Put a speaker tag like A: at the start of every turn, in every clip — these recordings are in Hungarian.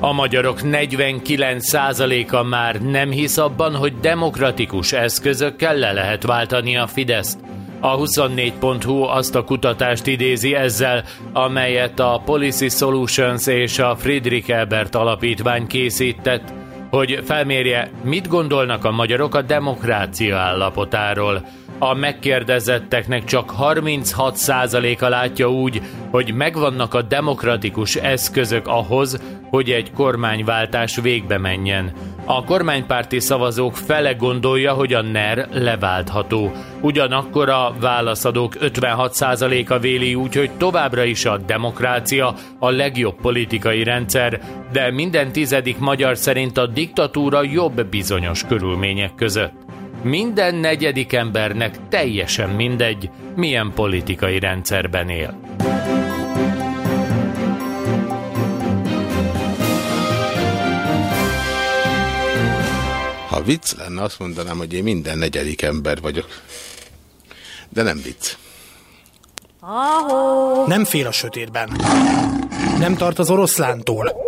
A: A magyarok 49%-a már nem hisz abban, hogy demokratikus eszközökkel le lehet váltani a Fideszt. A 24.hu azt a kutatást idézi ezzel, amelyet a Policy Solutions és a Friedrich Ebert alapítvány készített, hogy felmérje, mit gondolnak a magyarok a demokrácia állapotáról. A megkérdezetteknek csak 36%-a látja úgy, hogy megvannak a demokratikus eszközök ahhoz, hogy egy kormányváltás végbe menjen. A kormánypárti szavazók fele gondolja, hogy a NER leváltható. Ugyanakkor a válaszadók 56%-a véli úgy, hogy továbbra is a demokrácia a legjobb politikai rendszer, de minden tizedik magyar szerint a diktatúra jobb bizonyos körülmények között. Minden negyedik embernek teljesen mindegy, milyen politikai rendszerben él.
B: Ha vicc lenne, azt mondanám, hogy én minden negyedik ember vagyok. De nem vicc.
C: Nem fél a sötétben. Nem tart az oroszlántól.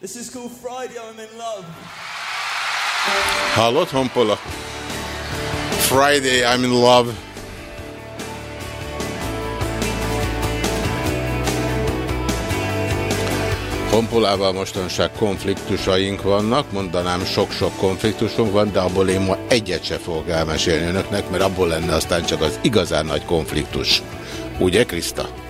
D: This is called Friday, I'm in love.
B: Hallott, Honpola? Friday, I'm in love. Honpolával mostanság konfliktusaink vannak, mondanám sok-sok konfliktusunk van, de abból én ma egyet se fogok elmesélni önöknek, mert abból lenne aztán csak az igazán nagy konfliktus. Ugye, Kriszta?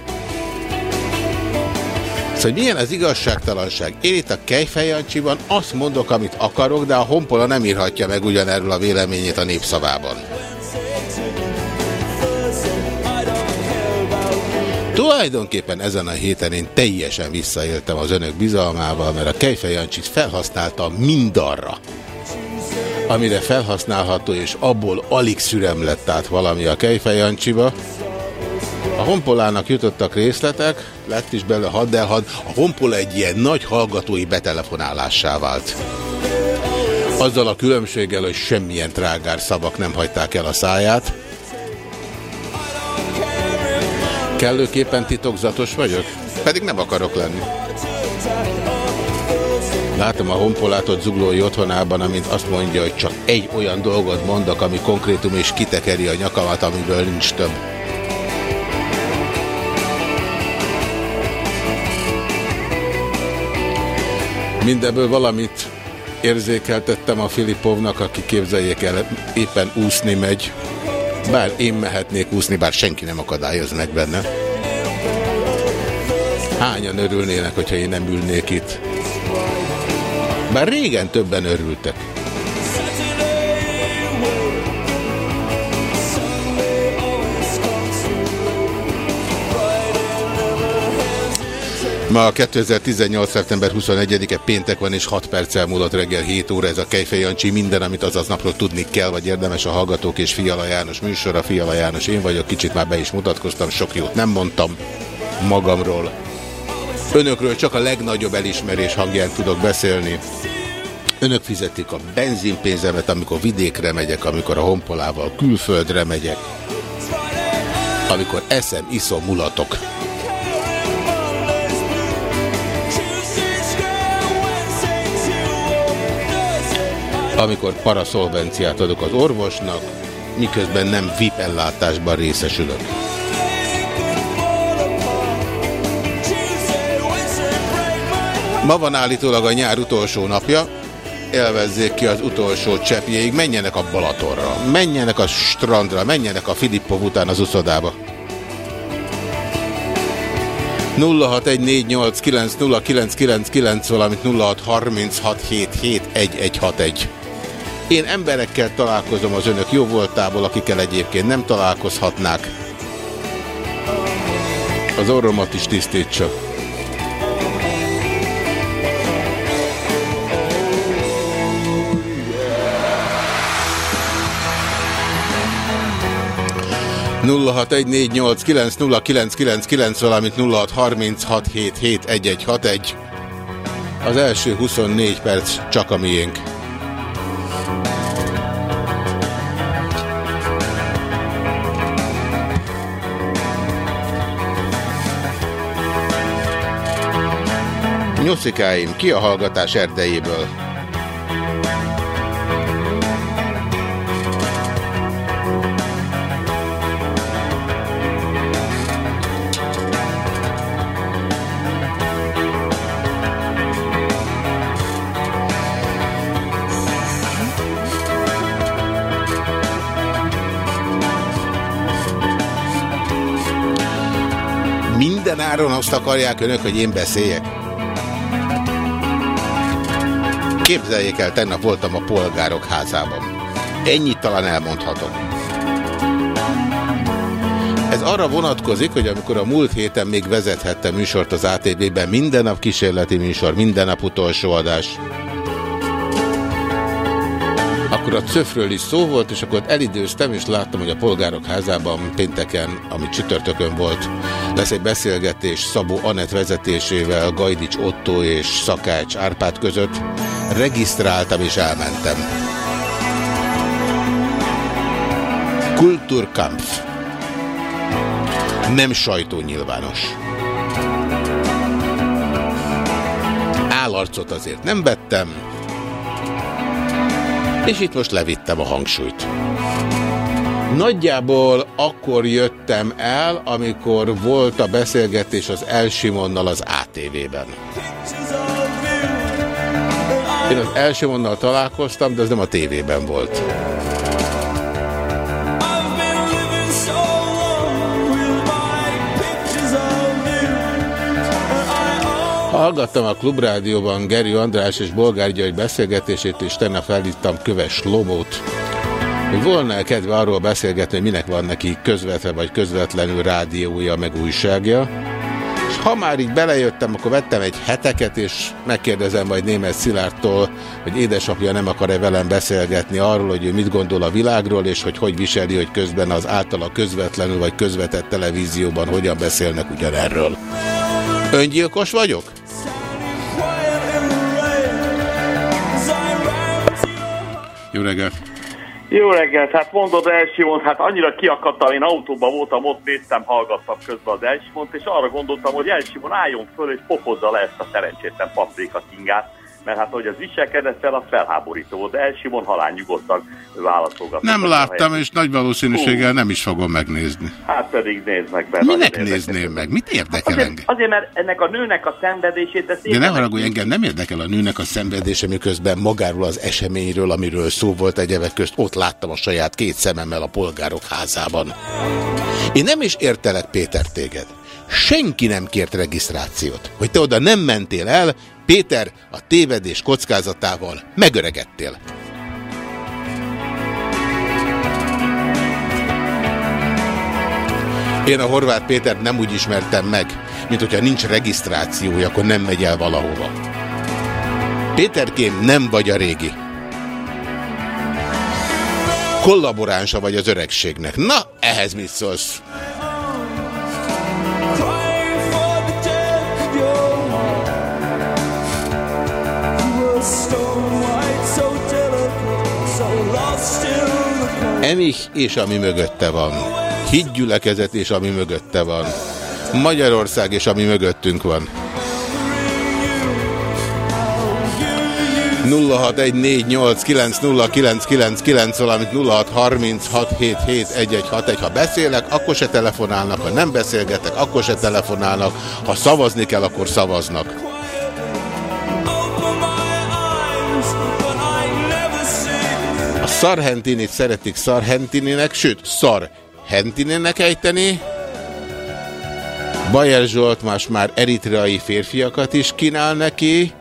B: Szóval milyen az igazságtalanság? Én itt a Kejfejancsiban azt mondok, amit akarok, de a Honpola nem írhatja meg ugyanerről a véleményét a népszavában. Tulajdonképpen ezen a héten én teljesen visszaéltem az önök bizalmával, mert a Kejfejancsit felhasználtam mindarra, amire felhasználható, és abból alig szürem lett át valami a Kejfejancsiba. A Honpolának jutottak részletek, lett is belőle hadd elhad. A Honpola egy ilyen nagy hallgatói betelefonálássá vált. Azzal a különbséggel, hogy semmilyen trágár szavak nem hagyták el a száját. Kellőképpen titokzatos vagyok? Pedig nem akarok lenni. Látom a honpolát ott zuglói otthonában, amint azt mondja, hogy csak egy olyan dolgot mondok, ami konkrétum és kitekeri a nyakamat, amiből nincs több. Mindebből valamit érzékeltettem a Filipovnak, aki képzeljék el, éppen úszni megy. Bár én mehetnék úszni, bár senki nem akadályoz meg benne. Hányan örülnének, hogyha én nem ülnék itt? Bár régen többen örültek. Ma 2018. szeptember 21-e péntek van, és 6 perccel múlott reggel 7 óra. Ez a Kejfej Jancsi minden, amit azaz napról tudni kell, vagy érdemes a Hallgatók és Fiala János műsora. Fiala János én vagyok, kicsit már be is mutatkoztam, sok jót nem mondtam magamról. Önökről csak a legnagyobb elismerés hangján tudok beszélni. Önök fizetik a benzinpénzemet, amikor vidékre megyek, amikor a honpolával külföldre megyek, amikor eszem, iszom, mulatok. Amikor paraszolvenciát adok az orvosnak, miközben nem VIP ellátásban részesülök. Ma van állítólag a nyár utolsó napja, élvezzék ki az utolsó cseppjéig, menjenek a Balatonra, menjenek a strandra, menjenek a Filippov után az uszodába. 0614890999, valamint 0636771161. Én emberekkel találkozom az önök jó voltából, akikkel egyébként nem találkozhatnák. Az orromat is tisztítsa. nulla valamint 0636771161. Az első 24 perc csak a miénk. Nyuszikáim, ki a hallgatás erdejéből? Minden áron azt akarják önök, hogy én beszéljek. Képzeljék el, tegnap voltam a polgárok házában. Ennyit talán elmondhatok. Ez arra vonatkozik, hogy amikor a múlt héten még vezethettem műsort az ATV-ben, minden nap kísérleti műsor, minden nap utolsó adás, akkor a cöfről is szó volt, és akkor elidőztem, és láttam, hogy a polgárok házában pénteken, ami csütörtökön volt, lesz egy beszélgetés Szabó Anett vezetésével, Gajdics Otto és Szakács Árpád között. Regisztráltam és elmentem. Kulturkampf. Nem sajtó nyilvános. Állarcot azért nem vettem, és itt most levittem a hangsúlyt. Nagyjából akkor jöttem el, amikor volt a beszélgetés az Elsimonnal az ATV-ben. Én az Elsimonnal találkoztam, de ez nem a tévében volt. Hallgattam a Klubrádióban Geri András és Bolgár György beszélgetését, és tenne felhívtam Köves Lomót, hogy volna -e kedve arról beszélgetni, hogy minek van neki közvetve vagy közvetlenül rádiója, meg újságja. Ha már így belejöttem, akkor vettem egy heteket, és megkérdezem majd német Szilárdtól, hogy édesapja nem akar-e velem beszélgetni arról, hogy ő mit gondol a világról, és hogy hogy viseli, hogy közben az általa közvetlenül vagy közvetett televízióban hogyan beszélnek ugyanerről. Öngyilkos vagyok? Jó reggelt!
E: Jó reggelt, hát mondod Elsimont, hát annyira kiakadtam, én autóban voltam, ott néztem, hallgattam közben az Elsimont, és arra gondoltam, hogy Elsimon álljon föl, és popozza le ezt a szerencsétlen paprika kingát, mert hát hogy az viselkedett fel, az felháborító volt, de Elsimon halál nyugodtan válaszolgat.
B: Nem láttam, és nagy valószínűséggel nem is fogom megnézni.
E: Hát pedig nézd meg be.
B: Minek nézném meg? Mit érdekel
E: azért,
B: engem?
E: azért, mert ennek a nőnek a szenvedését... Ezt
B: De ne haragudj, engem nem érdekel a nőnek a szenvedése, miközben magáról az eseményről, amiről szó volt egyebek közt, ott láttam a saját két szememmel a polgárok házában. Én nem is értelek Péter téged. Senki nem kért regisztrációt. Hogy te oda nem mentél el, Péter a tévedés kockázatával megöregedtél. Én a Horváth Pétert nem úgy ismertem meg, mint hogyha nincs regisztrációja, akkor nem megy el valahova. Péterkém nem vagy a régi. Kollaboránsa vagy az öregségnek. Na, ehhez mit szólsz? Emich és ami mögötte van. Hídgyülekezet és ami mögötte van. Magyarország és ami mögöttünk van. 0614890999, valamint 0636771161. Ha beszélek, akkor se telefonálnak, ha nem beszélgetek, akkor se telefonálnak, ha szavazni kell, akkor szavaznak. Szarhentinit szeretik szarhentininek, sőt, szarhentinének ejteni. Bajer Zsolt más már eritreai férfiakat is kínál neki.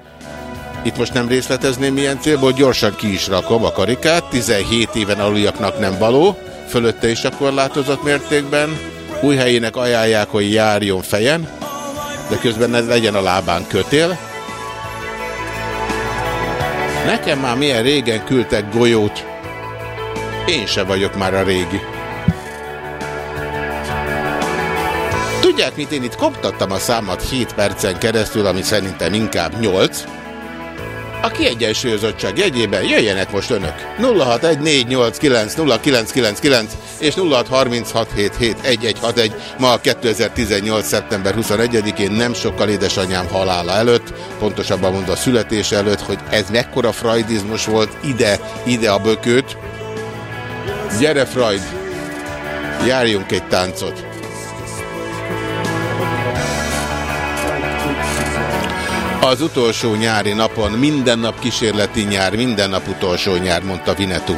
B: Itt most nem részletezném milyen célból, gyorsan ki is rakom a karikát. 17 éven aluljaknak nem való, fölötte is a korlátozott mértékben. Új helyének ajánlják, hogy járjon fejen, de közben ne legyen a lábán kötél. Nekem már milyen régen küldtek golyót. Én se vagyok már a régi. tudják mit, én itt koptattam a számat 7 percen keresztül, ami szerintem inkább 8. A kiegyensúlyozottság jegyében jöjjenek most önök. 0614890999 és 0636771161 ma 2018. szeptember 21-én nem sokkal édesanyám halála előtt, pontosabban mondva a születés előtt, hogy ez mekkora freudizmus volt ide, ide a bökőt. Gyere Freud, járjunk egy táncot. Az utolsó nyári napon, minden nap kísérleti nyár, minden nap utolsó nyár, mondta Vinetu.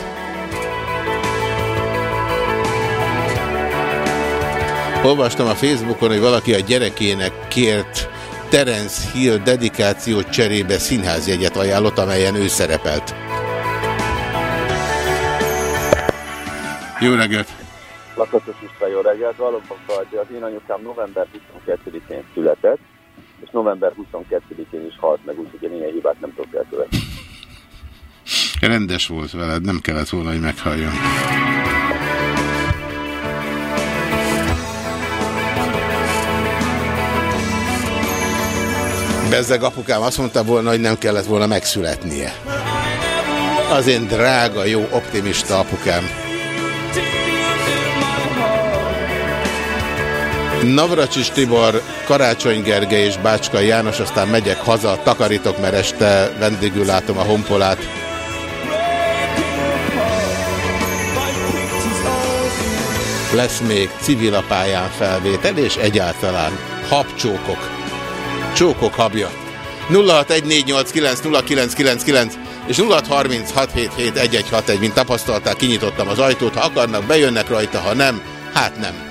B: Olvastam a Facebookon, hogy valaki a gyerekének kért Terence Hill dedikációt cserébe színházjegyet ajánlott, amelyen ő szerepelt. Jó reggelt!
F: Lakatos István, jó reggelt! Valóban, hogy az én anyukám november 22-én született, és november 22-én is halt meg, úgyhogy én ilyen hibát nem tudok elkövetni.
B: Rendes volt veled, nem kellett volna, hogy meghalljon. Bezzeg apukám azt mondta volna, hogy nem kellett volna megszületnie. Az én drága, jó, optimista apukám. Navracsis Tibor, Karácsony Gergely és Bácska János, aztán megyek haza, takarítok, mert este vendégül látom a honpolát. Lesz még civil a pályán felvétel, és egyáltalán habcsókok. Csókok habja. 0614890999 és 0636771161, mint tapasztalták, kinyitottam az ajtót, ha akarnak, bejönnek rajta, ha nem, hát nem.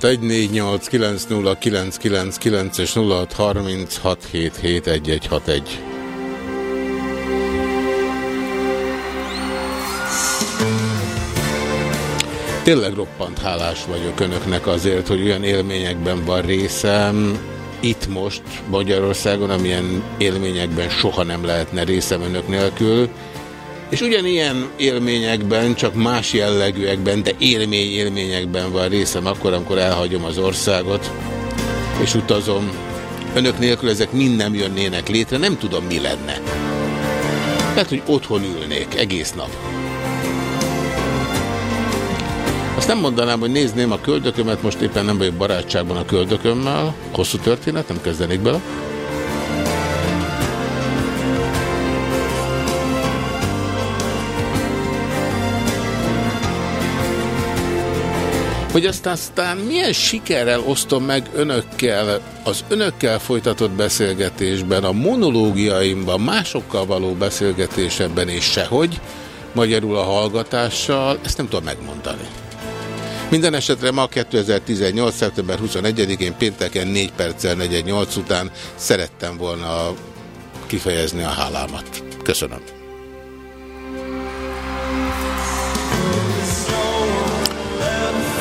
B: 0614890999 és 0636771161. Tényleg roppant hálás vagyok önöknek azért, hogy olyan élményekben van részem, itt most Magyarországon, amilyen élményekben soha nem lehetne részem önök nélkül, és ugyanilyen élményekben, csak más jellegűekben, de élmény élményekben van részem akkor, amikor elhagyom az országot, és utazom. Önök nélkül ezek mind nem jönnének létre, nem tudom mi lenne. Lehet, hogy otthon ülnék egész nap. Azt nem mondanám, hogy nézném a köldökömet, most éppen nem vagyok barátságban a köldökömmel. Hosszú történet, nem kezdenék bele. Hogy aztán, aztán milyen sikerrel osztom meg önökkel, az önökkel folytatott beszélgetésben, a monológiaimban, másokkal való beszélgetésemben és sehogy, magyarul a hallgatással, ezt nem tudom megmondani. Minden esetre ma 2018. szeptember 21-én pénteken 4 perccel 48 után szerettem volna kifejezni a hálámat. Köszönöm.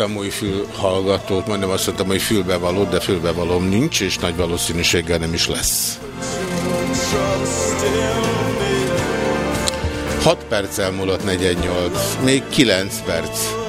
B: Kaptam új fülhallgatót, majdnem azt mondtam, hogy fülbevaló, de fülbevalóm nincs, és nagy valószínűséggel nem is lesz. 6 perc elmúlott 418, még 9 perc.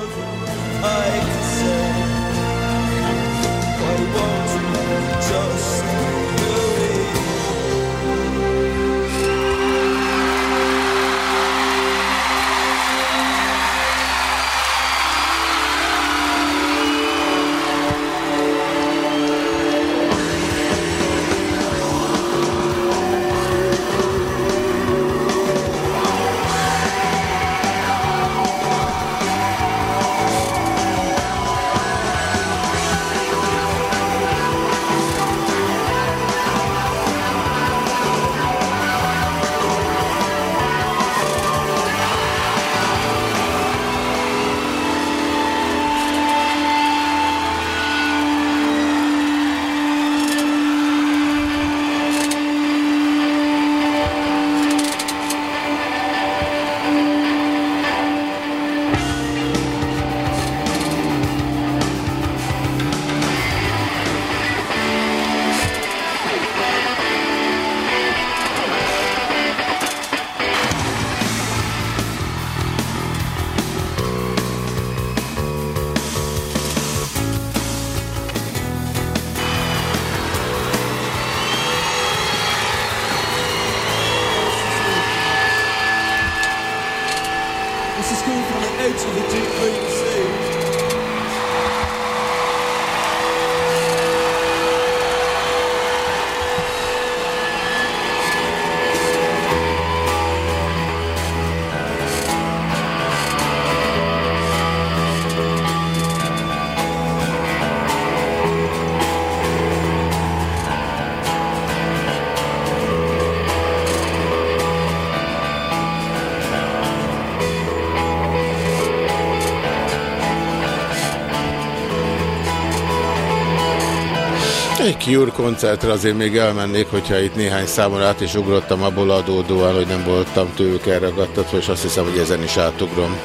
B: Cure koncertre azért még elmennék, hogyha itt néhány számon át is ugrottam abból adódóan, hogy nem voltam tőlük elragadtatva, és azt hiszem, hogy ezen is átugrom.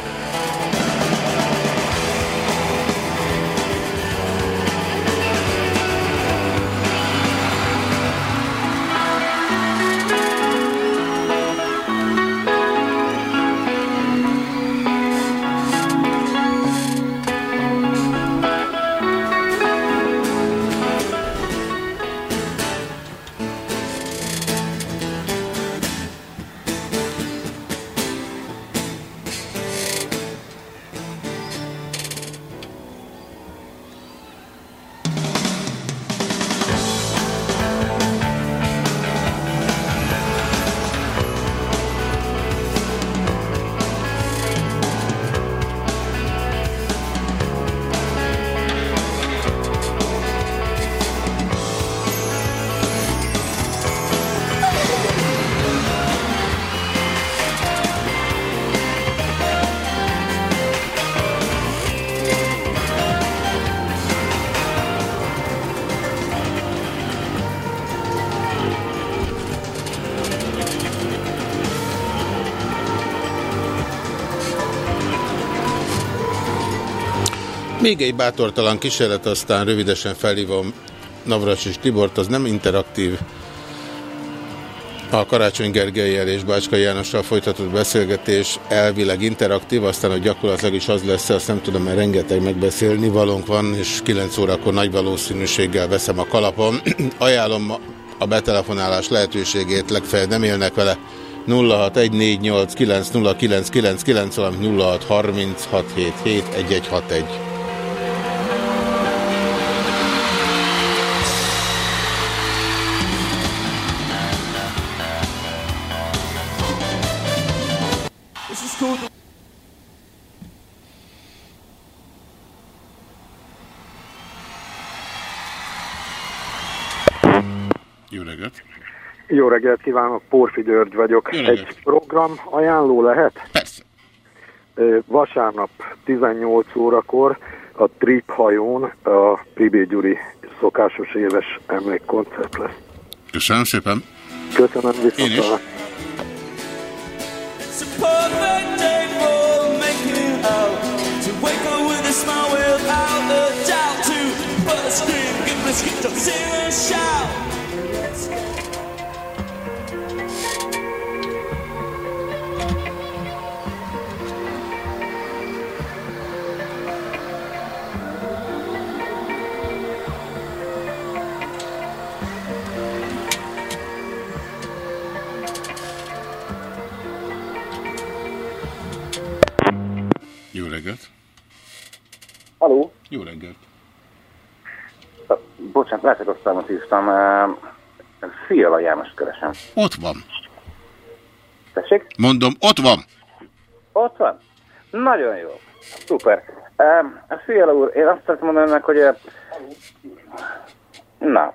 B: Még egy bátortalan kísérlet, aztán rövidesen felhívom Navras és Tibort, az nem interaktív. A Karácsony Gergelyel és Bácska Jánossal folytatott beszélgetés elvileg interaktív, aztán hogy gyakorlatilag is az lesz, azt nem tudom, mert rengeteg megbeszélni valónk van, és 9 órakor nagy valószínűséggel veszem a kalapom. Ajánlom a betelefonálás lehetőségét, legfeljebb nem élnek vele. 0614890999, valami 0636771161. Jó reggelt
G: kívánok, Porfi György vagyok. Egy program ajánló lehet?
B: Persze.
G: Vasárnap 18 órakor a Trip hajón a Pribé Gyuri szokásos éves emlékkoncert lesz.
B: Köszönöm szépen!
G: Köszönöm
B: Én is.
G: viszont
D: It's a perfect day for making
B: reggelt!
H: Haló?
B: Jó reggelt!
H: Bocsánat, lehet, hogy rossz számot hívtam. Fiala János keresem.
B: Ott van.
H: Tessék?
B: Mondom, ott van.
H: Ott van? Nagyon jó. Szuper. Fiala úr, én azt szeretném mondani önnek, hogy na,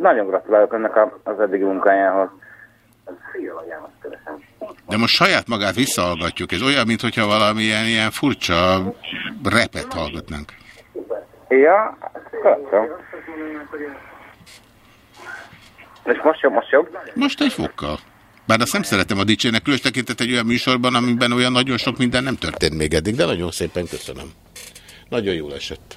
H: nagyon gratulálok önnek az eddigi munkájához. Keresem.
B: De most saját magát visszahallgatjuk. Ez olyan, mintha valamilyen ilyen furcsa repet hallgatnánk.
H: Ja, köszönöm. És most jobb, most jobb?
B: Most egy fokkal. Bár azt nem szeretem a dicsének, különös tekintet egy olyan műsorban, amiben olyan nagyon sok minden nem történt még eddig, de nagyon szépen köszönöm. Nagyon jól esett.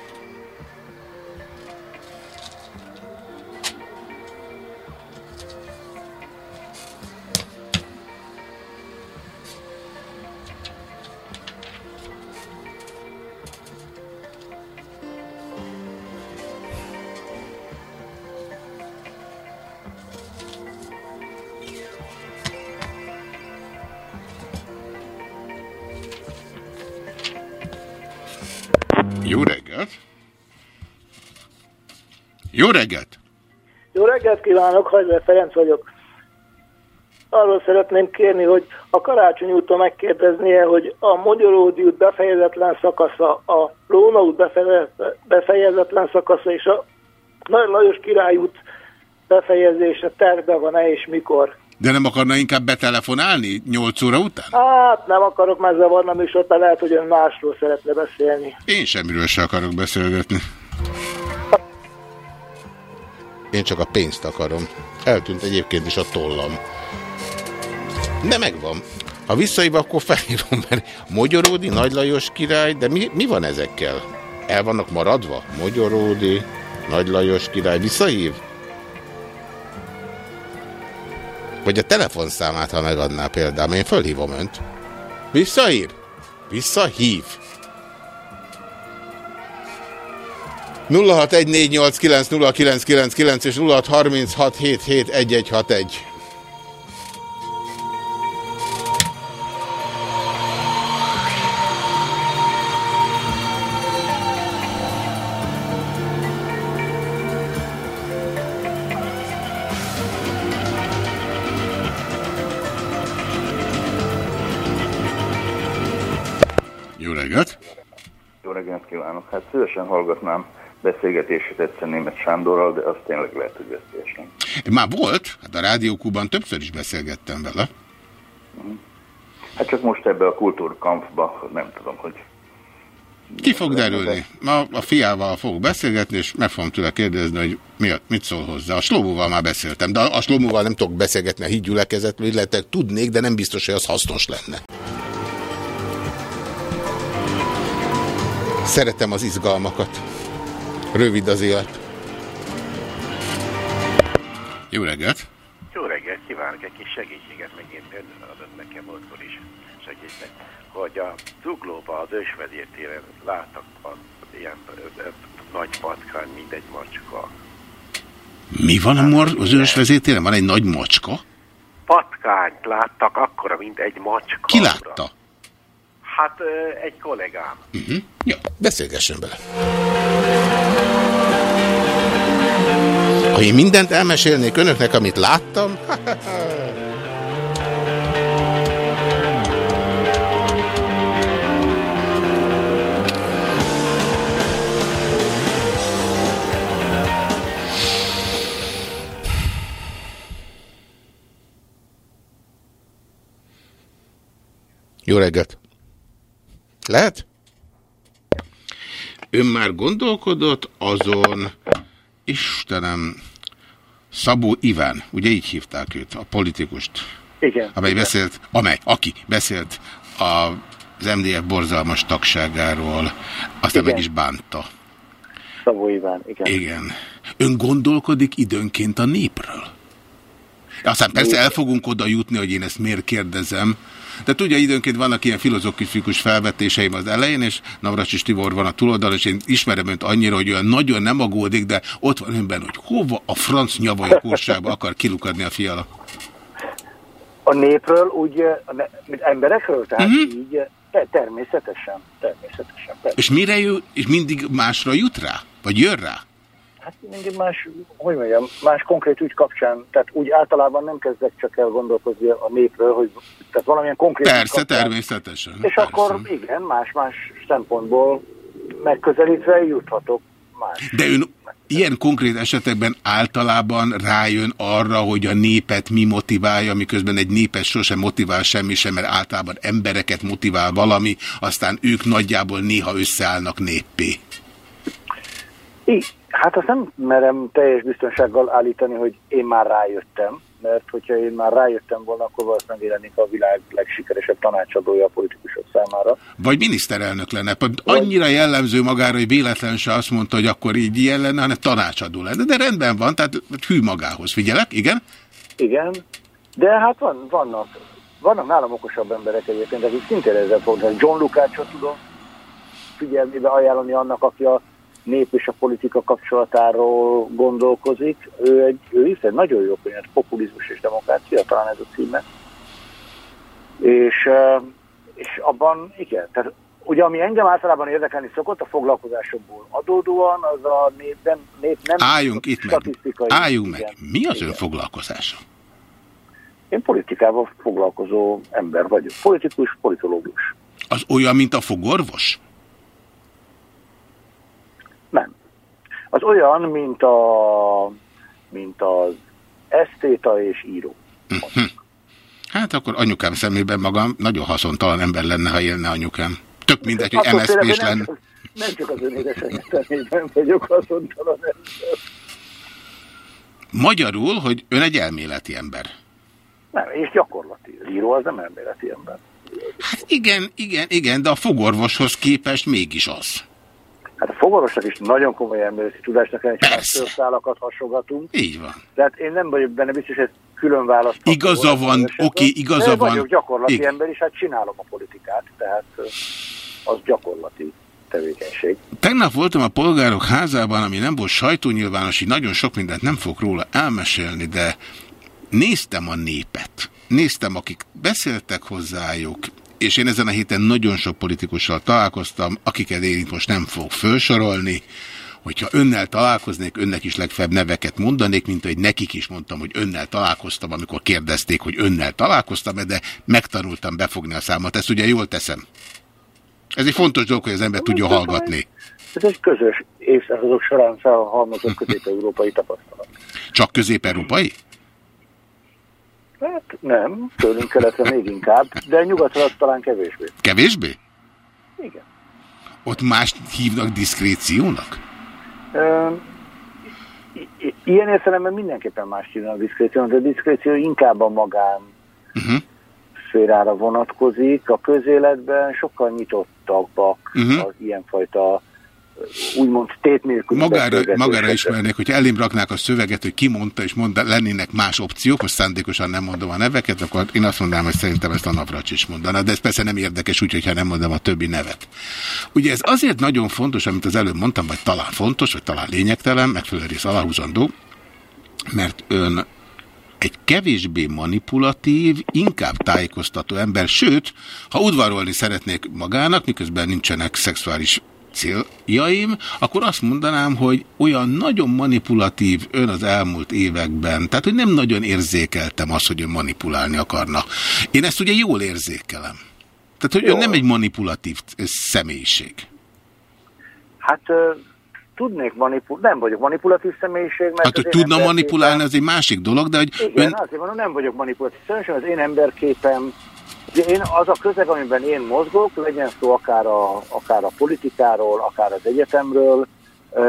B: Jó reggelt! Jó reggelt
I: kívánok, Hajver Ferenc vagyok. Arról szeretném kérni, hogy a Karácsony úton megkérdeznie, hogy a Magyaródi út befejezetlen szakasza, a Lóna út befe- befejezetlen szakasza és a Nagy Lajos Király út befejezése terve van-e és mikor?
B: De nem akarna inkább betelefonálni 8 óra után?
I: Hát nem akarok már zavarni a műsort, mert lehet, hogy ön másról szeretne beszélni.
B: Én semmiről se akarok beszélgetni. Én csak a pénzt akarom. Eltűnt egyébként is a tollam. De megvan. Ha visszaív, akkor felírom, mert Mogyoródi, Nagy Lajos király, de mi, mi van ezekkel? El vannak maradva? Mogyoródi, Nagy Lajos király, visszahív? Vagy a telefonszámát, ha megadná például, én fölhívom önt. Visszaír? Visszahív. 0614890999 és 0636771161. Jó reggelt!
J: Jó reggelt kívánok! Hát szívesen hallgatnám beszélgetését egyszer német Sándorral, de az tényleg lehet, hogy veszélyesen.
B: Már volt, hát a Rádiókúban többször is beszélgettem vele.
J: Hát csak most ebbe a kultúrkampfba nem tudom, hogy
B: Ki fog derülni? Ma a fiával fogok beszélgetni, és meg fogom tőle kérdezni, hogy mi, mit szól hozzá. A Slomóval már beszéltem, de a Slomóval nem tudok beszélgetni a hídgyülekezetről, illetve tudnék, de nem biztos, hogy az hasznos lenne. Szeretem az izgalmakat. Rövid az élet. Jó reggelt!
K: Jó reggelt kívánok, egy kis segítséget megint ön adott nekem múltkor is segített, hogy a zuglóban az ősvezértéren láttak a, ilyen nagy patkány, mint egy macska.
B: Mi van a mor az ősvezétéren? Van egy nagy macska?
K: Patkányt láttak akkora, mint egy macska.
B: Ki látta?
K: Hát egy kollégám.
B: Uh-huh. Jó, beszélgessen bele. Ha én mindent elmesélnék önöknek, amit láttam, Jó reggelt! Lehet? Ön már gondolkodott azon, Istenem, Szabó Iván, ugye így hívták őt, a politikust,
I: Igen.
B: amely beszélt, amely, aki beszélt a, az MDF borzalmas tagságáról, aztán
I: Igen.
B: meg is bánta.
I: Szabó Iván, igen.
B: Igen. Ön gondolkodik időnként a népről? Aztán persze el fogunk oda jutni, hogy én ezt miért kérdezem, de tudja, időnként vannak ilyen filozofikus felvetéseim az elején, és Navracsis Tibor van a túloldalon, és én ismerem önt annyira, hogy olyan nagyon nem aggódik, de ott van önben, hogy hova a franc nyavaja korsába akar kilukadni a fiala.
L: A népről úgy, eh, mint emberekről, tehát
B: Mhm.
L: uh-huh. így, eh, te, természetesen, természetesen. Persze.
B: És mire jut, és mindig másra jut rá? Vagy jön rá?
L: Hát mindig más, hogy mondjam, más konkrét ügy kapcsán, tehát úgy általában nem kezdek csak el gondolkozni a népről, hogy tehát valamilyen konkrét
B: Persze,
L: kapcsán,
B: természetesen.
L: És akkor igen, más-más szempontból megközelítve juthatok más.
B: De ön ilyen konkrét esetekben általában rájön arra, hogy a népet mi motiválja, miközben egy népet sosem motivál semmi sem, mert általában embereket motivál valami, aztán ők nagyjából néha összeállnak néppé.
L: I, hát azt nem merem teljes biztonsággal állítani, hogy én már rájöttem, mert hogyha én már rájöttem volna, akkor valószínűleg lennék a világ legsikeresebb tanácsadója a politikusok számára.
B: Vagy miniszterelnök lenne. Annyira jellemző magára, hogy véletlen se azt mondta, hogy akkor így ilyen lenne, hanem tanácsadó lenne. De rendben van, tehát hű magához. Figyelek, igen?
L: Igen, de hát van, vannak, vannak nálam okosabb emberek egyébként, akik szintén ezzel fognak. John Lukácsot tudom figyelmébe ajánlani annak, aki a nép és a politika kapcsolatáról gondolkozik. Ő, egy, ő írt egy nagyon jó könyvet, Populizmus és Demokrácia, talán ez a címe. És, és abban, igen, tehát ugye ami engem általában érdekelni szokott, a foglalkozásokból adódóan, az a nép nem, nép nem
B: Álljunk itt meg. Álljunk
L: igen.
B: meg. Mi az ön foglalkozása?
L: Én politikával foglalkozó ember vagyok. Politikus, politológus.
B: Az olyan, mint a fogorvos?
L: Nem. Az olyan, mint, a, mint az esztéta és író.
B: Hm. Hát akkor anyukám szemében magam nagyon haszontalan ember lenne, ha élne anyukám. Tök mindegy, hogy
L: félre, hogy
B: lenne.
L: nem, nem csak az ön édesanyja vagyok haszontalan ember.
B: Magyarul, hogy ön egy elméleti ember.
L: Nem, és gyakorlati. Író az nem elméleti ember.
B: Hát igen, igen, igen, de a fogorvoshoz képest mégis az.
L: Hát a fogorvosnak is nagyon komoly elméleti tudásnak kell, hogy szőrszálakat hasogatunk.
B: Így van.
L: Tehát én nem vagyok benne biztos, hogy külön választható.
B: Igaza van, oké, igaza
L: De
B: van.
L: vagyok gyakorlati
B: Igen.
L: ember, és hát csinálom a politikát, tehát az gyakorlati tevékenység.
B: Tegnap voltam a polgárok házában, ami nem volt sajtónyilvános, így nagyon sok mindent nem fogok róla elmesélni, de néztem a népet. Néztem, akik beszéltek hozzájuk, és én ezen a héten nagyon sok politikussal találkoztam, akiket én itt most nem fogok felsorolni, hogyha önnel találkoznék, önnek is legfeljebb neveket mondanék, mint hogy nekik is mondtam, hogy önnel találkoztam, amikor kérdezték, hogy önnel találkoztam-e, de megtanultam befogni a számot. Ezt ugye jól teszem. Ez egy fontos dolog, hogy az ember tudja hallgatni.
L: Ez egy közös évszázadok során felhalmozott közép-európai tapasztalat.
B: Csak közép-európai?
L: Hát nem, tőlünk keletre még inkább, de nyugatra az talán kevésbé.
B: Kevésbé?
L: Igen.
B: Ott mást hívnak diszkréciónak?
L: I- Ilyen értelemben mindenképpen más csinál a diszkréció, de a diszkréció inkább a magán
B: Uh-huh.
L: szférára vonatkozik. A közéletben sokkal nyitottabbak
B: Mhm.
L: az ilyenfajta úgymond tét nélküli
B: Magára, magára ismernék, hogyha elém raknák a szöveget, hogy ki mondta, és mondta, lennének más opciók, most szándékosan nem mondom a neveket, akkor én azt mondanám, hogy szerintem ezt a Navracs is mondaná, de ez persze nem érdekes, úgyhogy ha nem mondom a többi nevet. Ugye ez azért nagyon fontos, amit az előbb mondtam, vagy talán fontos, vagy talán lényegtelen, megfelelő rész aláhúzandó, mert ön egy kevésbé manipulatív, inkább tájékoztató ember, sőt, ha udvarolni szeretnék magának, miközben nincsenek szexuális céljaim, akkor azt mondanám, hogy olyan nagyon manipulatív ön az elmúlt években, tehát hogy nem nagyon érzékeltem azt, hogy ön manipulálni akarna. Én ezt ugye jól érzékelem. Tehát, hogy ön nem egy manipulatív személyiség.
L: Hát tudnék manipulálni, nem vagyok manipulatív személyiség, mert
B: Hát, hogy tudna
L: emberképen-
B: manipulálni, az egy másik dolog, de hogy
L: Igen,
B: ön...
L: azért mondom, nem vagyok manipulatív. Szerintem az én emberképem, ugye én az a közeg, amiben én mozgok, legyen szó akár a, akár a politikáról, akár az egyetemről,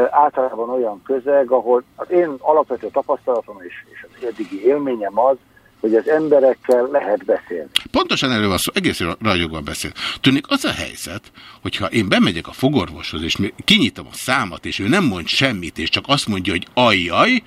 L: általában olyan közeg, ahol az én alapvető tapasztalatom és, és az eddigi élményem az, hogy az emberekkel lehet beszélni.
B: Pontosan erről van szó, egész ragyogóan beszél. Tűnik az a helyzet, hogyha én bemegyek a fogorvoshoz, és kinyitom a számat, és ő nem mond semmit, és csak azt mondja, hogy ajjaj,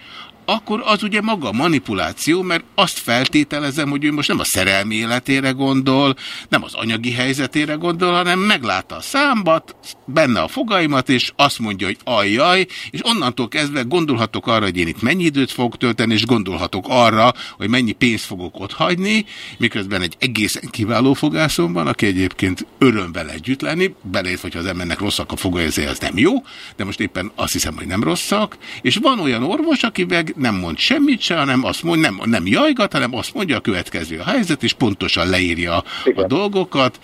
B: akkor az ugye maga manipuláció, mert azt feltételezem, hogy ő most nem a szerelmi életére gondol, nem az anyagi helyzetére gondol, hanem meglátta a számbat, benne a fogaimat, és azt mondja, hogy ajjaj, és onnantól kezdve gondolhatok arra, hogy én itt mennyi időt fogok tölteni, és gondolhatok arra, hogy mennyi pénzt fogok ott hagyni, miközben egy egészen kiváló fogászom van, aki egyébként öröm vele együtt lenni, beleért, hogyha az embernek rosszak a fogai, ezért az nem jó, de most éppen azt hiszem, hogy nem rosszak, és van olyan orvos, aki meg nem mond semmit se, hanem azt mond, nem, nem jajgat, hanem azt mondja a következő a helyzet, és pontosan leírja a dolgokat.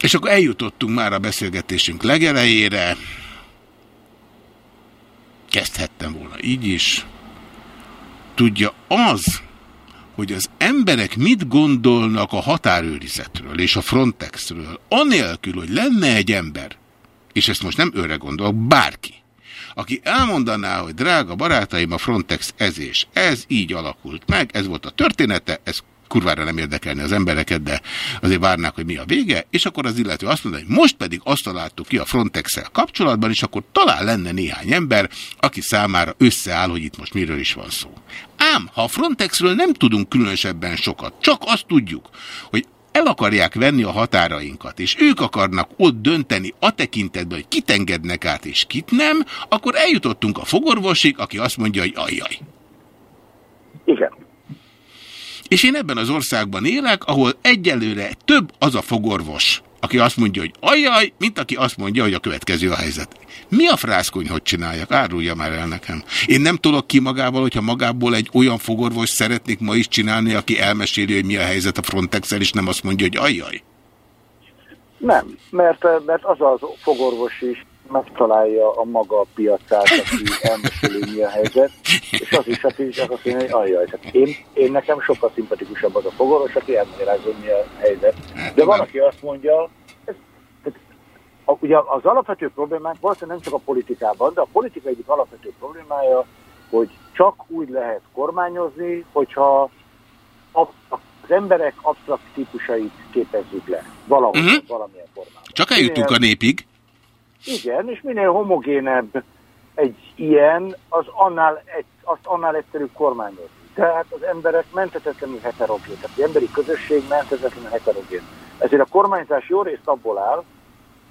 B: És akkor eljutottunk már a beszélgetésünk legelejére. Kezdhettem volna így is. Tudja, az, hogy az emberek mit gondolnak a határőrizetről és a Frontexről, anélkül, hogy lenne egy ember, és ezt most nem őre gondolok, bárki, aki elmondaná, hogy drága barátaim, a Frontex ez és ez így alakult meg, ez volt a története, ez kurvára nem érdekelni az embereket, de azért várnák, hogy mi a vége, és akkor az illető azt mondja, hogy most pedig azt találtuk ki a frontex kapcsolatban, és akkor talán lenne néhány ember, aki számára összeáll, hogy itt most miről is van szó. Ám, ha a Frontexről nem tudunk különösebben sokat, csak azt tudjuk, hogy el akarják venni a határainkat, és ők akarnak ott dönteni a tekintetben, hogy kit engednek át és kit nem, akkor eljutottunk a fogorvosig, aki azt mondja, hogy ajjaj.
L: Igen.
B: És én ebben az országban élek, ahol egyelőre több az a fogorvos, aki azt mondja, hogy ajjaj, mint aki azt mondja, hogy a következő a helyzet. Mi a frászkony, hogy csináljak? Árulja már el nekem. Én nem tudok ki magával, hogyha magából egy olyan fogorvos szeretnék ma is csinálni, aki elmeséli, hogy mi a helyzet a frontex és nem azt mondja, hogy ajjaj.
L: Nem, mert, mert az az fogorvos is megtalálja a maga piacát, aki elmeséli, mi a helyzet, és az is, aki is azt mondja, hogy ajjaj, tehát én, én nekem sokkal szimpatikusabb az a fogoros, aki elmagyarázza, mi a helyzet. De van, aki azt mondja, ez, tehát, a, ugye az alapvető problémák valószínűleg nem csak a politikában, de a politika egyik alapvető problémája, hogy csak úgy lehet kormányozni, hogyha az emberek absztrakt típusait képezzük le. Valahogy,
B: Mhm.
L: valamilyen formában.
B: Csak eljutunk a népig.
L: Igen, és minél homogénebb egy ilyen, az annál, egy, azt annál egyszerűbb kormányozni. Tehát az emberek menthetetlenül heterogén, tehát az emberi közösség menthetetlenül heterogén. Ezért a kormányzás jó részt abból áll,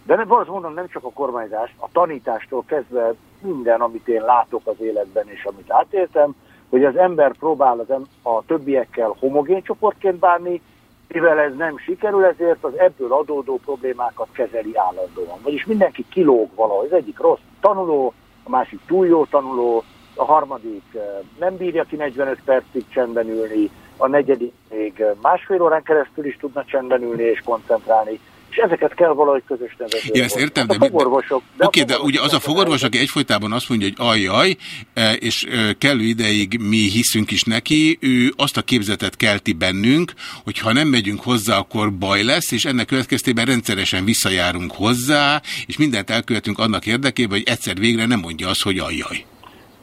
L: de nem, azt mondom, nem csak a kormányzás, a tanítástól kezdve minden, amit én látok az életben és amit átéltem, hogy az ember próbál az em- a többiekkel homogén csoportként bánni, mivel ez nem sikerül, ezért az ebből adódó problémákat kezeli állandóan. Vagyis mindenki kilóg valahogy. Az egyik rossz tanuló, a másik túl jó tanuló, a harmadik eh, nem bírja ki 45 percig csendben ülni, a negyedik még eh, másfél órán keresztül is tudna csendben ülni és koncentrálni, és ezeket kell valahogy közös nevezőre
B: Én ezt értem,
L: Hát
B: de,
L: fogorvosok,
B: de, oké, de ugye az a fogorvos, aki egyfolytában azt mondja, hogy ajjaj, e, és e, kellő ideig mi hiszünk is neki, ő azt a képzetet kelti bennünk, hogy ha nem megyünk hozzá, akkor baj lesz, és ennek következtében rendszeresen visszajárunk hozzá, és mindent elkövetünk annak érdekében, hogy egyszer végre nem mondja azt, hogy ajjaj.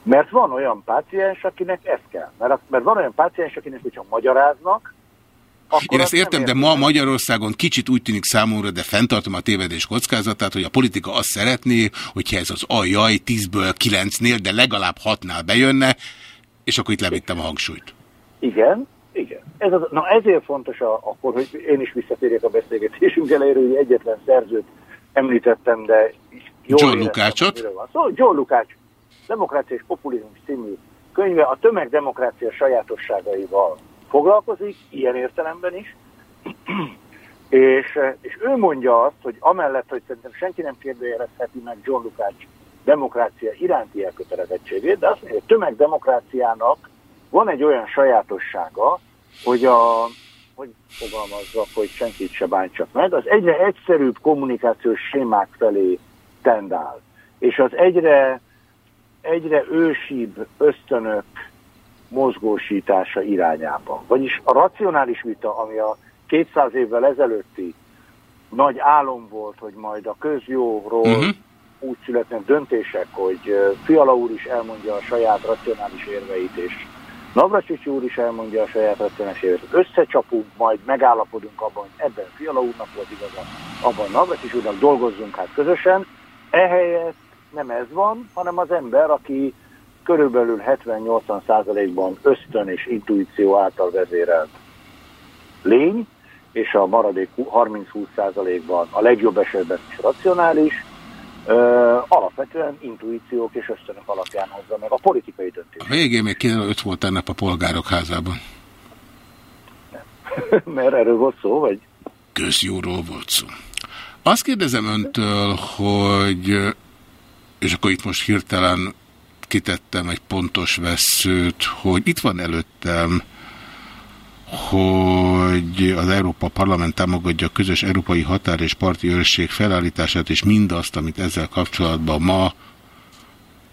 L: Mert van olyan páciens, akinek ez kell. Mert, mert van olyan páciens, akinek, hogyha magyaráznak, akkor
B: Én ezt
L: nem
B: értem, de ma. Magyarországon kicsit úgy tűnik számomra, de fenntartom a tévedés kockázatát, hogy a politika azt szeretné, hogyha ez az ajjaj 10-ből 9-nél, de legalább 6-nál bejönne, és akkor itt levittem a hangsúlyt.
L: Igen, igen. Ez az, na ezért fontos a, akkor, hogy én is visszatérjek a beszélgetésünk elejére, hogy egyetlen szerzőt említettem, de jól
B: John Lukácsot?
L: Szóval John Lukács, Demokrácia és Populizmus című könyve a tömegdemokrácia sajátosságaival foglalkozik, ilyen értelemben is, és, és ő mondja azt, hogy amellett, hogy szerintem senki nem kérdőjelezheti meg John Lukács demokrácia iránti elkötelezettségét, de azt mondja, hogy a tömegdemokráciának van egy olyan sajátossága, hogy a, hogy fogalmazzak, hogy senkit se bántsak meg, az egyre egyszerűbb kommunikációs sémák felé tendál. És az egyre, egyre ősibb ösztönök mozgósítása irányába. Vagyis a racionális vita, ami a 200 évvel ezelőtti nagy álom volt, hogy majd a közjóról
B: Mhm.
L: uh-huh. úgy születnek döntések, hogy Fiala úr is elmondja a saját racionális érveit, és Navracsics úr is elmondja a saját racionális érveit. Összecsapunk, majd megállapodunk abban, hogy ebben Fiala úrnak volt igaza, abban Navracsics úrnak dolgozzunk hát közösen. Ehelyett nem ez van, hanem az ember, aki körülbelül 70-80 százalékban ösztön és intuíció által vezérelt lény, és a maradék 30-20 százalékban a legjobb esetben is racionális, ö, alapvetően intuíciók és ösztönök alapján hozza meg a politikai döntés.
B: A végén még 15 volt tegnap a polgárok házában.
L: Mert erről volt szó, vagy?
B: Közjóról volt szó. Azt kérdezem öntől, hogy, és akkor itt most hirtelen kitettem egy pontos veszőt, hogy itt van előttem, hogy az Európa Parlament támogatja a közös európai határ és parti őrség felállítását, és mindazt, amit ezzel kapcsolatban ma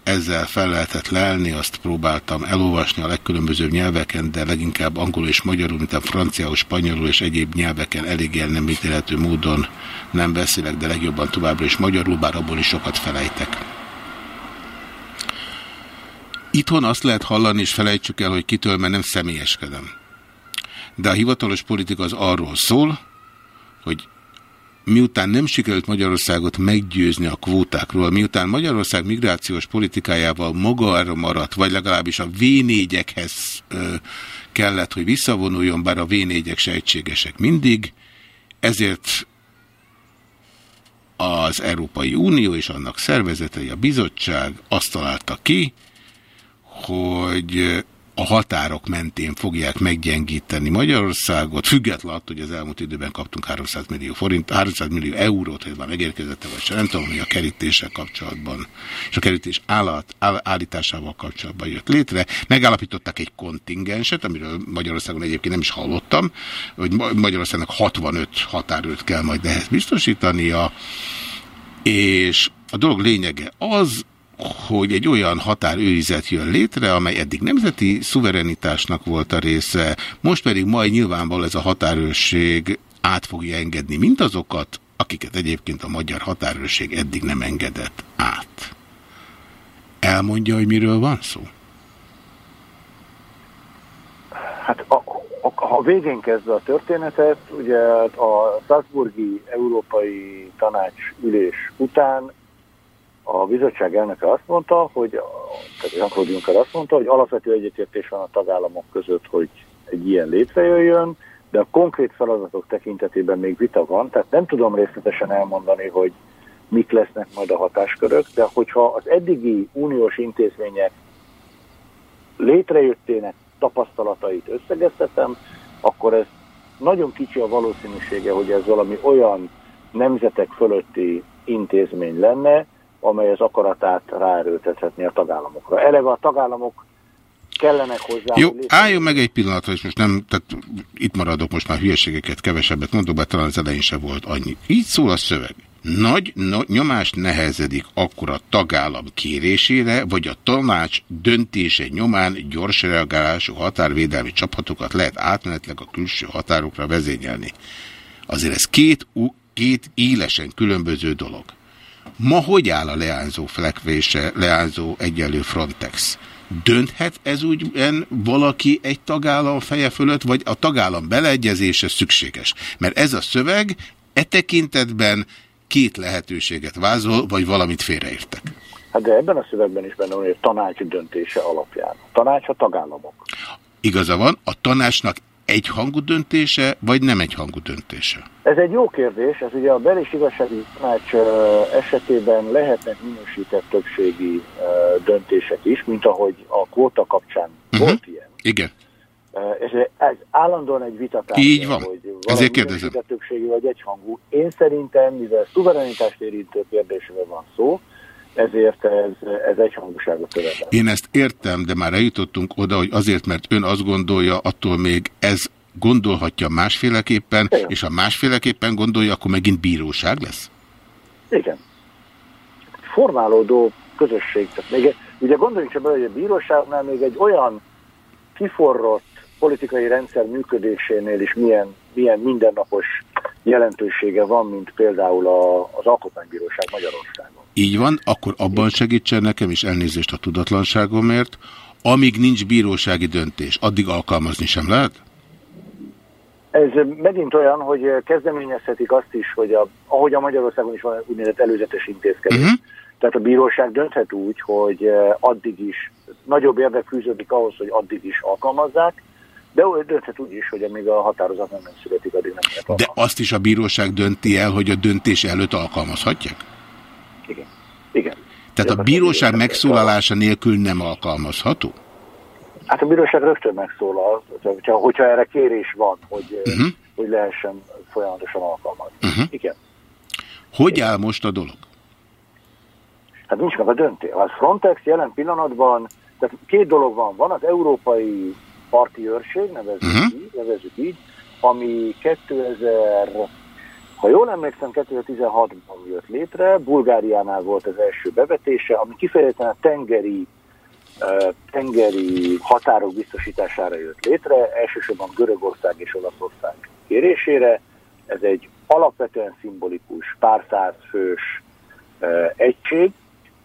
B: ezzel fel lehetett lelni, azt próbáltam elolvasni a legkülönbözőbb nyelveken, de leginkább angolul és magyarul, mint a franciául, spanyolul és egyéb nyelveken elég el nem módon nem beszélek, de legjobban továbbra is magyarul, bár abból is sokat felejtek. Itthon azt lehet hallani, és felejtsük el, hogy kitől, mert nem személyeskedem. De a hivatalos politika az arról szól, hogy miután nem sikerült Magyarországot meggyőzni a kvótákról, miután Magyarország migrációs politikájával magára maradt, vagy legalábbis a V4-ekhez ö, kellett, hogy visszavonuljon, bár a V4-ek se mindig, ezért az Európai Unió és annak szervezetei, a bizottság azt találta ki, hogy a határok mentén fogják meggyengíteni Magyarországot, függetlenül attól, hogy az elmúlt időben kaptunk 300 millió forint, 300 millió eurót, hogy már megérkezett vagy sem, nem tudom, hogy a kerítéssel kapcsolatban, és a kerítés állat, áll, állításával kapcsolatban jött létre. Megállapítottak egy kontingenset, amiről Magyarországon egyébként nem is hallottam, hogy Magyarországnak 65 határőt kell majd ehhez biztosítania, és A dolog lényege az, hogy egy olyan határőrizet jön létre, amely eddig nemzeti szuverenitásnak volt a része, most pedig majd nyilvánvalóan ez a határőrség át fogja engedni mindazokat, akiket egyébként a magyar határőrség eddig nem engedett át. Elmondja, hogy miről van szó?
L: Hát a, a, ha végén kezdve a történetet, ugye a Salzburgi Európai Tanács ülés után a bizottság elnöke azt mondta, hogy, tehát Jean-Claude Juncker azt mondta, hogy alapvető egyetértés van a tagállamok között, hogy egy ilyen létrejöjjön, de a konkrét feladatok tekintetében még vita van, tehát nem tudom részletesen elmondani, hogy mik lesznek majd a hatáskörök, de hogyha az eddigi uniós intézmények létrejöttének tapasztalatait összegeztetem, akkor ez nagyon kicsi a valószínűsége, hogy ez valami olyan nemzetek fölötti intézmény lenne, amely az akaratát ráerőltethetné a tagállamokra. Eleve a tagállamok kellenek hozzá.
B: Jó, álljon meg egy pillanatra, és most nem, tehát itt maradok, most már hülyeségeket kevesebbet mondok, mert talán az elején se volt annyi. Így szól a szöveg. Nagy no, nyomás nehezedik akkor a tagállam kérésére, vagy a tanács döntése nyomán gyors reagálású határvédelmi csapatokat lehet átmenetleg a külső határokra vezényelni. Azért ez két, két élesen különböző dolog. Ma hogy áll a leányzó flekvése, leányzó egyenlő Frontex? Dönthet ez úgy valaki egy tagállam feje fölött, vagy a tagállam beleegyezése szükséges? Mert ez a szöveg e tekintetben két lehetőséget vázol, vagy valamit félreértek.
L: Hát de ebben a szövegben is benne van, hogy a tanács döntése alapján. A tanács a tagállamok.
B: Igaza van, a tanácsnak egyhangú döntése, vagy nem egyhangú döntése?
L: Ez egy jó kérdés, ez ugye a bel- és tanács esetében lehetnek minősített többségi döntések is, mint ahogy a kvóta kapcsán uh -huh. volt ilyen.
B: Igen.
L: És ez állandóan egy vitatás.
B: Így van, hogy ezért kérdezem.
L: többségi vagy egyhangú. Én szerintem, mivel szuverenitást érintő kérdésről van szó, ezért ez, ez egyhangúságot követel.
B: Én ezt értem, de már eljutottunk oda, hogy azért, mert ön azt gondolja, attól még ez gondolhatja másféleképpen, Igen. és ha másféleképpen gondolja, akkor megint bíróság lesz?
L: Igen. Formálódó közösség. Tehát még, ugye gondoljunk csak bele, hogy a bíróságnál még egy olyan kiforrott politikai rendszer működésénél is milyen, milyen mindennapos jelentősége van, mint például a, az Alkotmánybíróság Magyarországon.
B: Így van, akkor abban segítsen nekem is elnézést a tudatlanságomért, amíg nincs bírósági döntés, addig alkalmazni sem lehet?
L: Ez megint olyan, hogy kezdeményezhetik azt is, hogy a, ahogy a Magyarországon is van úgynevezett előzetes intézkedés. Uh -huh. Tehát a bíróság dönthet úgy, hogy addig is nagyobb érdek fűződik ahhoz, hogy addig is alkalmazzák, de dönthet úgy is, hogy amíg a határozat nem, nem születik, addig nem lehet
B: De azt is a bíróság dönti el, hogy a döntés előtt alkalmazhatják?
L: Igen. Igen.
B: Tehát a bíróság megszólalása nélkül nem alkalmazható?
L: Hát a bíróság rögtön megszólal, hogyha, hogyha erre kérés van, hogy, uh -huh. hogy lehessen folyamatosan alkalmazni. Uh -huh. Igen.
B: Hogy áll most a dolog?
L: Hát nincs meg a döntés. A Frontex jelen pillanatban, tehát két dolog van. Van az európai parti őrség, nevezzük, uh -huh. így, nevezzük így, ami 2000 ha jól emlékszem, 2016-ban jött létre, Bulgáriánál volt az első bevetése, ami kifejezetten a tengeri, tengeri határok biztosítására jött létre, elsősorban Görögország és Olaszország kérésére. Ez egy alapvetően szimbolikus, pár száz fős egység,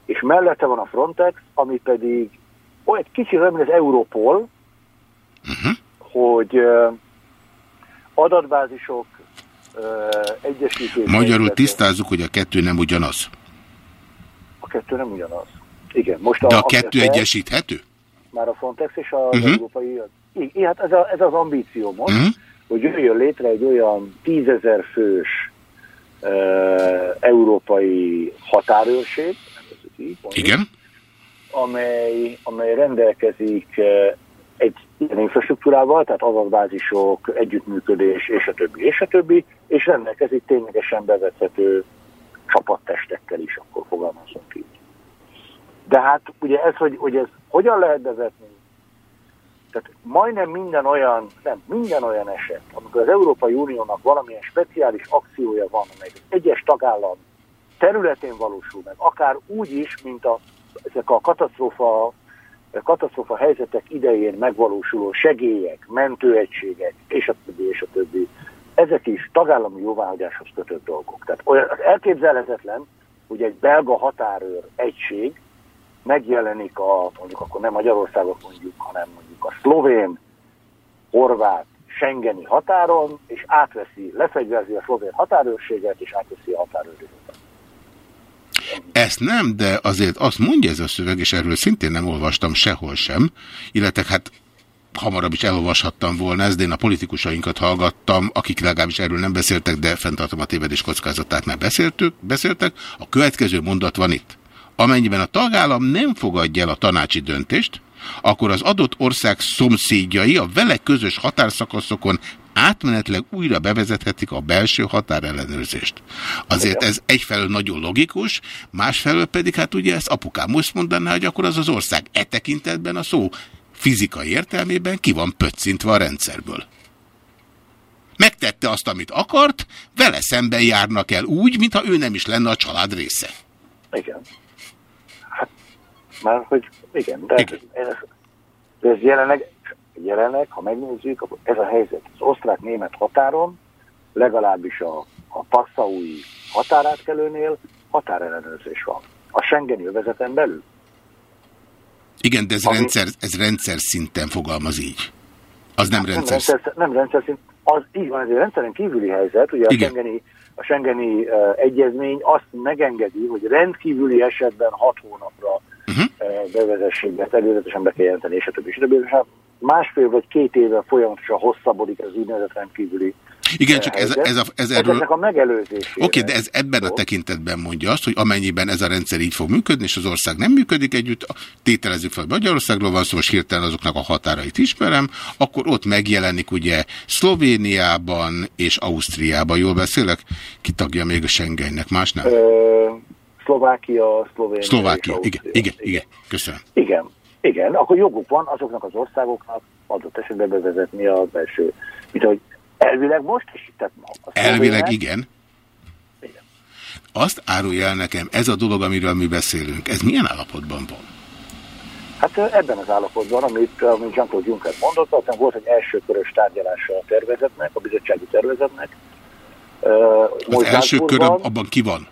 L: és mellette van a Frontex, ami pedig olyan egy kicsit olyan, mint az Europol, uh -huh. hogy adatbázisok, egyesítés.
B: Magyarul tisztázzuk, hogy a kettő nem ugyanaz.
L: A kettő nem ugyanaz. Igen. Most
B: a, De a, a kettő egyesíthető?
L: Már a Frontex és az uh mhm. -huh. európai... Igen, hát ez, a, ez az ambíció most, uh mhm. -huh. hogy jöjjön létre egy olyan tízezer fős uh, európai határőrség, így,
B: Igen.
L: Amely, amely rendelkezik egy ilyen infrastruktúrával, tehát adatbázisok, együttműködés, és a többi, és a többi, és rendelkezik ténylegesen bevethető csapattestekkel is, akkor fogalmazunk így. De hát ugye ez, hogy, hogy ez hogyan lehet bevetni, tehát majdnem minden olyan, nem, minden olyan eset, amikor az Európai Uniónak valamilyen speciális akciója van, amely egyes tagállam területén valósul meg, akár úgy is, mint a, ezek a katasztrófa, katasztrófa helyzetek idején megvalósuló segélyek, mentőegységek, és a többi, és a többi, ezek is tagállami jóváhagyáshoz kötött dolgok. Tehát olyan, elképzelhetetlen, hogy egy belga határőr egység megjelenik a, mondjuk akkor nem Magyarországot mondjuk, hanem mondjuk a szlovén, horvát, Schengeni határon, és átveszi, lefegyverzi a szlovén határőrséget, és átveszi a határőrséget.
B: Ezt nem, de azért azt mondja ez a szöveg, és erről szintén nem olvastam sehol sem, illetve hát hamarabb is elolvashattam volna ezt, de én a politikusainkat hallgattam, akik legalábbis erről nem beszéltek, de fenntartom a tévedés kockázatát, mert beszéltük, beszéltek. A következő mondat van itt. Amennyiben a tagállam nem fogadja el a tanácsi döntést, akkor az adott ország szomszédjai a vele közös határszakaszokon átmenetleg újra bevezethetik a belső határellenőrzést. Azért ez egyfelől nagyon logikus, másfelől pedig hát ugye ezt apukám most mondaná, hogy akkor az az ország e tekintetben a szó fizikai értelmében ki van pöccintve a rendszerből. Megtette azt, amit akart, vele szemben járnak el úgy, mintha ő nem is lenne a család része.
L: Igen. Hát, már hogy igen, de igen. Ez, de ez jelenleg, jelenleg, ha megnézzük, ez a helyzet. Az osztrák-német határon, legalábbis a, a passzaui határátkelőnél határellenőrzés van. A Schengeni övezeten belül.
B: Igen, de ez, Ami... rendszer, ez rendszer szinten fogalmaz így. Az nem
L: nem
B: rendszer,
L: rendszer, nem rendszer szint, az így van, ez egy rendszeren kívüli helyzet, ugye a. Schengeni, a Schengeni uh, egyezmény azt megengedi, hogy rendkívüli esetben hat hónapra
B: Mhm.
L: uh, bevezessék be, előzetesen be kell jelenteni, és a többi, és a többi. És másfél vagy két éve folyamatosan hosszabbodik az úgynevezett rendkívüli
B: Igen, csak ez,
L: helyzet.
B: ez, a, ez erről...
L: Ezeknek a megelőzésére.
B: Oké, de ez ebben a tekintetben mondja azt, hogy amennyiben ez a rendszer így fog működni, és az ország nem működik együtt, tételezzük fel, Magyarországról van szó, most hirtelen azoknak a határait ismerem, akkor ott megjelenik ugye Szlovéniában és Ausztriában, jól beszélek? Ki tagja még a Schengennek, más nem?
L: Ö, Szlovákia, Szlovénia
B: Szlovákia,
L: és
B: igen, igen, igen, köszönöm.
L: Igen, igen, akkor joguk van azoknak az országoknak adott esetben bevezetni a belső, mint hogy elvileg most is, tehát
B: Elvileg
L: szlovének-
B: igen. Azt árulja el nekem, ez a dolog, amiről mi beszélünk, ez milyen állapotban van?
L: Hát ebben az állapotban, amit, amit Jean-Claude Juncker mondott, aztán volt egy első körös tárgyalása a tervezetnek, a bizottsági tervezetnek.
B: Az első köröm, abban ki van?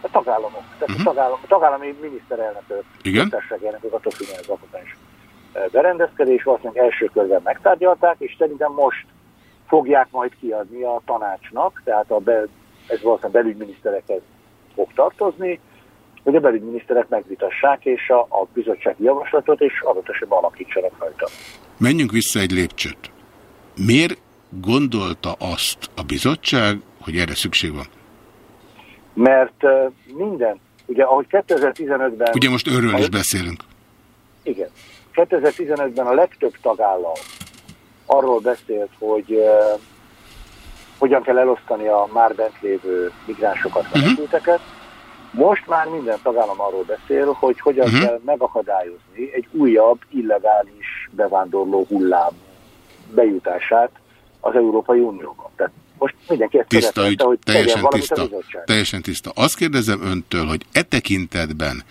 L: A tagállamok, tehát a, tagállam, a tagállami miniszterelnökök,
B: Igen.
L: köztársaságelnök, a Tofinyel zakotás berendezkedés, valószínűleg első körben megtárgyalták, és szerintem most fogják majd kiadni a tanácsnak, tehát a be, ez valószínűleg belügyminiszterekhez fog tartozni, hogy a belügyminiszterek megvitassák, és a, a bizottsági javaslatot, és adott esetben alakítsanak rajta.
B: Menjünk vissza egy lépcsőt. Miért gondolta azt a bizottság, hogy erre szükség van?
L: Mert minden, ugye ahogy 2015-ben...
B: Ugye most őről is beszélünk.
L: Igen. 2015-ben a legtöbb tagállam arról beszélt, hogy uh, hogyan kell elosztani a már bent lévő migránsokat, menekülteket. Most már minden tagállam arról beszél, hogy hogyan
B: Mhm.
L: kell megakadályozni egy újabb illegális bevándorló hullám bejutását az Európai Unióba. Tehát most mindenki ezt
B: Tiszta ügy,
L: hogy
B: teljesen
L: a
B: tiszta. Teljesen tiszta. Azt kérdezem öntől, hogy e tekintetben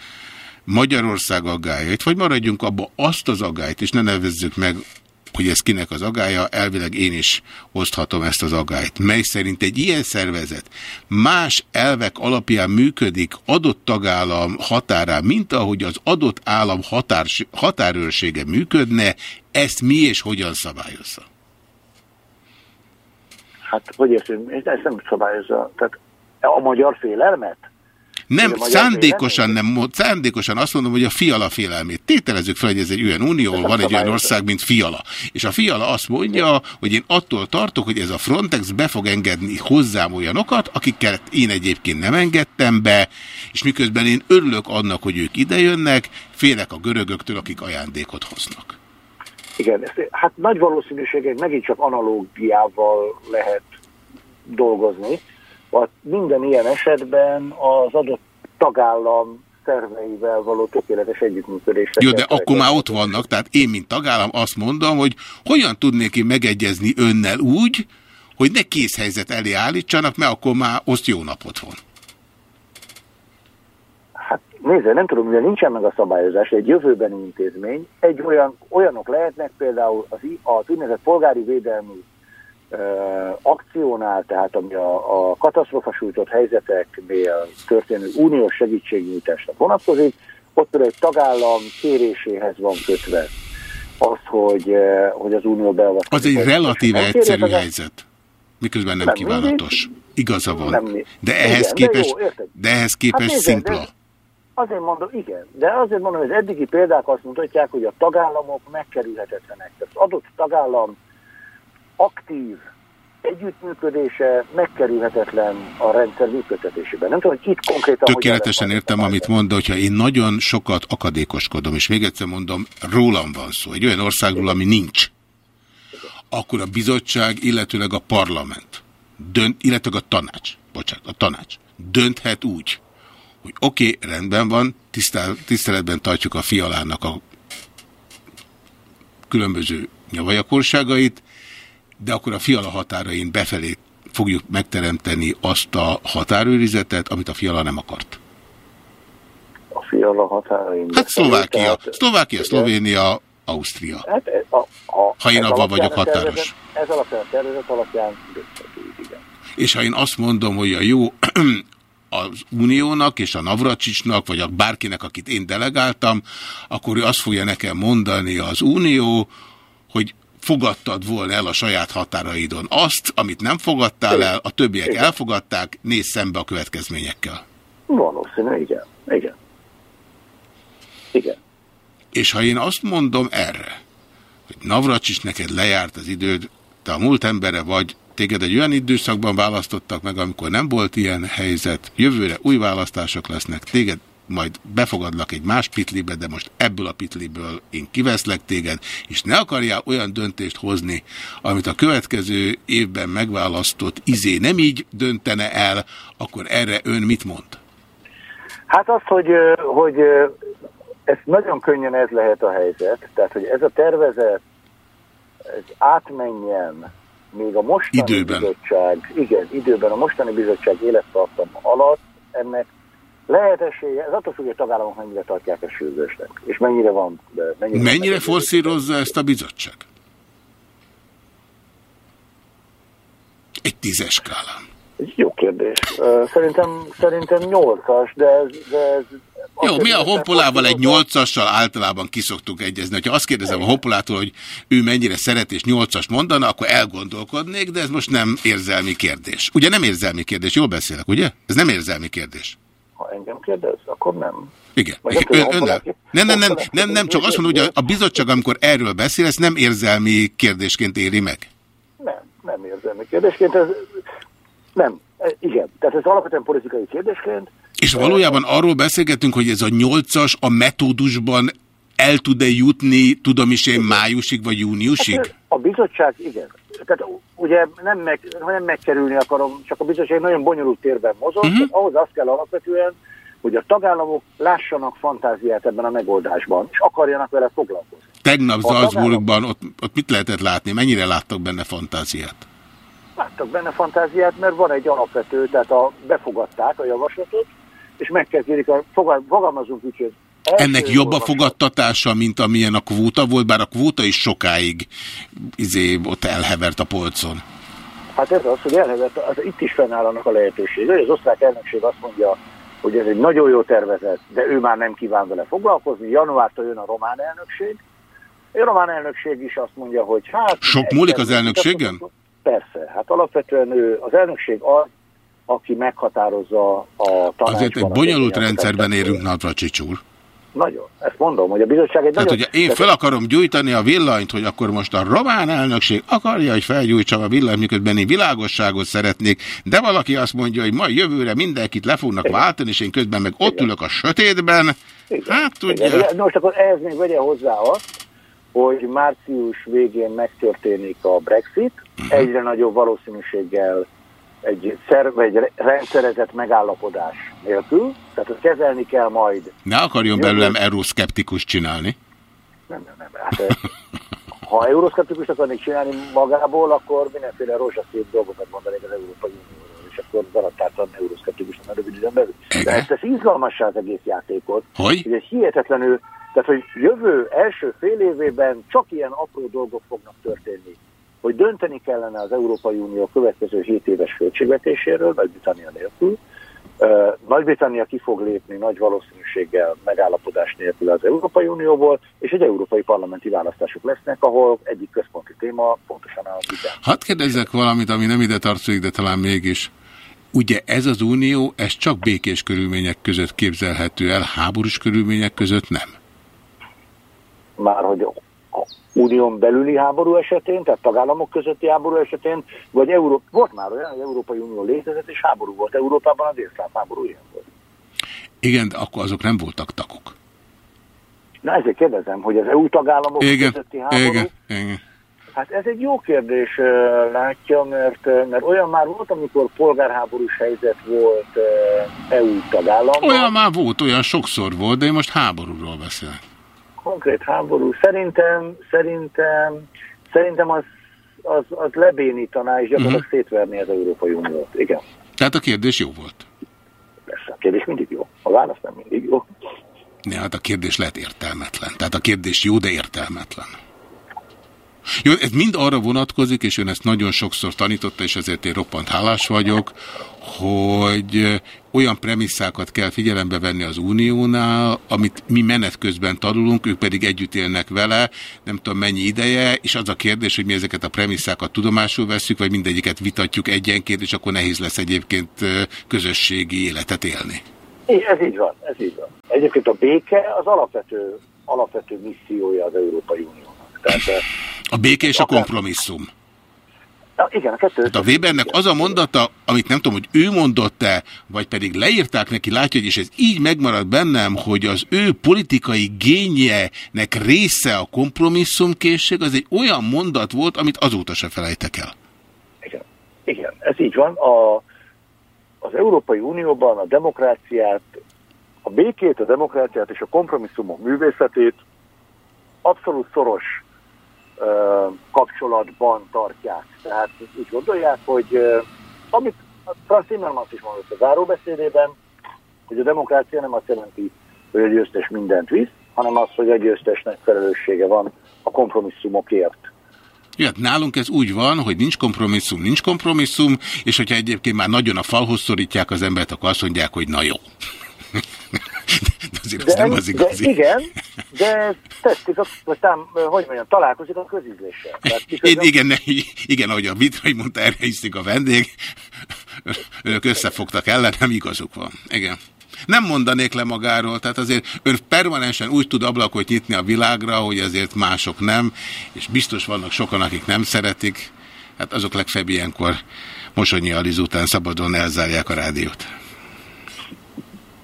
B: Magyarország aggájait, vagy maradjunk abba azt az aggályt, és ne nevezzük meg, hogy ez kinek az agája, elvileg én is oszthatom ezt az agályt, mely szerint egy ilyen szervezet más elvek alapján működik adott tagállam határán, mint ahogy az adott állam határ, határőrsége működne, ezt mi és hogyan szabályozza?
L: Hát, hogy értünk, ezt nem szabályozza. Tehát a magyar félelmet?
B: Nem,
L: magyar
B: szándékosan nem, mond- szándékosan azt mondom, hogy a fiala félelmét. Tételezzük fel, hogy ez egy olyan unió, van egy olyan ország, mint fiala. És a fiala azt mondja, hogy én attól tartok, hogy ez a Frontex be fog engedni hozzám olyanokat, akikkel én egyébként nem engedtem be, és miközben én örülök annak, hogy ők idejönnek, félek a görögöktől, akik ajándékot hoznak.
L: Igen, ezt, hát nagy valószínűséggel megint csak analógiával lehet dolgozni. vagy minden ilyen esetben az adott tagállam szerveivel való tökéletes együttműködésre.
B: Jó, de akkor már ott vannak, tehát én, mint tagállam azt mondom, hogy hogyan tudnék én megegyezni önnel úgy, hogy ne készhelyzet elé állítsanak, mert akkor már oszt jó napot van.
L: Nézze, nem tudom, mivel nincsen meg a szabályozás, egy jövőbeni intézmény, egy olyan, olyanok lehetnek például az, az úgynevezett polgári védelmi ö, akciónál, tehát ami a, a katasztrofasújtott helyzeteknél történő uniós segítségnyújtásra vonatkozik, ott például egy tagállam kéréséhez van kötve az, hogy, hogy az unió beavatkozik.
B: Az egy relatíve egyszerű
L: tagállam-
B: helyzet. Miközben nem
L: Nem
B: kívánatos. Igaza
L: Nem
B: van.
L: mi-
B: De ehhez
L: Igen, de jó,
B: képest,
L: érted.
B: de ehhez
L: Hát
B: képest
L: nézd, de-
B: szimpla.
L: Azért mondom, igen, de azért mondom, hogy az eddigi példák azt mutatják, hogy a tagállamok megkerülhetetlenek. Az adott tagállam aktív együttműködése megkerülhetetlen a rendszer működtetésében. Nem tudom, hogy itt konkrétan...
B: Tökéletesen értem, amit mond, de hogyha én nagyon sokat akadékoskodom, és még egyszer mondom, rólam van szó, egy olyan országról, ami nincs, akkor a bizottság, illetőleg a parlament, dönt, illetőleg a tanács, bocsánat, a tanács, dönthet úgy, hogy oké, okay, rendben van, tisztel, tiszteletben tartjuk a fialának a különböző nyavajakorságait, de akkor a fiala határain befelé fogjuk megteremteni azt a határőrizetet, amit a fiala nem akart.
L: A fiala határain...
B: Hát Szlovákia,
L: Tehát-
B: Szlovákia. Szlovénia, Ausztria.
L: Hát a, a,
B: Ha én
L: ez
B: abban vagyok határos.
L: Ez alapján a tervezet alapján igen.
B: És ha én azt mondom, hogy a jó az Uniónak és a Navracsicsnak, vagy a bárkinek, akit én delegáltam, akkor ő azt fogja nekem mondani az Unió, hogy fogadtad volna el a saját határaidon azt, amit nem fogadtál el, a többiek elfogadták, nézz szembe a következményekkel.
L: Valószínű, igen. Igen. Igen.
B: És ha én azt mondom erre, hogy Navracsics neked lejárt az időd, te a múlt embere vagy, téged egy olyan időszakban választottak meg, amikor nem volt ilyen helyzet, jövőre új választások lesznek, téged majd befogadlak egy más pitlibe, de most ebből a pitliből én kiveszlek téged, és ne akarjál olyan döntést hozni, amit a következő évben megválasztott izé nem így döntene el, akkor erre ön mit mond?
L: Hát az, hogy, hogy ez nagyon könnyen ez lehet a helyzet, tehát hogy ez a tervezet ez átmenjen még a mostani
B: Időben.
L: bizottság, igen, időben a mostani bizottság élettartama alatt, ennek lehet esélye, ez attól függ, hogy a tagállamok mennyire tartják ezt sürgősnek, és mennyire van... Mennyire,
B: Mennyire forszírozza ezt a bizottság? Egy tízes skálán.
L: Jó kérdés. Szerintem, szerintem nyolcas, de ez... De ez
B: Jó, mi a Hoppolával egy nyolcassal általában kiszoktuk egyezni. Ha azt kérdezem a Hoppolától, hogy ő mennyire szeret és nyolcas mondana, akkor elgondolkodnék, de ez most nem érzelmi kérdés. Ugye nem érzelmi kérdés, jól beszélek, ugye? Ez nem érzelmi kérdés.
L: Ha engem kérdez, akkor nem.
B: Igen.
L: Nem
B: Ön.
L: Hoppolát-
B: Nem, nem, nem, nem, nem, csak azt mondom, hogy a, a bizottság, amikor erről beszél, ezt nem érzelmi kérdésként éri meg.
L: Nem, nem érzelmi kérdésként. Ez, nem, e, igen. Tehát ez alapvetően politikai kérdésként.
B: És valójában arról beszélgetünk, hogy ez a nyolcas a metódusban el tud-e jutni, tudom is én, májusig vagy júniusig?
L: Hát, a bizottság, igen. Tehát ugye nem, meg, nem megkerülni akarom, csak a bizottság nagyon bonyolult térben mozog,
B: Mhm.
L: uh-huh. ahhoz az kell alapvetően, hogy a tagállamok lássanak fantáziát ebben a megoldásban, és akarjanak vele foglalkozni.
B: Tegnap Salzburgban ott, ott mit lehetett látni? Mennyire láttak benne fantáziát?
L: Láttak benne fantáziát, mert van egy alapvető, tehát a, befogadták a javaslatot, és megkezdődik a, fogal, fogalmazunk első
B: Ennek jobb a fogadtatása, mint amilyen a kvóta volt, bár a kvóta is sokáig izé, ott elhevert a polcon.
L: Hát ez az, hogy elhevett, az, itt is fennáll annak a lehetősége, hogy az osztrák elnökség azt mondja, hogy ez egy nagyon jó tervezet, de ő már nem kíván vele foglalkozni, januártól jön a román elnökség. A román elnökség is azt mondja, hogy hát...
B: Sok múlik az elnökségen?
L: Persze, hát alapvetően ő, az elnökség az, aki meghatározza a tanácsban.
B: Azért egy bonyolult rendszerben érünk, Navracsics úr.
L: Nagyon. Ezt mondom, hogy a bizottság egy
B: Tehát,
L: nagyon...
B: hogyha én fel akarom gyújtani a villanyt, hogy akkor most a román elnökség akarja, hogy felgyújtsam a villanyt, miközben én világosságot szeretnék, de valaki azt mondja, hogy majd jövőre mindenkit le fognak váltani, és én közben meg ott ülök a sötétben. Hát
L: Igen,
B: tudja,
L: de Most akkor ehhez még vegye hozzá azt, hogy március végén megtörténik a Brexit,
B: Mhm.
L: egyre nagyobb valószínűséggel egy, szerv, egy re- rendszerezett megállapodás nélkül, tehát ezt kezelni kell majd.
B: ne akarjon
L: Jövő-
B: belőlem euroszkeptikus csinálni.
L: Nem, nem, nem. Hát, eh, ha euroszkeptikus akarnék csinálni magából, akkor mindenféle rózsaszép dolgokat mondanék az Európai Unióról és akkor darabtárt adni euroszkeptikusnak a rövid időn belül. De ezt tesz izgalmassá az egész játékot.
B: Hogy?
L: hogy egy hihetetlenül, tehát hogy jövő első fél évében csak ilyen apró dolgok fognak történni, hogy dönteni kellene az Európai Unió következő 7 éves költségvetéséről, Nagy-Britannia nélkül. Nagy-Britannia ki fog lépni nagy valószínűséggel megállapodás nélkül az Európai Unióból, és egy európai parlamenti választások lesznek, ahol egyik központi téma pontosan a vitán.
B: Hadd kérdezzek valamit, ami nem ide tartozik, de talán mégis. Ugye ez az unió, ez csak békés körülmények között képzelhető el, háborús körülmények között nem.
L: Már hogy unión belüli háború esetén, tehát tagállamok közötti háború esetén, vagy Euró... volt már olyan, hogy Európai Unió létezett, és háború volt Európában, az észlám háború ilyen volt.
B: Igen, de akkor azok nem voltak tagok.
L: Na ezért kérdezem, hogy az EU tagállamok
B: Igen,
L: közötti háború,
B: igen, igen.
L: Hát ez egy jó kérdés, látja, mert, mert olyan már volt, amikor polgárháborús helyzet volt EU tagállamban.
B: Olyan már volt, olyan sokszor volt, de én most háborúról beszélek.
L: Konkrét háború. Szerintem, szerintem, szerintem az, az, az lebénítaná és gyakorlatilag
B: Mhm.
L: uh-huh. szétverni az Európai Uniót. Igen,
B: Tehát a kérdés jó volt.
L: persze. A kérdés mindig jó. A válasz nem mindig jó.
B: Ne, hát a kérdés lehet értelmetlen. Tehát a kérdés jó, de értelmetlen. Jó, ez mind arra vonatkozik, és ön ezt nagyon sokszor tanította, és ezért én roppant hálás vagyok, hogy olyan premisszákat kell figyelembe venni az Uniónál, amit mi menet közben tanulunk, ők pedig együtt élnek vele, nem tudom mennyi ideje, és az a kérdés, hogy mi ezeket a premisszákat tudomásul veszük, vagy mindegyiket vitatjuk egyenként, és akkor nehéz lesz egyébként közösségi életet élni.
L: Így- Ez így van, ez így van. Egyébként a béke az alapvető, alapvető missziója az Európai Uniónak. Tehát,
B: A béke és a kompromisszum.
L: na, igen, a kettő
B: Hát a Webernek az a mondata, amit nem tudom, hogy ő mondott-e, vagy pedig leírták neki, látja, hogy és ez így megmarad bennem, hogy az ő politikai génjenek része a kompromisszumkészség, az egy olyan mondat volt, amit azóta se felejtek el.
L: Igen, ez így van. A, az Európai Unióban a demokráciát, a békét, a demokráciát és a kompromisszumok művészetét abszolút szoros kapcsolatban tartják. Tehát úgy gondolják, hogy amit Franz Timmermans is mondott a záróbeszédében, hogy a demokrácia nem azt jelenti, hogy a győztes mindent visz, hanem az, hogy a győztesnek felelőssége van a kompromisszumokért.
B: Ja, nálunk ez úgy van, hogy nincs kompromisszum, nincs kompromisszum, és hogyha egyébként már nagyon a falhoz szorítják az embert, akkor azt mondják, hogy na jó. De azért az nem az igazi.
L: De igen, de tetszik, vagy tám, hogy mondjam, találkozik a
B: Én,
L: miközben-
B: igen, ne, igen, ahogy a Vitrai mondta, erre hiszik a vendég. Önök összefogtak ellen, nem igazuk van. Igen. Nem mondanék le magáról, tehát azért ön permanensen úgy tud ablakot nyitni a világra, hogy azért mások nem, és biztos vannak sokan, akik nem szeretik. Hát azok legfeljebb ilyenkor Mosonyi Aliz után szabadon elzárják a rádiót.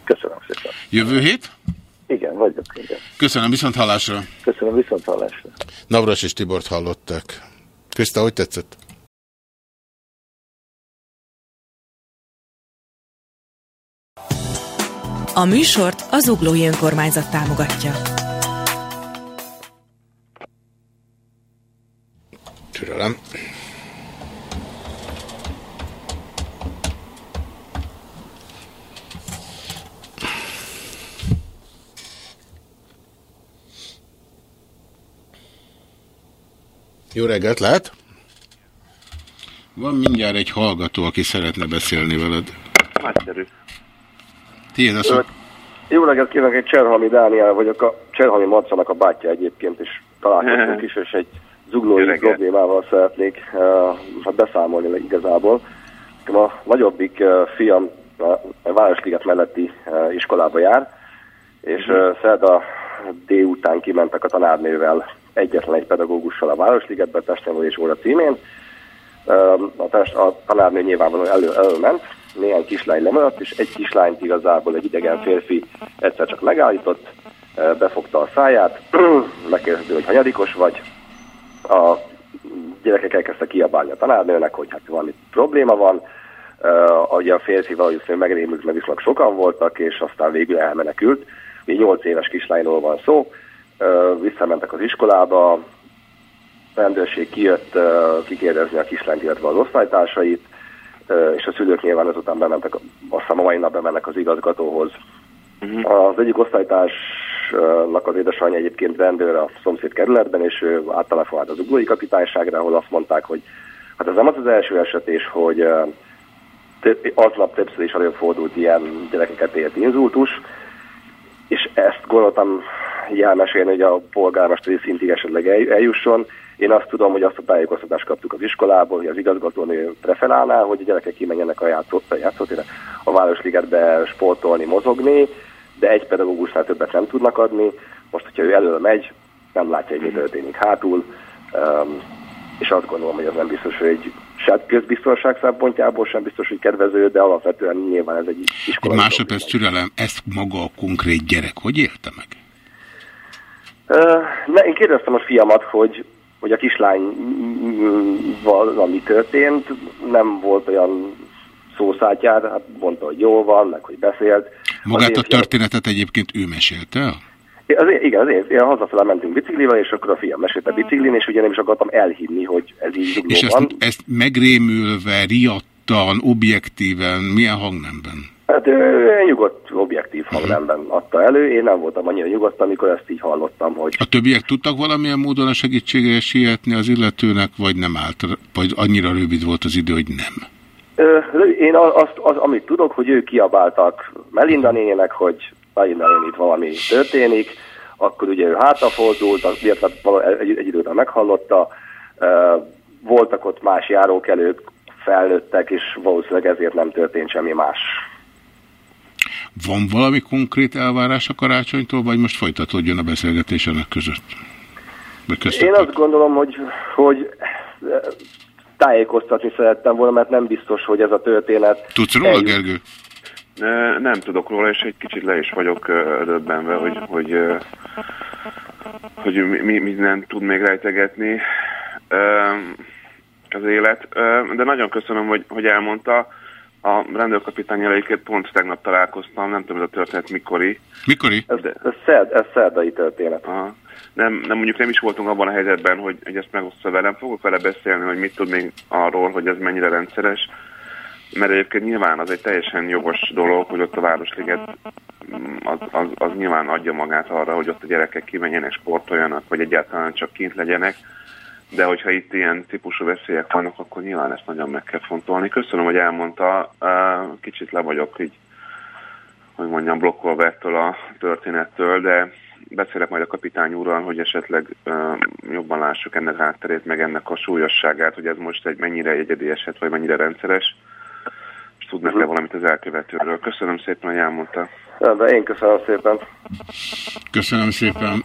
L: Köszönöm szépen.
B: Jövő hét?
L: Igen, vagyok, igen.
B: Köszönöm, viszont hallásra.
L: Köszönöm, viszont hallásra.
B: Navras és Tibort hallották. Krista, hogy tetszett?
M: A műsort az Uglói Önkormányzat támogatja.
B: Türelem. Jó reggelt, lehet? Van mindjárt egy hallgató, aki szeretne beszélni veled.
N: Nagyszerű.
B: Tiéd a szó.
N: Jó reggelt kívánok, egy Cserhalmi Dániel vagyok, a Cserhalmi Marcanak a bátyja egyébként, és találkoztunk is, és egy zuglói problémával szeretnék uh, beszámolni igazából. A nagyobbik uh, fiam a Városliget melletti uh, iskolába jár, és uh, szerda délután kimentek a tanárnővel egyetlen egy pedagógussal a Városligetbe, testnevelés óra címén. A, test, a tanárnő nyilvánvalóan elő, előment, néhány kislány lemaradt, és egy kislányt igazából egy idegen férfi egyszer csak megállított, befogta a száját, megkérdezte, hogy hanyadikos vagy. A gyerekek elkezdtek kiabálni a tanárnőnek, hogy hát valami probléma van. Uh, ugye a férfi valószínűleg megrémült, mert viszonylag sokan voltak, és aztán végül elmenekült. Még 8 éves kislányról van szó. Visszamentek az iskolába, rendőrség kijött kikérdezni a kislányt, illetve az osztálytársait. És a szülők nyilván ezután bementek, azt hiszem a mai nap bemennek az igazgatóhoz. Az egyik osztálytársnak az édesanyja egyébként rendőr a szomszéd kerületben, és ő áttelefonált az uglói kapitányságra, ahol azt mondták, hogy hát ez nem az az első eset, és hogy aznap többször is előfordult ilyen gyerekeket ért inzultus, és ezt gondoltam elmesélni, hogy a polgármesteri szintig esetleg el- eljusson. Én azt tudom, hogy azt a tájékoztatást kaptuk az iskolából, hogy az igazgatónő preferálná, hogy a gyerekek kimenjenek a játszó- a játszótérre, a Városligetbe sportolni, mozogni, de egy pedagógusnál többet nem tudnak adni. Most, hogyha ő elől megy, nem látja, hogy mi történik hátul, és azt gondolom, hogy ez nem biztos, hogy egy se közbiztonság szempontjából sem biztos, hogy kedvező, de alapvetően nyilván ez egy
B: Egy
N: iskolai
B: másodperc türelem, ezt maga a konkrét gyerek hogy élte meg?
N: Ne, én kérdeztem a fiamat, hogy, hogy a kislányval mi történt, nem volt olyan szószátjár, hát mondta, hogy jól van, meg hogy beszélt.
B: Magát a
N: fiam-
B: történetet egyébként ő mesélte el?
N: Az én, igen, az én, én hazafele mentünk biciklivel, és akkor a fiam mesélte biciklin, és ugye nem is akartam elhinni, hogy ez így
B: És ezt, ezt megrémülve, riadtan, objektíven, milyen hangnemben?
N: Hát ő nyugodt, objektív hangnemben adta elő, én nem voltam annyira nyugodt, amikor ezt így hallottam, hogy
B: A többiek tudtak valamilyen módon a segítségre sietni az illetőnek, vagy nem állt, vagy annyira rövid volt az idő, hogy nem?
N: Én azt, az, amit tudok, hogy ők kiabáltak Melinda nénének, hogy Melinda néni itt valami történik, akkor ugye ő hátrafordult, az vala- egy, egy idő után meghallotta, voltak ott más járókelők, felnőttek, és valószínűleg ezért nem történt semmi más.
B: Van valami konkrét elvárás a karácsonytól, vagy most folytatódjon a beszélgetés önök között?
N: Én azt gondolom, hogy, hogy eh, tájékoztatni szerettem volna, mert nem biztos, hogy ez a történet...
B: Tudsz róla,
N: eljut-
B: Gergő?
O: Ö, Nem tudok róla, és egy kicsit le is vagyok döbbenve, hogy, hogy, ö, hogy mi, mi, nem tud még rejtegetni az élet. De nagyon köszönöm, hogy, hogy elmondta. A rendőrkapitány jeleiket pont tegnap találkoztam, nem tudom, ez a történet mikori.
B: Mikori?
N: Ez, ez, szerd, ez szerdai történet.
O: Aha. Nem, nem, mondjuk nem is voltunk abban a helyzetben, hogy, hogy ezt megosztja velem. Fogok vele beszélni, hogy mit tud még arról, hogy ez mennyire rendszeres. Mert egyébként nyilván az egy teljesen jogos dolog, hogy ott a Városliget mm, az, az, az nyilván adja magát arra, hogy ott a gyerekek kimenjenek, sportoljanak, vagy egyáltalán csak kint legyenek. De hogyha itt ilyen típusú veszélyek vannak, akkor nyilván ezt nagyon meg kell fontolni. Köszönöm, hogy elmondta. Kicsit le vagyok így, hogy mondjam, blokkolva ettől a történettől, de beszélek majd a kapitány úrral, hogy esetleg jobban lássuk ennek hátterét, meg ennek a súlyosságát, hogy ez most egy mennyire egyedi eset, vagy mennyire rendszeres, és tudnak-e valamit az elkövetőről. Köszönöm szépen, hogy elmondta.
N: De én köszönöm szépen.
B: Köszönöm szépen.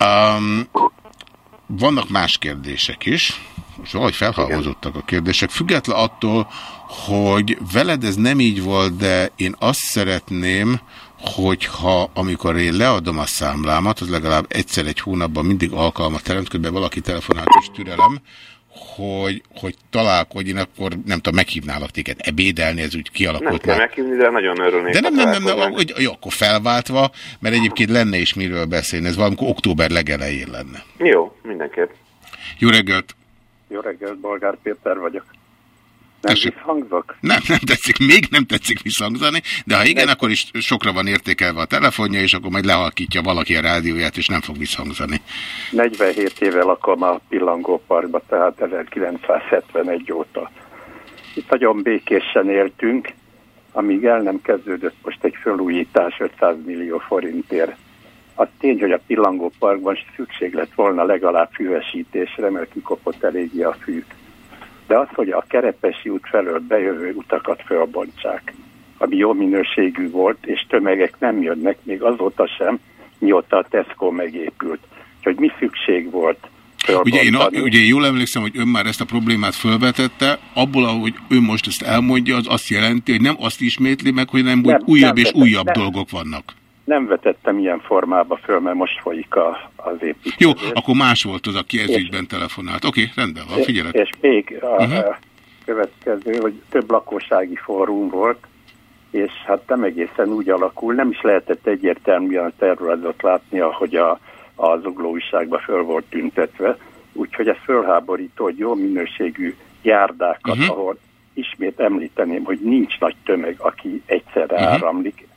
B: Um, vannak más kérdések is. Most valahogy felhalmozottak a kérdések. Független attól, hogy veled ez nem így volt, de én azt szeretném, hogyha amikor én leadom a számlámat, az legalább egyszer egy hónapban mindig alkalmat teremt, valaki telefonált és türelem, hogy, hogy találkodj, én akkor nem tudom, meghívnálak téged ebédelni, ez úgy
O: Nem
B: kialakult
O: kell
B: már.
O: meghívni, de nagyon örülnék.
B: De nem, nem, nem, nem, hogy, jó, akkor felváltva, mert egyébként lenne is miről beszélni, ez valamikor október legelején lenne.
O: Jó, mindenképp.
B: Jó reggelt!
P: Jó reggelt, Bolgár Péter vagyok. Nem
B: Tessék.
P: visszhangzok?
B: Nem, nem tetszik, még nem tetszik visszhangzani, de ha igen, akkor is sokra van értékelve a telefonja, és akkor majd lehalkítja valaki a rádióját, és nem fog visszhangzani.
P: 47 éve lakom a Pillangóparkban, tehát 1971 óta. Itt nagyon békésen éltünk, amíg el nem kezdődött most egy felújítás 500 millió forintért. Az tény, hogy a Pillangóparkban szükség lett volna legalább füvesítésre, mert kikopott eléggé a fű. De az, hogy a Kerepesi út felől bejövő utakat fölbontsák, ami jó minőségű volt, és tömegek nem jönnek még azóta sem, mióta a Tesco megépült. Hogy mi szükség volt
B: Ugye én, ugye én jól emlékszem, hogy ön már ezt a problémát felvetette, abból, ahogy ön most ezt elmondja, az azt jelenti, hogy nem azt ismétli meg, hogy nem,
P: Nem,
B: újabb
P: nem
B: és újabb
P: nem.
B: dolgok vannak.
P: Nem vetettem ilyen formába föl, mert most folyik a, az építés.
B: Jó, akkor más volt az, aki ezügyben telefonált. Oké, rendben van, figyelek.
P: És még a,
B: Uh-huh.
P: a következő, hogy több lakossági fórum volt, és hát nem egészen úgy alakul, nem is lehetett egyértelműen a területet látni, ahogy a, az ugló újságban föl volt tüntetve, úgyhogy ez fölháborító, hogy jó minőségű járdákat,
B: Mhm.
P: uh-huh. ahol ismét említeném, hogy nincs nagy tömeg, aki egyszerre
B: Mhm.
P: uh-huh. áramlik.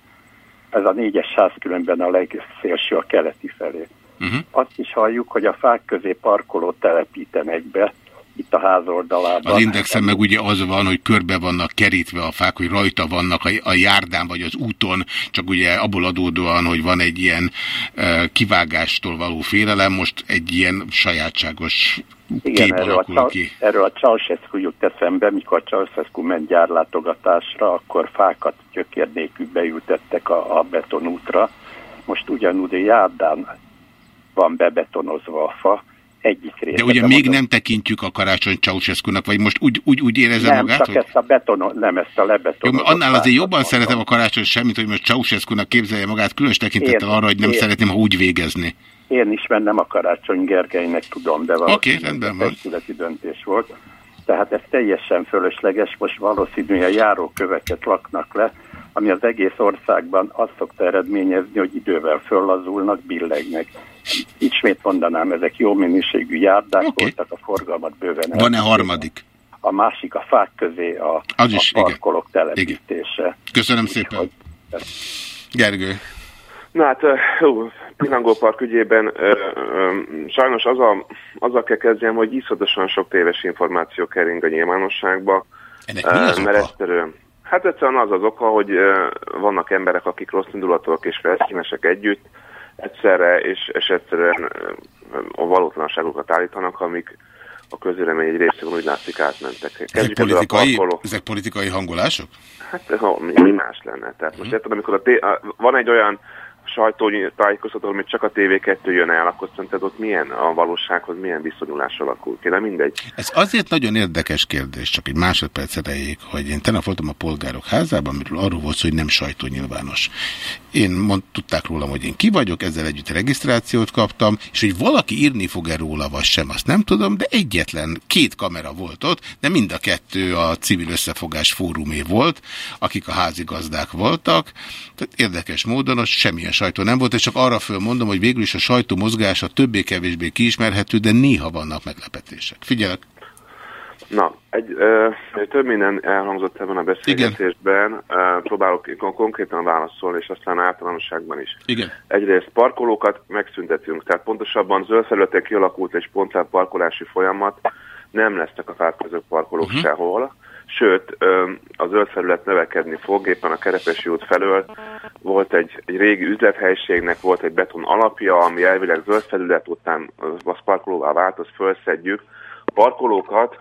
P: Ez a négyes sáv különben a legszélső a keleti felé.
B: Uh-huh.
P: Azt is halljuk, hogy a fák közé parkolót telepítenek be, itt a ház oldalában.
B: Az indexen meg ugye az van, hogy körbe vannak kerítve a fák, hogy rajta vannak a, járdán vagy az úton, csak ugye abból adódóan, hogy van egy ilyen e, kivágástól való félelem, most egy ilyen sajátságos kép
P: Igen, erről a,
B: ki.
P: erről a Ceausescu jut eszembe, mikor Ceausescu ment gyárlátogatásra, akkor fákat gyökér nélkül beültettek a, a betonútra. Most ugyanúgy járdán van bebetonozva a fa, egyik része.
B: De ugye még nem tekintjük a karácsony Ceausescu-nak, vagy most úgy, úgy, úgy érezze
P: nem,
B: magát,
P: csak
B: hogy...
P: ezt a betono, nem ezt a lebetonozott
B: annál azért jobban
P: mondom.
B: szeretem a karácsony semmit, hogy most Ceausescu-nak képzelje magát, különös tekintettel arra, hogy nem
P: én-
B: szeretném, ha úgy végezni.
P: Én is, mert nem a Karácsony Gergelynek tudom, de valószínűleg
B: van.
P: testületi döntés volt. Tehát ez teljesen fölösleges, most valószínűleg a járóköveket laknak le, ami az egész országban azt szokta eredményezni, hogy idővel föllazulnak, billegnek. Ismét mondanám, ezek jó minőségű járdák okay. voltak, a forgalmat bőven
B: Van-e harmadik?
P: A másik a fák közé a,
B: Az is,
P: a
B: igen.
P: parkolók telepítése.
B: Köszönöm szépen. Gergő.
O: Na hát, ö, hú, Pilangó Park ügyében ö, ö, sajnos az a, azzal kell kezdjem, hogy iszonyatosan sok téves információ kering a nyilvánosságba.
B: Ennek mi az oka?
O: Hát egyszerűen az az oka, hogy vannak emberek, akik rossz indulatúak és felszínesek együtt egyszerre, és, és egyszerűen a valótlanságokat állítanak, amik a közvélemény egy részében úgy látszik átmentek.
B: Ezek
O: Kezdjük ezzel a
B: politikai,
O: parkoló-
B: ezek politikai hangolások?
O: Hát mi, más lenne? Tehát most érted, amikor a té- a, van egy olyan sajtótájékoztató, amit csak a TV2 jön el, akkor szerinted ott milyen a valósághoz, milyen viszonyulás alakul ki, de mindegy.
B: Ez azért nagyon érdekes kérdés, csak egy másodperc erejéig, hogy én tegnap voltam a polgárok házában, amiről arról volt szó, hogy nem sajtónyilvános. Én mond, tudták rólam, hogy én ki vagyok, ezzel együtt regisztrációt kaptam, és hogy valaki írni fog-e róla, vagy sem, azt nem tudom, de egyetlen két kamera volt ott, de mind a kettő a civil összefogás fórumé volt, akik a házigazdák voltak. Tehát érdekes módon ott semmilyen sajtó nem volt, és csak arra fölmondom, hogy végül is a sajtó mozgása többé-kevésbé kiismerhető, de néha vannak meglepetések. Figyelek!
O: Na, egy, ö, több minden elhangzott ebben a beszélgetésben, ö, próbálok kon- konkrétan válaszolni, és aztán általánosságban is.
B: Igen.
O: Egyrészt parkolókat megszüntetünk, tehát pontosabban zöld felületen kialakult egy spontán parkolási folyamat, nem lesznek a fák között parkolók uh-huh. sehol, sőt, ö, a zöld felület növekedni fog, éppen a Kerepesi út felől volt egy, egy régi üzlethelyiségnek volt egy beton alapja, ami elvileg zöld felület után az parkolóvá vált, azt felszedjük. Parkolókat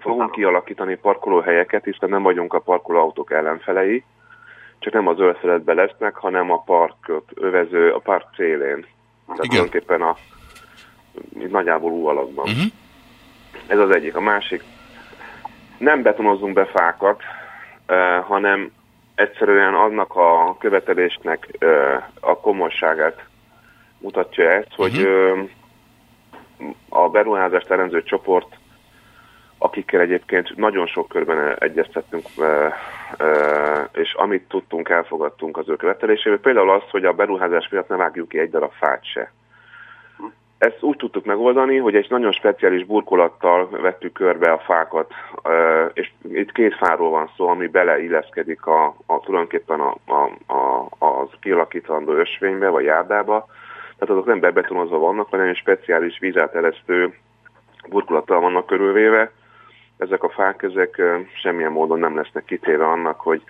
O: fogunk kialakítani parkolóhelyeket, hiszen nem vagyunk a parkolóautók ellenfelei, csak nem a zöld felületben lesznek, hanem a parkot övező, a park célén. Tehát tulajdonképpen a nagyjából U alakban.
B: Mhm.
O: Uh-huh. Ez az egyik. A másik, nem betonozunk be fákat, hanem egyszerűen annak a követelésnek a komolyságát mutatja ezt, hogy uh, a beruházást ellenző csoport akikkel egyébként nagyon sok körben egyeztettünk, és amit tudtunk, elfogadtunk az ő követelésével. Például az, hogy a beruházás miatt ne vágjuk ki egy darab fát se. Ezt úgy tudtuk megoldani, hogy egy nagyon speciális burkolattal vettük körbe a fákat, és itt két fáról van szó, ami beleilleszkedik a, a tulajdonképpen a, a, a, az kialakítandó ösvénybe, vagy járdába. Tehát azok nem bebetonozva vannak, hanem egy speciális vízátelesztő burkolattal vannak körülvéve. Ezek a fák, ezek semmilyen módon nem lesznek kitéve annak, hogy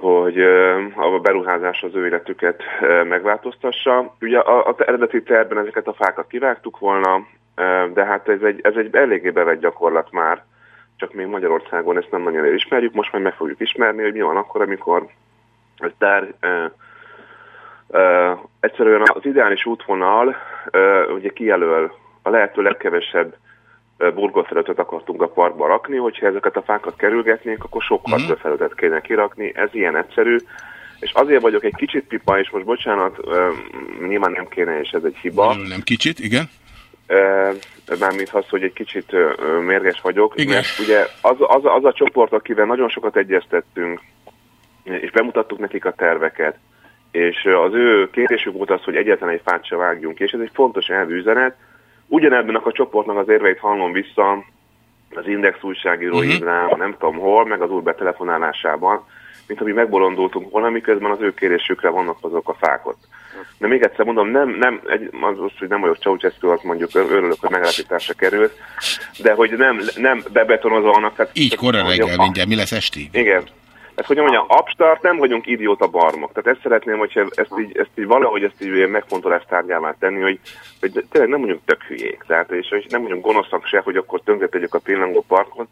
O: hogy a beruházás az ő életüket megváltoztassa. Ugye az eredeti tervben ezeket a fákat kivágtuk volna, de hát ez egy, ez egy eléggé bevett gyakorlat már, csak még Magyarországon ezt nem nagyon ismerjük, most majd meg fogjuk ismerni, hogy mi van akkor, amikor egy tár, egyszerűen az ideális útvonal ugye kijelöl a lehető legkevesebb ö, burkolfelületet akartunk a parkba rakni, hogyha ezeket a fákat kerülgetnénk, akkor sokkal több felületet kéne kirakni, ez ilyen egyszerű, és azért vagyok egy kicsit pipa, és most bocsánat, nyilván nem kéne, és ez egy hiba.
B: Nem kicsit, igen.
O: Mármint az, hogy egy kicsit mérges vagyok,
B: Igen.
O: mert ugye az, az, az a csoport, akivel nagyon sokat egyeztettünk, és bemutattuk nekik a terveket, és az ő kérésük volt az, hogy egyetlen egy fát se vágjunk, és ez egy fontos elvű üzenet. Ugyanebben a csoportnak az érveit hallom vissza, az Index újságíró
B: Mhm.
O: ír rám, nem tudom hol, meg az úr betelefonálásában, mint ami megbolondultunk volna, miközben az ő kérésükre vannak azok a fák ott. De még egyszer mondom, nem, nem, egy, az, hogy nem vagyok Ceausescu, azt mondjuk ör- örülök, hogy megállapításra került, de hogy nem, nem bebetonozva vannak. Tehát,
B: Így korra reggel
O: a-
B: mindjárt, mi lesz esti?
O: Igen. Tehát, hogy mondjam, abstart nem vagyunk idióta barmok. Tehát ezt szeretném, hogyha ezt így, ezt így valahogy ezt így megfontolás tárgyává tenni, hogy, hogy tényleg nem vagyunk tök hülyék. Tehát, és hogy nem vagyunk gonoszak se, hogy akkor tönkretegyük a pillangó parkot,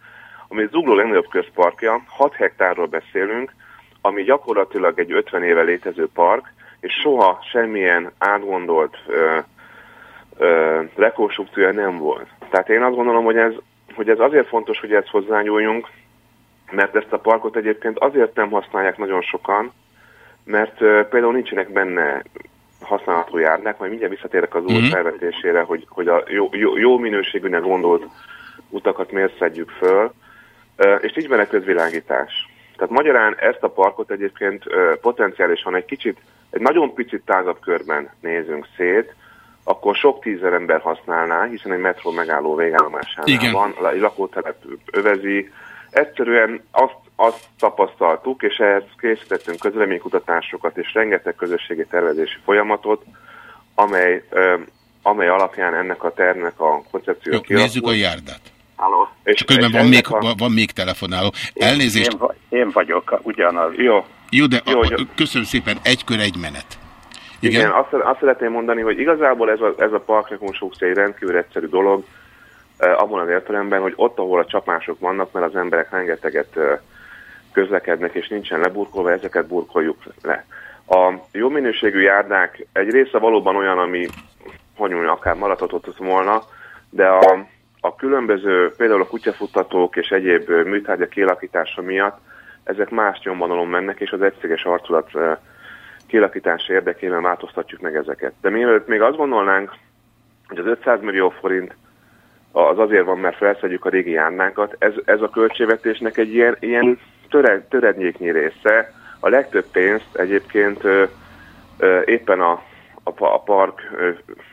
O: ami Zugló legnagyobb közparkja, 6 hektárról beszélünk, ami gyakorlatilag egy 50 éve létező park, és soha semmilyen átgondolt ö, ö, rekonstrukciója nem volt. Tehát én azt gondolom, hogy ez, hogy ez azért fontos, hogy ezt hozzányúljunk, mert ezt a parkot egyébként azért nem használják nagyon sokan, mert például nincsenek benne használható járnák, majd mindjárt visszatérek az úr
B: Mhm.
O: felvetésére, hogy, hogy a jó, jó, jó minőségűnek gondolt utakat miért szedjük föl, és így benne közvilágítás. Tehát magyarán ezt a parkot egyébként potenciálisan egy kicsit, egy nagyon picit tágabb körben nézünk szét, akkor sok tízezer ember használná, hiszen egy metró megálló végállomásánál
B: Igen.
O: van, egy lakótelep övezi. Egyszerűen azt, azt tapasztaltuk, és ehhez készítettünk közleménykutatásokat és rengeteg közösségi tervezési folyamatot, amely, ö, amely alapján ennek a tervnek a koncepció
B: Jó, nézzük a járdát.
O: Halló. És,
B: Csak közben van még,
O: a-
B: van, van még telefonáló. Elnézést.
P: Én, én vagyok ugyanaz.
O: Jó.
B: Jó, de
O: Jó,
B: a, a, köszönöm szépen, egy kör, egy menet.
O: Igen,
B: Igen?
O: azt, azt szeretném mondani, hogy igazából ez a, ez a parkrekonstrukció egy rendkívül egyszerű dolog, abban az értelemben, hogy ott, ahol a csapások vannak, mert az emberek rengeteget közlekednek, és nincsen leburkolva, ezeket burkoljuk le. A jó minőségű járdák egy része valóban olyan, ami hogy mondjam, akár maradhatott volna, de a, a különböző, például a kutyafuttatók és egyéb műtárgyak kialakítása miatt ezek más nyomvonalon mennek, és az egységes arculat kialakítása érdekében változtatjuk meg ezeket. De mielőtt még azt gondolnánk, hogy az 500 millió forint az azért van, mert felszedjük a régi járnánkat, ez, ez a költségvetésnek egy ilyen, ilyen töre, törednyéknyi része. A legtöbb pénzt egyébként ö, ö, éppen a, a, a park ö,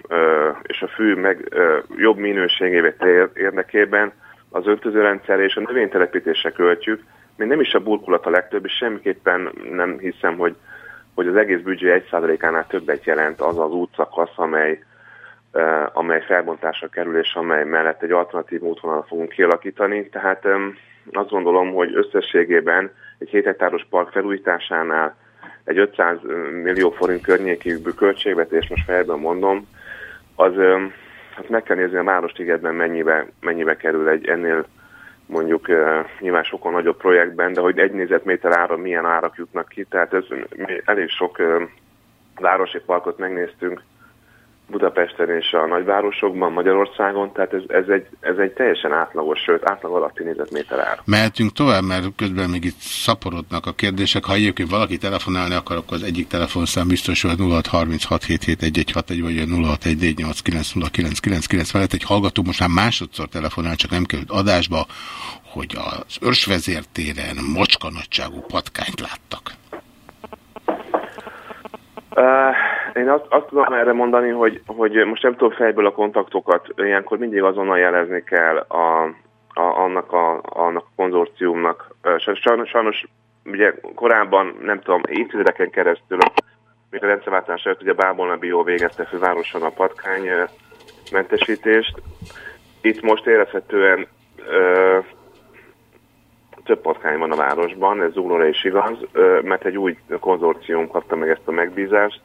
O: ö, és a fű meg ö, jobb minőségével ér- érdekében az öntözőrendszerre és a növénytelepítésre költjük, még nem is a burkolat a legtöbb, és semmiképpen nem hiszem, hogy, hogy az egész büdzsé 1%-ánál többet jelent az az útszakasz, amely, amely felbontásra kerül, és amely mellett egy alternatív útvonalat fogunk kialakítani. Tehát azt gondolom, hogy összességében egy 7 hektáros park felújításánál egy 500 millió forint környékű költségvetés, most fejben mondom, az hát meg kell nézni a Városligetben mennyibe, mennyibe kerül egy ennél mondjuk nyilván sokkal nagyobb projektben, de hogy egy négyzetméter ára milyen árak jutnak ki, tehát ez elég sok városi parkot megnéztünk Budapesten és a nagyvárosokban, Magyarországon, tehát ez, ez, egy, ez egy teljesen átlagos, sőt átlag alatti négyzetméter ár.
B: Mehetünk tovább, mert közben még itt szaporodnak a kérdések. Ha egyébként valaki telefonálni akar, akkor az egyik telefonszám biztos, hogy 0636771161 vagy a 0614890999 mellett egy hallgató most már másodszor telefonál, csak nem került adásba, hogy az őrsvezértéren mocska nagyságú patkányt láttak.
O: Uh, én azt, azt tudom erre mondani, hogy, hogy most nem tudom fejből a kontaktokat, ilyenkor mindig azonnal jelezni kell a, a, annak, a, annak a konzorciumnak. Sajnos, sajnos ugye korábban, nem tudom, évtizedeken keresztül, még a rendszerváltás előtt ugye Bábolna Bió végezte fővároson a patkány mentesítést. Itt most érezhetően uh, több patkány van a városban, ez Zuglóra is igaz, ö, mert egy új konzorcium kapta meg ezt a megbízást.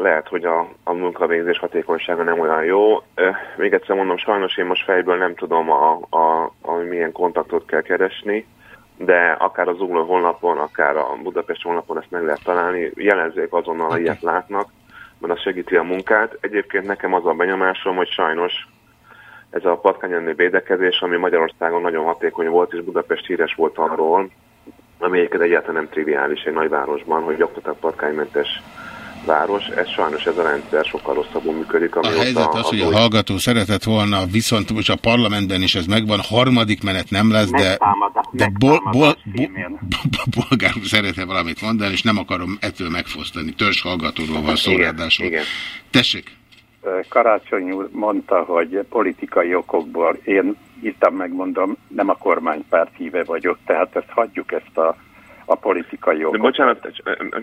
O: Lehet, hogy a, a munkavégzés hatékonysága nem olyan jó. Még egyszer mondom, sajnos én most fejből nem tudom, a, a, a milyen kontaktot kell keresni, de akár a Zugló honlapon, akár a Budapest honlapon ezt meg lehet találni. Jelenzzék azonnal, ha ilyet látnak, mert az segíti a munkát. Egyébként nekem az a benyomásom, hogy sajnos ez a patkányelmi védekezés, ami Magyarországon nagyon hatékony volt, és Budapest híres volt arról, ami egyébként egyáltalán nem triviális egy nagyvárosban, hogy gyakorlatilag patkánymentes város. Ez sajnos ez a rendszer sokkal rosszabbul működik,
B: A helyzet az, hogy a hallgató szeretett volna, viszont most a parlamentben is ez megvan, harmadik menet nem lesz, de, de bol, bol, bol, bolgár szeretne valamit mondani, és nem akarom ettől megfosztani. Törzs hallgatóról van szó,
O: Igen,
B: ráadásul. Tessék!
P: Karácsony úr mondta, hogy politikai okokból én írtam megmondom, nem a kormánypárt híve vagyok, tehát ezt hagyjuk ezt a, a politikai
O: De
P: okot.
O: bocsánat,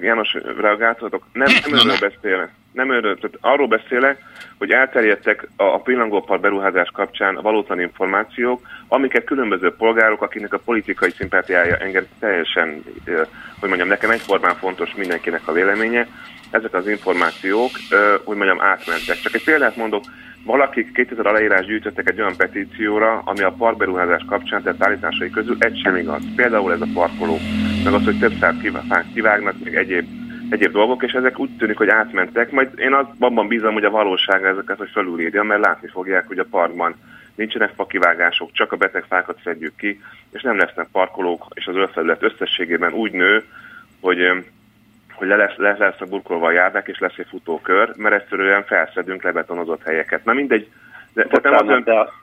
O: János, reagáltatok? Nem, nem erről beszélek. Nem erről, tehát arról beszélek, hogy elterjedtek a, a pillangópar beruházás kapcsán a valótlan információk, amiket különböző polgárok, akinek a politikai szimpátiája engem teljesen, eh, hogy mondjam, nekem egyformán fontos mindenkinek a véleménye, ezek az információk, eh, hogy mondjam, átmentek. Csak egy példát mondok, valakik 2000 aláírás gyűjtöttek egy olyan petícióra, ami a parkberuházás kapcsán tett állításai közül egy sem igaz. Például ez a parkoló, meg az, hogy több száz kivá- kivágnak, meg egyéb, egyéb dolgok, és ezek úgy tűnik, hogy átmentek. Majd én az, abban bízom, hogy a valóság ezeket, hogy felülírja, mert látni fogják, hogy a parkban nincsenek fakivágások, csak a beteg fákat szedjük ki, és nem lesznek parkolók, és az ölfelület összességében úgy nő, hogy hogy le, lesz, le lesznek burkolva a járdák, és lesz egy futókör, mert egyszerűen felszedünk lebetonozott helyeket. Na mindegy, de, tehát nem az ön...
P: de a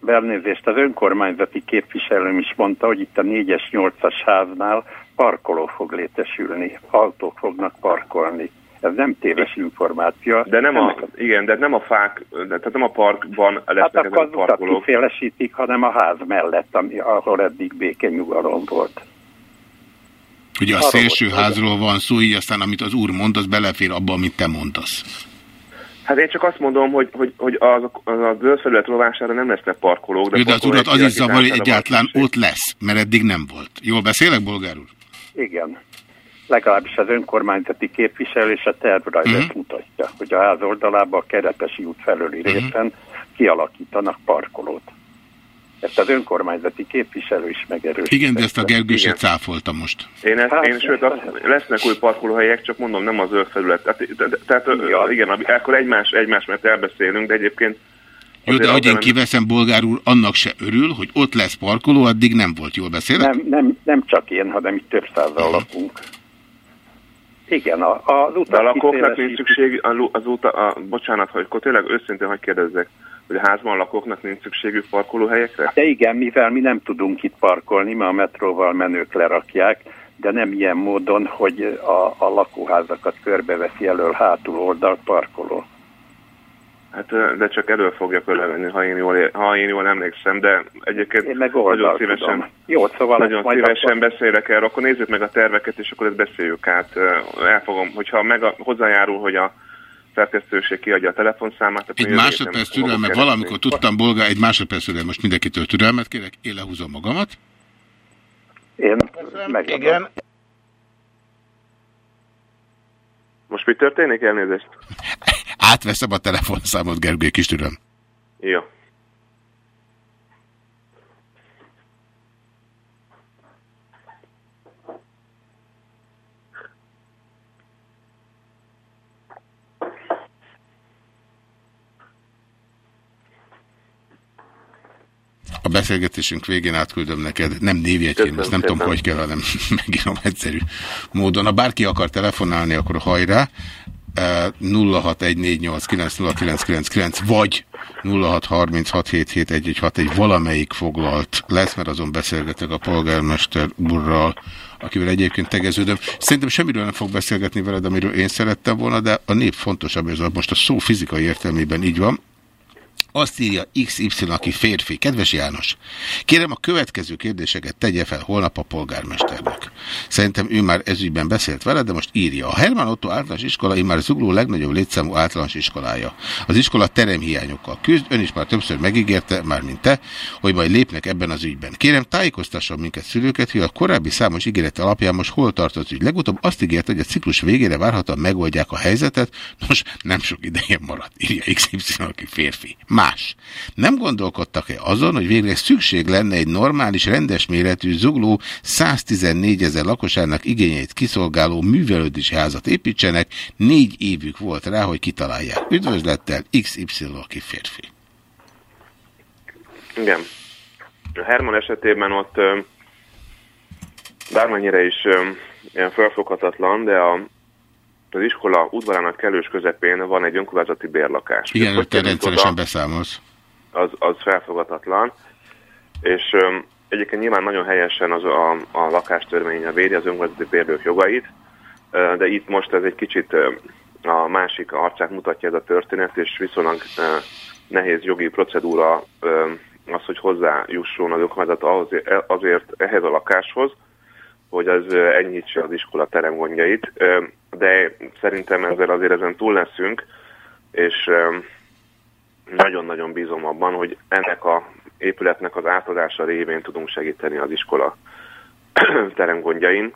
P: belnézést az önkormányzati képviselőm is mondta, hogy itt a 4-es, 8-as háznál parkoló fog létesülni, autók fognak parkolni. Ez nem téves információ.
O: De nem a, igen, de nem a fák, de, tehát nem a parkban
P: Hát
O: lesznek ezek
P: akkor
O: a parkolók.
P: kifélesítik, hanem a ház mellett, ami, ahol eddig békenyugalom volt.
B: Ugye a szélső házról van szó, így aztán amit az úr mond, az belefér abba, amit te mondasz.
O: Hát én csak azt mondom, hogy, hogy, hogy az, az a zöldfelület rovására nem lesznek parkolók.
B: De, de az urat az is zavar, hogy egyáltalán ott lesz, mert eddig nem volt. Jól beszélek, bolgár úr?
P: Igen. Legalábbis az önkormányzati képviselő és a tervrajzot
B: Mhm.
P: uh-huh. mutatja, hogy a ház oldalában a Kerepesi út felőli
B: Mhm.
P: uh-huh. részen kialakítanak parkolót. Ezt az önkormányzati képviselő is megerősítette.
B: Igen, de ezt a Gergő se
O: Igen.
B: cáfolta most.
O: Én, ezt,
P: Hát,
O: én sőt, azt, lesznek új parkolóhelyek, csak mondom, nem az felület. Tehát, tehát, tehát
P: Ja.
O: igen, akkor egymás, egymás mert elbeszélünk, de egyébként
B: Jó, de
O: az
B: én kiveszem, bolgár úr, annak se örül, hogy ott lesz parkoló, addig nem volt. Jól beszélek?
P: Nem, nem, nem csak én, hanem itt több százal lakunk. Igen, a, az
O: De
P: utat
O: a lakóknak nincs szükség, az úta, a, bocsánat, hogy akkor tényleg őszintén, hogy kérdezzek, hogy a házban lakóknak nincs szükségük parkolóhelyekre?
P: De igen, mivel mi nem tudunk itt parkolni, mert a metróval menők lerakják, de nem ilyen módon, hogy a, a lakóházakat körbeveszi elől hátul oldal parkoló.
O: Hát de csak elő fogja fölvenni, ha én jól, ha én jól emlékszem, de egyébként
P: Én meg
O: nagyon szívesen,
P: tudom. Jó, szóval
O: nagyon szívesen
P: akkor-
O: beszélek erről, akkor nézzük meg a terveket, és akkor ezt beszéljük át. Ö, Elfogom, hogyha meg a, hozzájárul, hogy a szerkesztőség kiadja a telefonszámát,
B: Egy másodperc
O: keresni.
B: valamikor tudtam, bolgár, egy másodperc türelmet, most mindenkitől türelmet kérek, én lehúzom magamat.
P: Én meg
C: Igen.
O: Most mi történik? Elnézést.
B: Átveszem a telefonszámot, Gergő, kis türelem.
O: Jó.
B: A beszélgetésünk végén átküldöm neked, nem névjegyként,
O: Köszönöm
B: ezt nem tudom, hogy kell, hanem megírom egyszerű módon. Ha bárki akar telefonálni, akkor hajrá. Eh, 0614890999 vagy 0636771161 valamelyik foglalt lesz, mert azon beszélgetek a polgármester úrral, akivel egyébként tegeződöm. Szerintem semmiről nem fog beszélgetni veled, amiről én szerettem volna, de a nép fontosabb, ez most a szó fizikai értelmében így van. Azt írja XY, aki férfi. Kedves János, kérem a következő kérdéseket tegye fel holnap a polgármesternek. Szerintem ő már ezügyben beszélt vele, de most írja. A Herman Otto általános iskola immár Zugló legnagyobb létszámú általános iskolája. Az iskola teremhiányokkal küzd, ön is már többször megígérte, már mint te, hogy majd lépnek ebben az ügyben. Kérem, tájékoztasson minket szülőket, hogy a korábbi számos ígérete alapján most hol tart az ügy. Legutóbb azt ígérte, hogy a ciklus végére várhatóan megoldják a helyzetet, nos, nem sok ideje maradt, írja XY, aki férfi. Más. Nem gondolkodtak-e azon, hogy végre szükség lenne egy normális, rendes méretű, zugló 114 ezer lakosának igényeit kiszolgáló művelődési házat építsenek, négy évük volt rá, hogy kitalálják. Üdvözlettel XY, aki férfi.
O: Igen. A Herman esetében ott bármennyire is ilyen felfoghatatlan, de a, az iskola udvarának kellős közepén van egy önkormányzati bérlakás.
B: Igen,
O: került
B: rendszeresen
O: oda,
B: beszámolsz.
O: az, az felfogadatlan. És ö, egyébként nyilván nagyon helyesen az a, a lakástörvény védi az önkormányzati bérlők jogait, de itt most ez egy kicsit a másik arcát mutatja ez a történet, és viszonylag nehéz jogi procedúra az, hogy hozzájusson az önkormányzat azért, azért ehhez a lakáshoz, hogy az enyhítse az iskola teremgondjait, de szerintem ezzel azért ezen túl leszünk, és nagyon-nagyon bízom abban, hogy ennek a épületnek az átadása révén tudunk segíteni az iskola teremgondjain.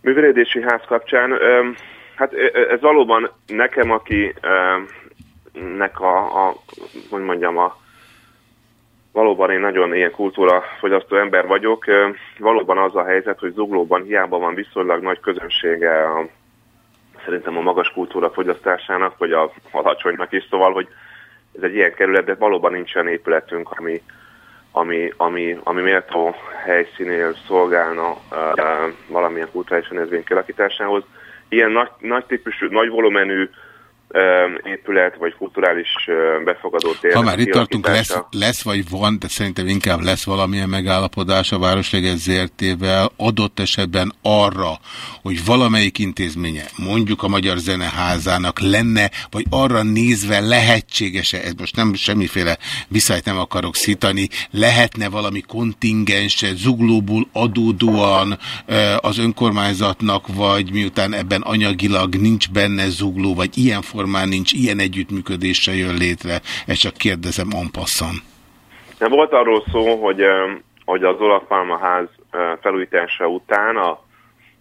O: Művelődési ház kapcsán, hát ez valóban nekem, aki nek a, a hogy mondjam, a valóban én nagyon ilyen kultúrafogyasztó ember vagyok. Valóban az a helyzet, hogy Zuglóban hiába van viszonylag nagy közönsége a, szerintem a magas kultúra fogyasztásának, vagy a alacsonynak is, szóval, hogy ez egy ilyen kerület, de valóban nincs olyan épületünk, ami, ami, ami, ami méltó helyszínél szolgálna uh, valamilyen kulturális rendezvény kialakításához. Ilyen nagy, nagy típusú, nagy volumenű épület, vagy kulturális befogadó tér.
B: Ha már itt tartunk, lesz, lesz vagy van, de szerintem inkább lesz valamilyen megállapodás a Városleges ZRT-vel adott esetben arra, hogy valamelyik intézménye, mondjuk a Magyar Zeneházának lenne, vagy arra nézve lehetséges-e, ez most nem semmiféle viszályt nem akarok szítani, lehetne valami kontingense zuglóból adódóan az önkormányzatnak, vagy miután ebben anyagilag nincs benne zugló, vagy ilyen formában formán nincs, ilyen együttműködése jön létre. Ezt csak kérdezem Ampasszan.
O: De volt arról szó, hogy, hogy az Olaf Palma ház felújítása után a,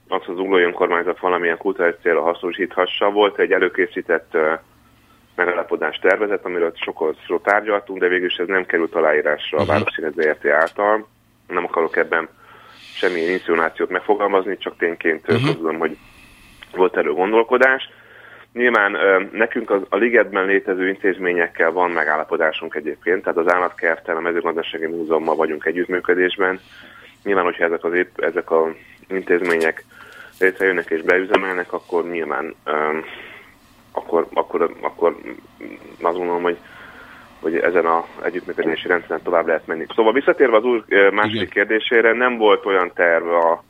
O: az az uglói önkormányzat valamilyen kulturális célra hasznosíthassa. Volt egy előkészített megállapodás tervezet, amiről sokkal tárgyaltunk, de végül is ez nem került aláírásra a uh-huh. Városszíne ZRT által. Nem akarok ebben semmilyen inszionációt megfogalmazni, csak tényként uh-huh. tudom, hogy volt erről gondolkodás. Nyilván nekünk a, a ligetben létező intézményekkel van megállapodásunk egyébként, tehát az állatkertel, a mezőgazdasági múzeummal vagyunk együttműködésben. Nyilván, hogyha ezek az épp, ezek az intézmények létrejönnek és beüzemelnek, akkor nyilván um, akkor, akkor, akkor azt gondolom, hogy, hogy ezen az együttműködési rendszeren tovább lehet menni. Szóval visszatérve az úr másik Igen. kérdésére, nem volt olyan terv a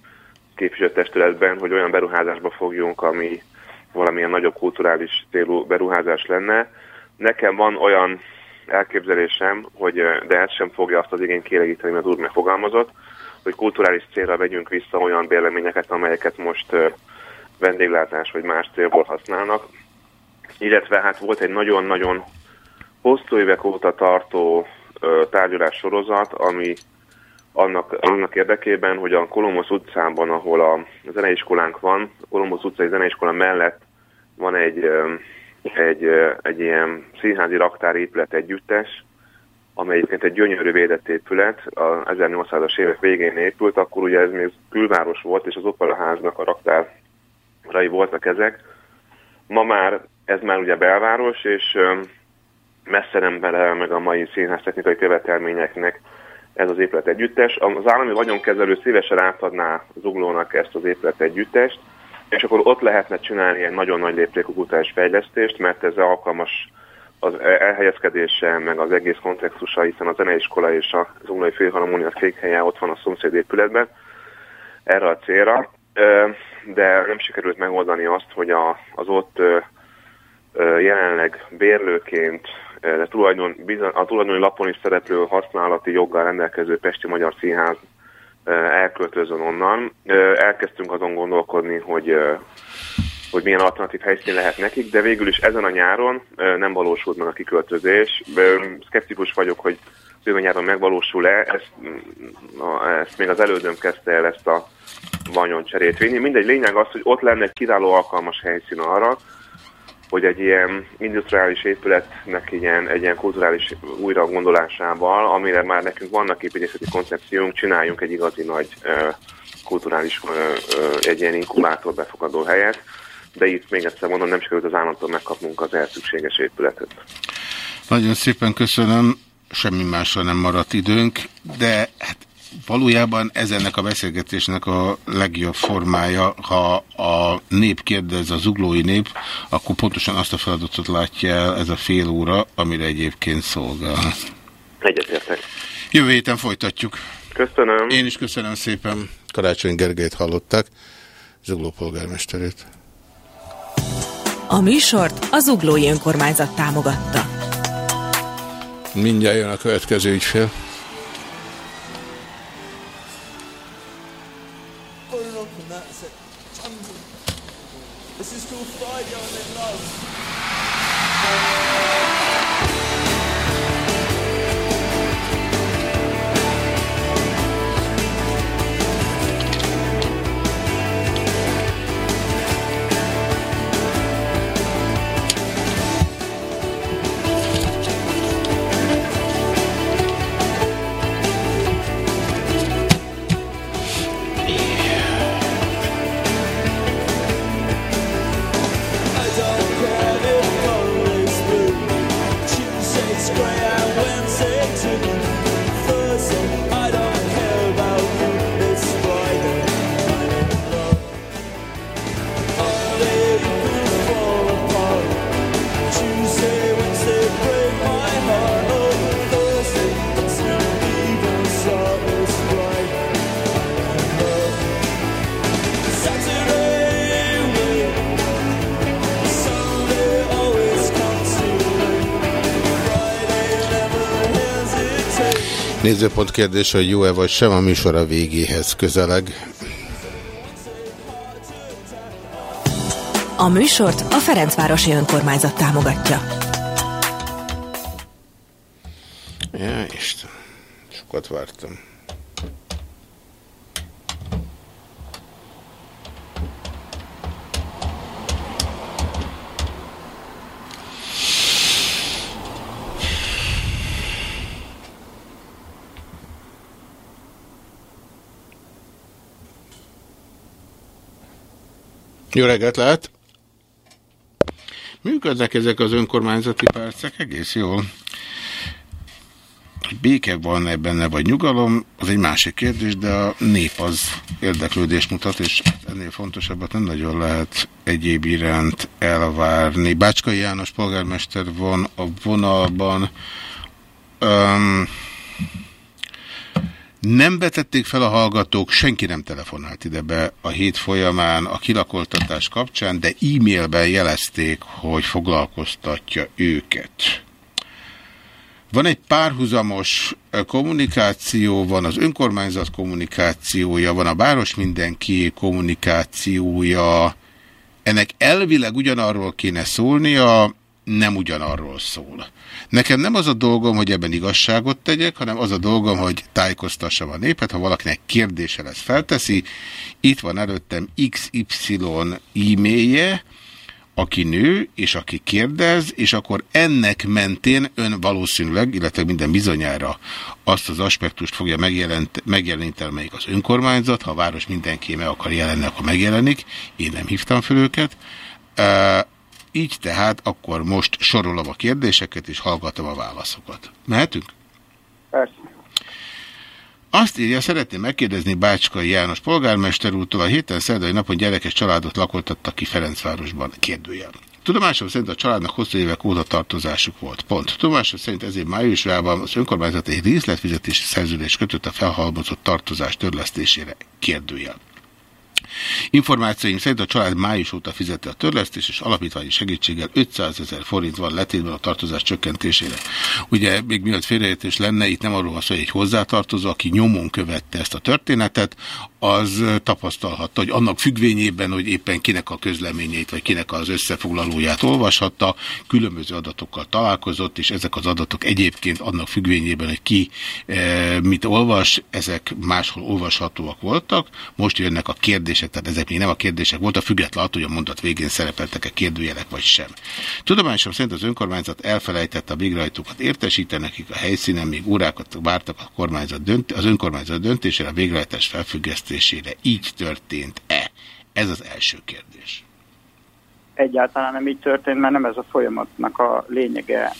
O: képviselőtestületben, hogy olyan beruházásba fogjunk, ami valamilyen nagyobb kulturális célú beruházás lenne. Nekem van olyan elképzelésem, hogy, de ez sem fogja azt az igényt kielégíteni, mert az úr megfogalmazott, hogy kulturális célra vegyünk vissza olyan bérleményeket, amelyeket most vendéglátás vagy más célból használnak. Illetve hát volt egy nagyon-nagyon hosszú évek óta tartó tárgyalás sorozat, ami annak, annak érdekében, hogy a Kolomos utcában, ahol a zeneiskolánk van, a Kolomos utcai zeneiskola mellett van egy, egy, egy ilyen színházi raktárépület együttes, amely egyébként egy gyönyörű védett épület, a 1800-as évek végén épült, akkor ugye ez még külváros volt, és az operaháznak a raktárai voltak ezek. Ma már ez már ugye belváros, és messze nem bele meg a mai színház technikai követelményeknek ez az épület együttes. Az állami vagyonkezelő szívesen átadná Zuglónak ezt az épület együttest, és akkor ott lehetne csinálni egy nagyon nagy léptékű kutatás fejlesztést, mert ez alkalmas az elhelyezkedése, meg az egész kontextusa, hiszen a zeneiskola és a Zuglói Félharmonia székhelye ott van a szomszéd épületben erre a célra, de nem sikerült megoldani azt, hogy az ott jelenleg bérlőként de tulajdon, a tulajdoni lapon is szereplő használati joggal rendelkező Pesti Magyar Színház elköltözön onnan. Elkezdtünk azon gondolkodni, hogy hogy milyen alternatív helyszín lehet nekik, de végül is ezen a nyáron nem valósult meg a kiköltözés. Szkeptikus vagyok, hogy jövő nyáron megvalósul-e, ezt, ezt még az elődöm kezdte el ezt a vanyon cserét vinni. Mindegy, lényeg az, hogy ott lenne egy kiváló alkalmas helyszín arra, hogy egy ilyen industriális épületnek ilyen, egy ilyen kulturális újra gondolásával, amire már nekünk vannak építészeti koncepciónk, csináljunk egy igazi nagy uh, kulturális, uh, uh, egy ilyen inkubátor befogadó helyet, de itt még egyszer mondom, nem sikerült az államtól megkapnunk az elszükséges épületet.
B: Nagyon szépen köszönöm, semmi másra nem maradt időnk, de hát valójában ez ennek a beszélgetésnek a legjobb formája, ha a nép kérdez, az zuglói nép, akkor pontosan azt a feladatot látja el ez a fél óra, amire egyébként szolgál.
O: Egyetértek.
B: Jövő héten folytatjuk.
O: Köszönöm.
B: Én is köszönöm szépen. Karácsony Gergelyt hallották, Zugló polgármesterét.
M: A műsort az Uglói Önkormányzat támogatta.
B: Mindjárt jön a következő ügyfél. Nézőpont kérdés, hogy jó-e vagy sem a műsor a végéhez közeleg.
M: A műsort a Ferencvárosi Önkormányzat támogatja.
B: Ja, Isten. Sokat vártam. Jó reggelt lehet! Működnek ezek az önkormányzati percek egész jól. Hogy béke van -e benne, vagy nyugalom, az egy másik kérdés, de a nép az érdeklődést mutat, és ennél fontosabbat nem nagyon lehet egyéb iránt elvárni. Bácskai János polgármester van a vonalban. Um, nem betették fel a hallgatók, senki nem telefonált ide be a hét folyamán a kilakoltatás kapcsán, de e-mailben jelezték, hogy foglalkoztatja őket. Van egy párhuzamos kommunikáció, van az önkormányzat kommunikációja, van a város mindenki kommunikációja. Ennek elvileg ugyanarról kéne szólnia, nem ugyanarról szól. Nekem nem az a dolgom, hogy ebben igazságot tegyek, hanem az a dolgom, hogy tájékoztassam a népet, ha valakinek kérdése lesz, felteszi. Itt van előttem XY e-mailje, aki nő, és aki kérdez, és akkor ennek mentén ön valószínűleg, illetve minden bizonyára azt az aspektust fogja megjeleníteni, amelyik az önkormányzat, ha a város mindenki meg akar jelenni, akkor megjelenik. Én nem hívtam fel őket. Így tehát akkor most sorolom a kérdéseket, és hallgatom a válaszokat. Mehetünk?
L: Persze.
B: Azt írja, szeretném megkérdezni Bácskai János polgármester úrtól, a héten szerdai napon gyerekes családot lakoltattak ki Ferencvárosban. Kérdőjel. Tudomásom szerint a családnak hosszú évek óta tartozásuk volt. Pont. Tudomásom szerint ezért májusában az önkormányzat egy részletfizetési szerződést kötött a felhalmozott tartozás törlesztésére. Kérdőjel. Információim szerint a család május óta fizette a törlesztés, és alapítványi segítséggel 500 ezer forint van letétben a tartozás csökkentésére. Ugye még miatt félreértés lenne, itt nem arról van szó, hogy egy hozzátartozó, aki nyomon követte ezt a történetet, az tapasztalhatta, hogy annak függvényében, hogy éppen kinek a közleményeit, vagy kinek az összefoglalóját olvashatta, különböző adatokkal találkozott, és ezek az adatok egyébként annak függvényében, hogy ki e, mit olvas, ezek máshol olvashatóak voltak. Most jönnek a kérdések, tehát ezek még nem a kérdések voltak, függetlenül attól, hogy a mondat végén szerepeltek-e kérdőjelek, vagy sem. Tudomásom szerint az önkormányzat elfelejtette a végrehajtókat értesíteni, nekik a helyszínen még órákat vártak a kormányzat dönt, az önkormányzat döntésére, a végrehajtás felfüggesztésére. Így történt-e? Ez az első kérdés.
Q: Egyáltalán nem így történt, mert nem ez a folyamatnak a lényege.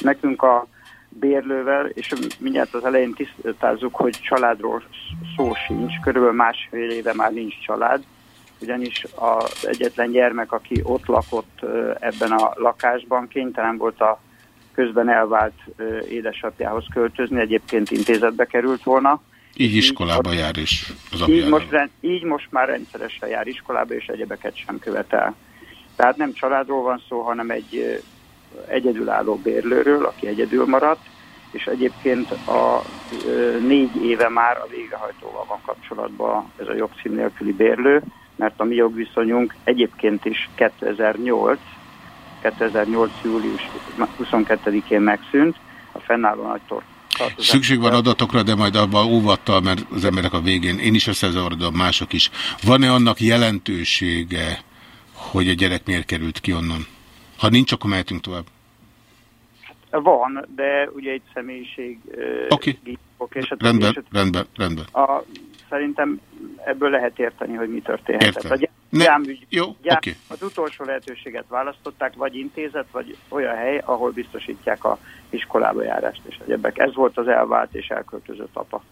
Q: Nekünk a bérlővel, és mindjárt az elején tisztázzuk, hogy családról szó sincs, körülbelül másfél éve már nincs család, ugyanis az egyetlen gyermek, aki ott lakott ebben a lakásban, kénytelen volt a közben elvált édesapjához költözni, egyébként intézetbe került volna.
B: Így iskolába jár is az
Q: Így most, rend- így most már rendszeresen jár iskolába, és egyebeket sem követel. Tehát nem családról van szó, hanem egy egyedülálló bérlőről, aki egyedül maradt, és egyébként a ö, négy éve már a végrehajtóval van kapcsolatban ez a jogcím nélküli bérlő, mert a mi jogviszonyunk egyébként is 2008, 2008. július 22-én megszűnt, a fennálló nagy tor- tartozás.
B: Szükség van adatokra, de majd abban óvattal, mert az emberek a végén, én is összezavarodom, mások is. Van-e annak jelentősége, hogy a gyerek miért került ki onnan? Ha nincs, akkor mehetünk tovább.
Q: Van, de ugye egy személyiség
B: Oké.
Q: okay. és a
B: Rendben,
Q: és a-
B: rendben, rendben.
Q: a, szerintem ebből lehet érteni, hogy mi történhetett.
B: Értem.
Q: A gyámügy,
B: jó,
Q: gyám,
B: oké.
Q: Az utolsó lehetőséget választották, vagy intézet, vagy olyan hely, ahol biztosítják a iskolába járást és egyebek. Ez volt az elvált és elköltözött apa.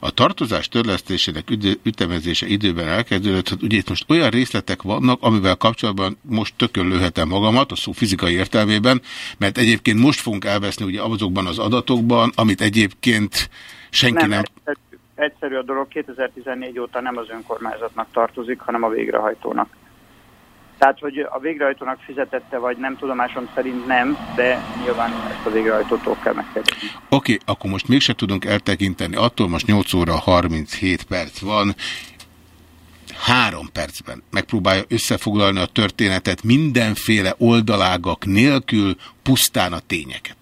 B: A tartozás törlesztésének ütemezése időben elkezdődött, hogy ugye itt most olyan részletek vannak, amivel kapcsolatban most tökön lőhetem magamat, a szó fizikai értelmében, mert egyébként most fogunk elveszni ugye azokban az adatokban, amit egyébként senki nem... nem...
Q: Egyszerű, egyszerű a dolog, 2014 óta nem az önkormányzatnak tartozik, hanem a végrehajtónak. Tehát, hogy a végrehajtónak fizetette, vagy nem tudomásom szerint nem, de nyilván ezt a végrehajtótól kell megkérdezni.
B: Oké, okay, akkor most mégse tudunk eltekinteni attól, most 8 óra 37 perc van, három percben megpróbálja összefoglalni a történetet mindenféle oldalágak nélkül, pusztán a tényeket.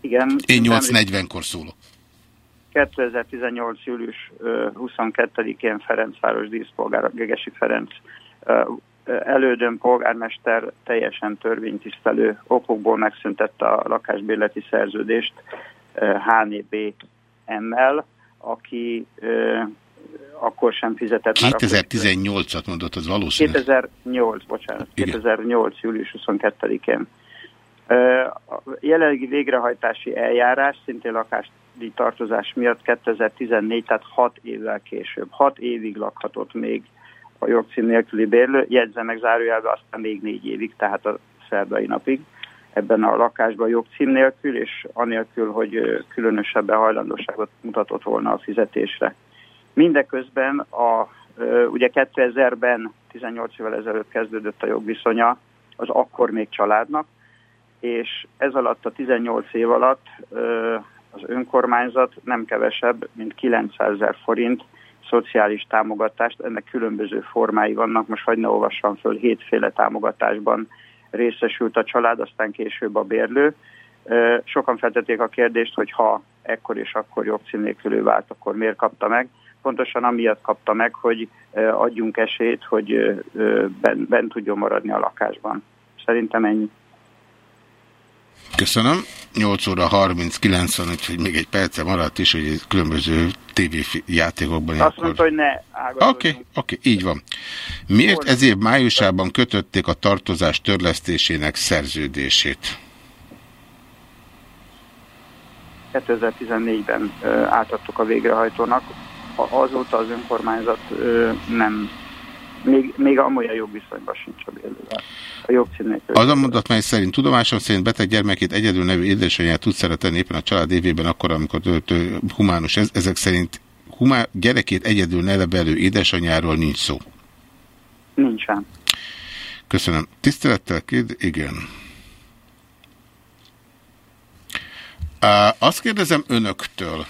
Q: Igen.
B: Én
Q: nem-
B: 8.40-kor szólok.
Q: 2018. július ö, 22-én Ferencváros díszpolgár, Gegesi Ferenc elődön polgármester teljesen törvénytisztelő okokból megszüntette a lakásbérleti szerződést ö, HNB-mmel, aki akkor sem fizetett már akkor-
B: 2018-at mondott, az valószínű.
Q: 2008, bocsánat,
B: Igen.
Q: 2008. július 22-én. Ö, A jelenlegi végrehajtási eljárás szintén lakási tartozás miatt 2014, tehát 6 évvel később. 6 évig lakhatott még a jogcím nélküli bérlő, jegyzem meg zárójelbe, aztán még 4 évig, tehát a szerdai napig ebben a lakásban jogcím nélkül, és anélkül, hogy különösebben hajlandóságot mutatott volna a fizetésre. Mindeközben a, ugye 2000-ben, 18 évvel ezelőtt kezdődött a jogviszonya az akkor még családnak, és ez alatt a 18 év alatt az önkormányzat nem kevesebb, mint 900 ezer forint szociális támogatást, ennek különböző formái vannak, most hagyd ne olvassam föl, hétféle támogatásban részesült a család, aztán később a bérlő. Sokan feltették a kérdést, hogy ha ekkor és akkor jogcím nélkülő vált, akkor miért kapta meg? Pontosan amiatt kapta meg, hogy adjunk esélyt, hogy bent, bent tudjon maradni a lakásban. Szerintem ennyi.
B: Köszönöm. 8 óra 39 van, úgyhogy még egy perce maradt is, hogy különböző tévéjátékokban.
Q: Azt mondta, hogy ne.
B: Oké, okay, oké, okay, így van. Miért ez év májusában kötötték a tartozás törlesztésének szerződését?
Q: 2014-ben ö, átadtuk a végrehajtónak. Azóta az önkormányzat nem, még, még amolyan jogviszonyban sincs a bérlővel. A nélkül.
B: Az a mondat, mely szerint tudomásom szerint beteg gyermekét egyedül nevű édesanyját tud szeretni éppen a család évében akkor, amikor töltő humánus. Ez, ezek szerint humá, gyerekét egyedül nevelő édesanyjáról nincs szó.
Q: Nincsen.
B: Köszönöm. Tisztelettel kérd, igen. Azt kérdezem önöktől,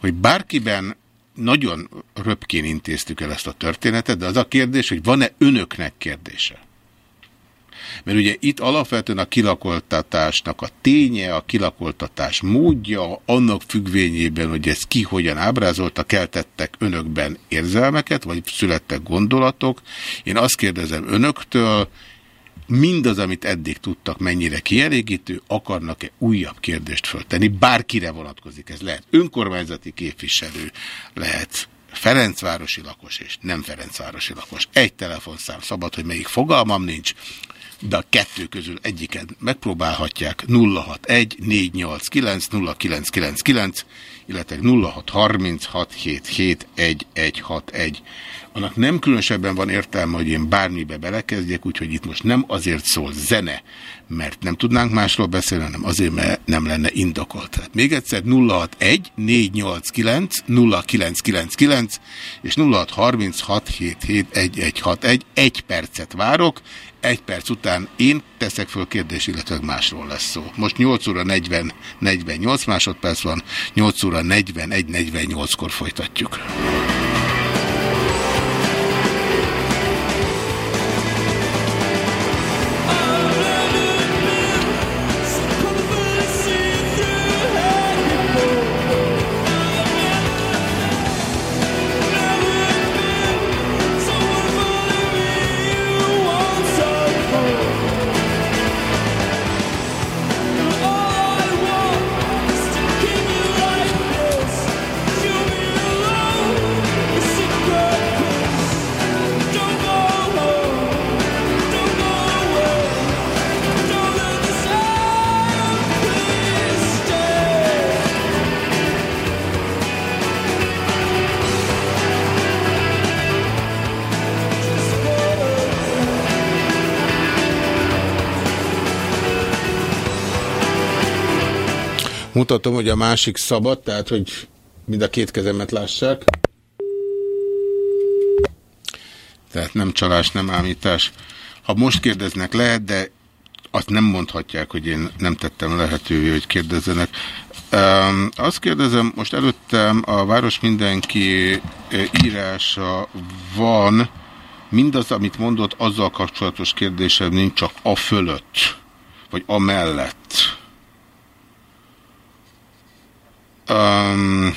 B: hogy bárkiben nagyon röpkén intéztük el ezt a történetet, de az a kérdés, hogy van-e önöknek kérdése? Mert ugye itt alapvetően a kilakoltatásnak a ténye, a kilakoltatás módja, annak függvényében, hogy ez ki hogyan ábrázolta, keltettek önökben érzelmeket, vagy születtek gondolatok. Én azt kérdezem önöktől, mindaz, amit eddig tudtak, mennyire kielégítő, akarnak-e újabb kérdést föltenni, bárkire vonatkozik ez. Lehet önkormányzati képviselő, lehet Ferencvárosi lakos és nem Ferencvárosi lakos. Egy telefonszám szabad, hogy melyik fogalmam nincs. de a kettő közül egyiket megpróbálhatják 061 489 0999, illetve 0636771161. Annak nem különösebben van értelme, hogy én bármibe belekezdjek, úgyhogy itt most nem azért szól zene, mert nem tudnánk másról beszélni, hanem azért, mert nem lenne indokolt. Tehát még egyszer 061 489 0999 és 0636771161. Egy percet várok, egy perc után én teszek föl kérdést, illetve másról lesz szó. Most 8 óra 40, 48 másodperc van, 8 óra 41, 48-kor folytatjuk. Mutatom, hogy a másik szabad, tehát hogy mind a két kezemet lássák. Tehát nem csalás, nem ámítás. Ha most kérdeznek, lehet, de azt nem mondhatják, hogy én nem tettem lehetővé, hogy kérdezzenek. Um, azt kérdezem, most előttem a Város Mindenki írása van, mindaz, amit mondott, azzal kapcsolatos kérdésem nincs csak a fölött, vagy a mellett. Um,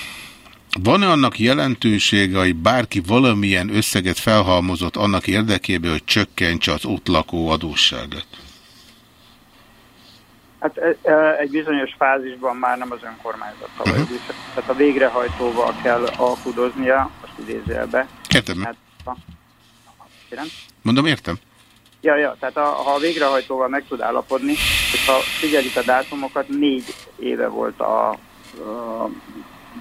B: Van-e annak jelentősége, hogy bárki valamilyen összeget felhalmozott annak érdekében, hogy csökkentse az ott lakó adósságot?
Q: Hát e- e- egy bizonyos fázisban már nem az önkormányzattal uh -huh. tehát a végrehajtóval kell alkudoznia, azt idézőjelbe.
B: Értem.
Q: Hát, ha, kérem?
B: Mondom, értem.
Q: Ja, ja, tehát a, ha a végrehajtóval meg tud állapodni, hogyha figyelik a dátumokat, négy éve volt a, a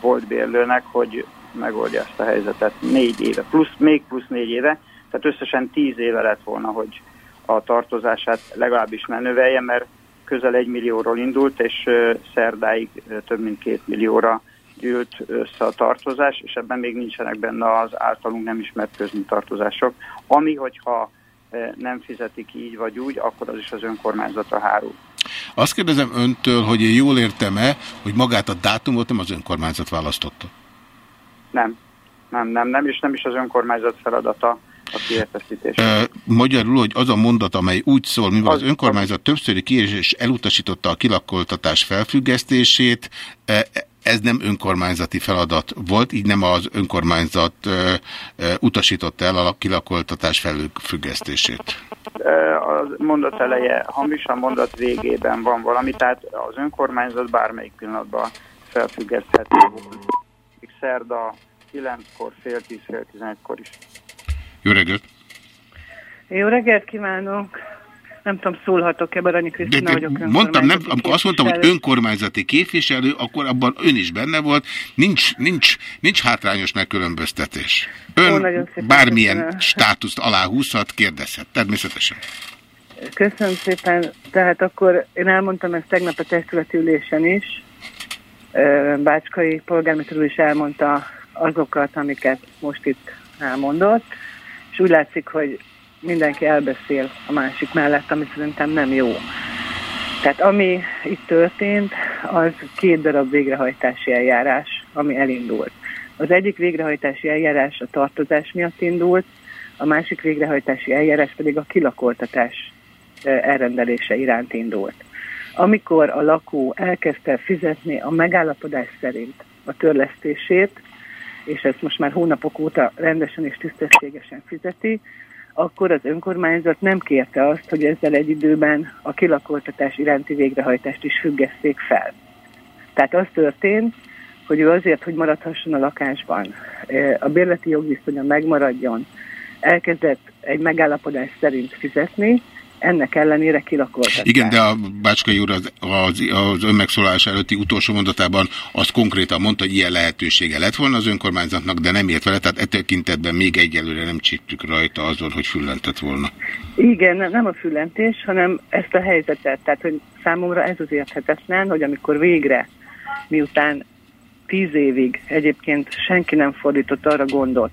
Q: volt bérlőnek, hogy megoldja ezt a helyzetet négy éve, plusz, még plusz négy éve, tehát összesen tíz éve lett volna, hogy a tartozását legalábbis ne növelje, mert közel egy millióról indult, és szerdáig több mint két millióra gyűlt össze a tartozás, és ebben még nincsenek benne az általunk nem ismert közműtartozások, ami, hogyha nem fizetik így vagy úgy, akkor az is az önkormányzatra hárul.
B: Azt kérdezem öntől, hogy én jól értem-e, hogy magát a dátumot nem az önkormányzat választotta?
Q: Nem, nem, nem, nem, és nem is az önkormányzat feladata a kiérteszítés.
B: E, magyarul, hogy az a mondat, amely úgy szól, mivel az, az önkormányzat többszöri kiérés elutasította a kilakoltatás felfüggesztését, e, ez nem önkormányzati feladat volt, így nem az önkormányzat utasította el a kilakoltatás felfüggesztését.
Q: A mondat eleje hamis, a mondat végében van valami, tehát az önkormányzat bármelyik pillanatban felfüggeszthető volt. Szerda 9-kor, fél 10, fél 11-kor is.
B: Jó reggelt!
R: Jó reggelt kívánok! Nem tudom, szólhatok-e, Baranyi Krisztina vagyok
B: Mondtam, nem, amikor azt mondtam, hogy önkormányzati képviselő, akkor abban ön is benne volt. Nincs, nincs, nincs hátrányos megkülönböztetés. Ön Ó, bármilyen köszönöm. státuszt aláhúzhat, kérdezhet, természetesen.
R: Köszönöm szépen. Tehát akkor én elmondtam ezt tegnap a testületi ülésen is. Bácskai polgármester is elmondta azokat, amiket most itt elmondott, és úgy látszik, hogy mindenki elbeszél a másik mellett, ami szerintem nem jó. Tehát ami itt történt, az két darab végrehajtási eljárás, ami elindult. Az egyik végrehajtási eljárás a tartozás miatt indult, a másik végrehajtási eljárás pedig a kilakoltatás elrendelése iránt indult. Amikor a lakó elkezdte fizetni a megállapodás szerint a törlesztését, és ezt most már hónapok óta rendesen és tisztességesen fizeti, akkor az önkormányzat nem kérte azt, hogy ezzel egy időben a kilakoltatás iránti végrehajtást is függesszék fel. Tehát az történt, hogy ő azért, hogy maradhasson a lakásban, a bérleti jogviszonya megmaradjon, elkezdett egy megállapodás szerint fizetni, ennek ellenére kilakoltatták.
B: Igen, de a Bácskai úr az, az, az önmegszólalás előtti utolsó mondatában azt konkrétan mondta, hogy ilyen lehetősége lett volna az önkormányzatnak, de nem ért vele, tehát ettől kintetben még egyelőre nem csíptük rajta azon, hogy füllentett volna.
R: Igen, nem, nem a füllentés, hanem ezt a helyzetet. Tehát, hogy számomra ez az érthetetlen, hogy amikor végre, miután tíz évig egyébként senki nem fordított arra gondot,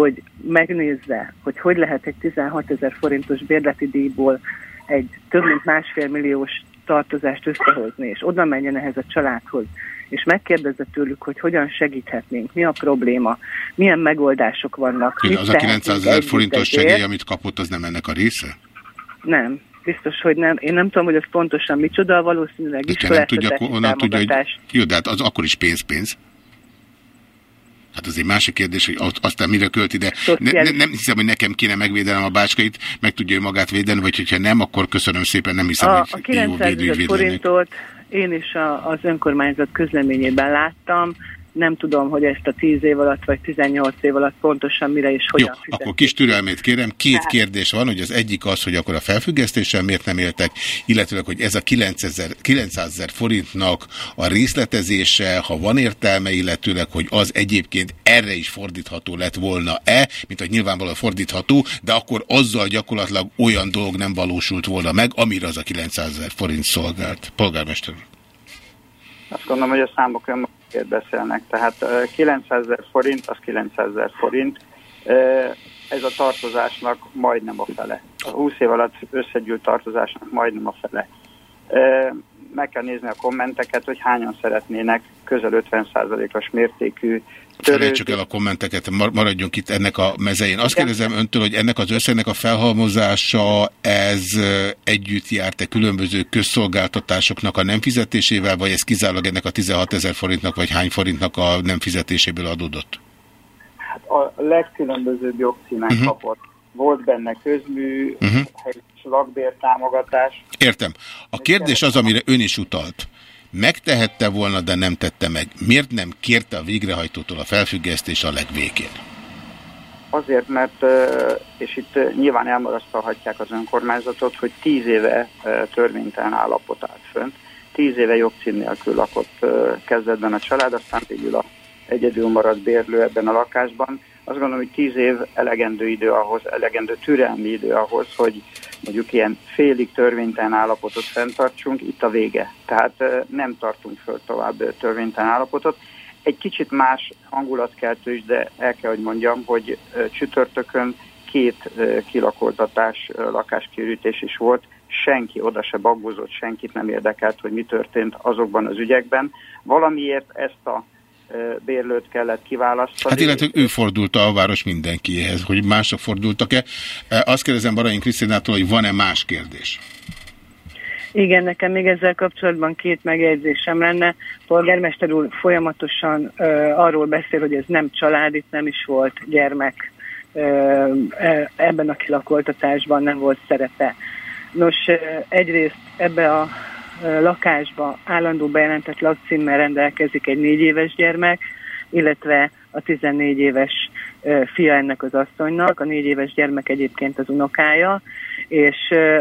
R: hogy megnézze, hogy hogy lehet egy 16 ezer forintos bérleti díjból egy több mint másfél milliós tartozást összehozni, és oda menjen ehhez a családhoz, és megkérdezze tőlük, hogy hogyan segíthetnénk, mi a probléma, milyen megoldások vannak. mit
B: Az a
R: tehetünk
B: 900 ezer forintos segély, amit kapott, az nem ennek a része?
R: Nem, biztos, hogy nem. Én nem tudom, hogy ez pontosan micsoda, valószínűleg
B: De ha nem tudja, onnan tudja, hogy jó, de hát az akkor is pénz-pénz. Hát az egy másik kérdés, hogy azt- aztán mire költi, de ne, ne, nem hiszem, hogy nekem kéne megvédenem a bácskait, meg tudja ő magát védeni, vagy hogyha nem, akkor köszönöm szépen, nem hiszem,
R: A, a
B: hogy jó
R: 900 ezer
B: védőügyvéd
R: forintot én is a, az önkormányzat közleményében láttam. Nem tudom, hogy ezt a 10 év alatt, vagy 18 év alatt pontosan mire és hogyan
B: Jó, akkor kis türelmét kérem. Két kérdés van, hogy az egyik az, hogy akkor a felfüggesztéssel miért nem éltek, illetve hogy ez a 9000 900 ezer forintnak a részletezése, ha van értelme, illetőleg, hogy az egyébként erre is fordítható lett volna-e, mint hogy nyilvánvalóan fordítható, de akkor azzal gyakorlatilag olyan dolog nem valósult volna meg, amire az a 900 ezer forint szolgált. Polgármester.
Q: Azt gondolom, hogy a számok önmagukért beszélnek. Tehát ö, 900 ezer forint, az 900 ezer forint. Ez a tartozásnak majdnem a fele. A 20 év alatt összegyűlt tartozásnak majdnem a fele. Meg kell nézni a kommenteket, hogy hányan szeretnének közel 50%-os mértékű
B: Felejtsük el a kommenteket, mar- maradjunk itt ennek a mezején. Azt kérdezem öntől, hogy ennek az összegnek a felhalmozása, ez együtt járt-e különböző közszolgáltatásoknak a nem fizetésével, vagy ez kizárólag ennek a 16 ezer forintnak, vagy hány forintnak a nem fizetéséből adódott?
Q: Hát a legkülönbözőbb jogcímen
B: Mhm.
Q: kapott. Volt benne közmű,
B: Uh-huh.
Q: helyes lakbértámogatás.
B: Értem. A kérdés az, amire ön is utalt. Megtehette volna, de nem tette meg. Miért nem kérte a végrehajtótól a felfüggesztés a legvégén?
Q: Azért, mert, és itt nyilván elmarasztalhatják az önkormányzatot, hogy tíz éve törvénytelen állapot állt fönt. Tíz éve jogcím nélkül lakott kezdetben a család, aztán végül a egyedül maradt bérlő ebben a lakásban. Azt gondolom, hogy tíz év elegendő idő ahhoz, elegendő türelmi idő ahhoz, hogy mondjuk ilyen félig törvénytelen állapotot fenntartsunk, itt a vége. Tehát nem tartunk föl tovább törvénytelen állapotot. Egy kicsit más hangulatkeltő is, de el kell, hogy mondjam, hogy csütörtökön két kilakoltatás, lakáskiürítés is volt, senki oda se bagózott, senkit nem érdekelt, hogy mi történt azokban az ügyekben. Valamiért ezt a bérlőt kellett kiválasztani.
B: Hát illetve ő fordult a város mindenkihez, hogy mások fordultak-e. E, Azt kérdezem Barain Krisztinától, hogy van-e más kérdés?
R: Igen, nekem még ezzel kapcsolatban két megjegyzésem lenne. Polgármester úr folyamatosan ö, arról beszél, hogy ez nem család, itt nem is volt gyermek, ö, e- ebben a kilakoltatásban nem volt szerepe. Nos, egyrészt ebbe a lakásba állandó bejelentett lakcímmel rendelkezik egy négy éves gyermek, illetve a 14 éves fia ennek az asszonynak, a négy éves gyermek egyébként az unokája, és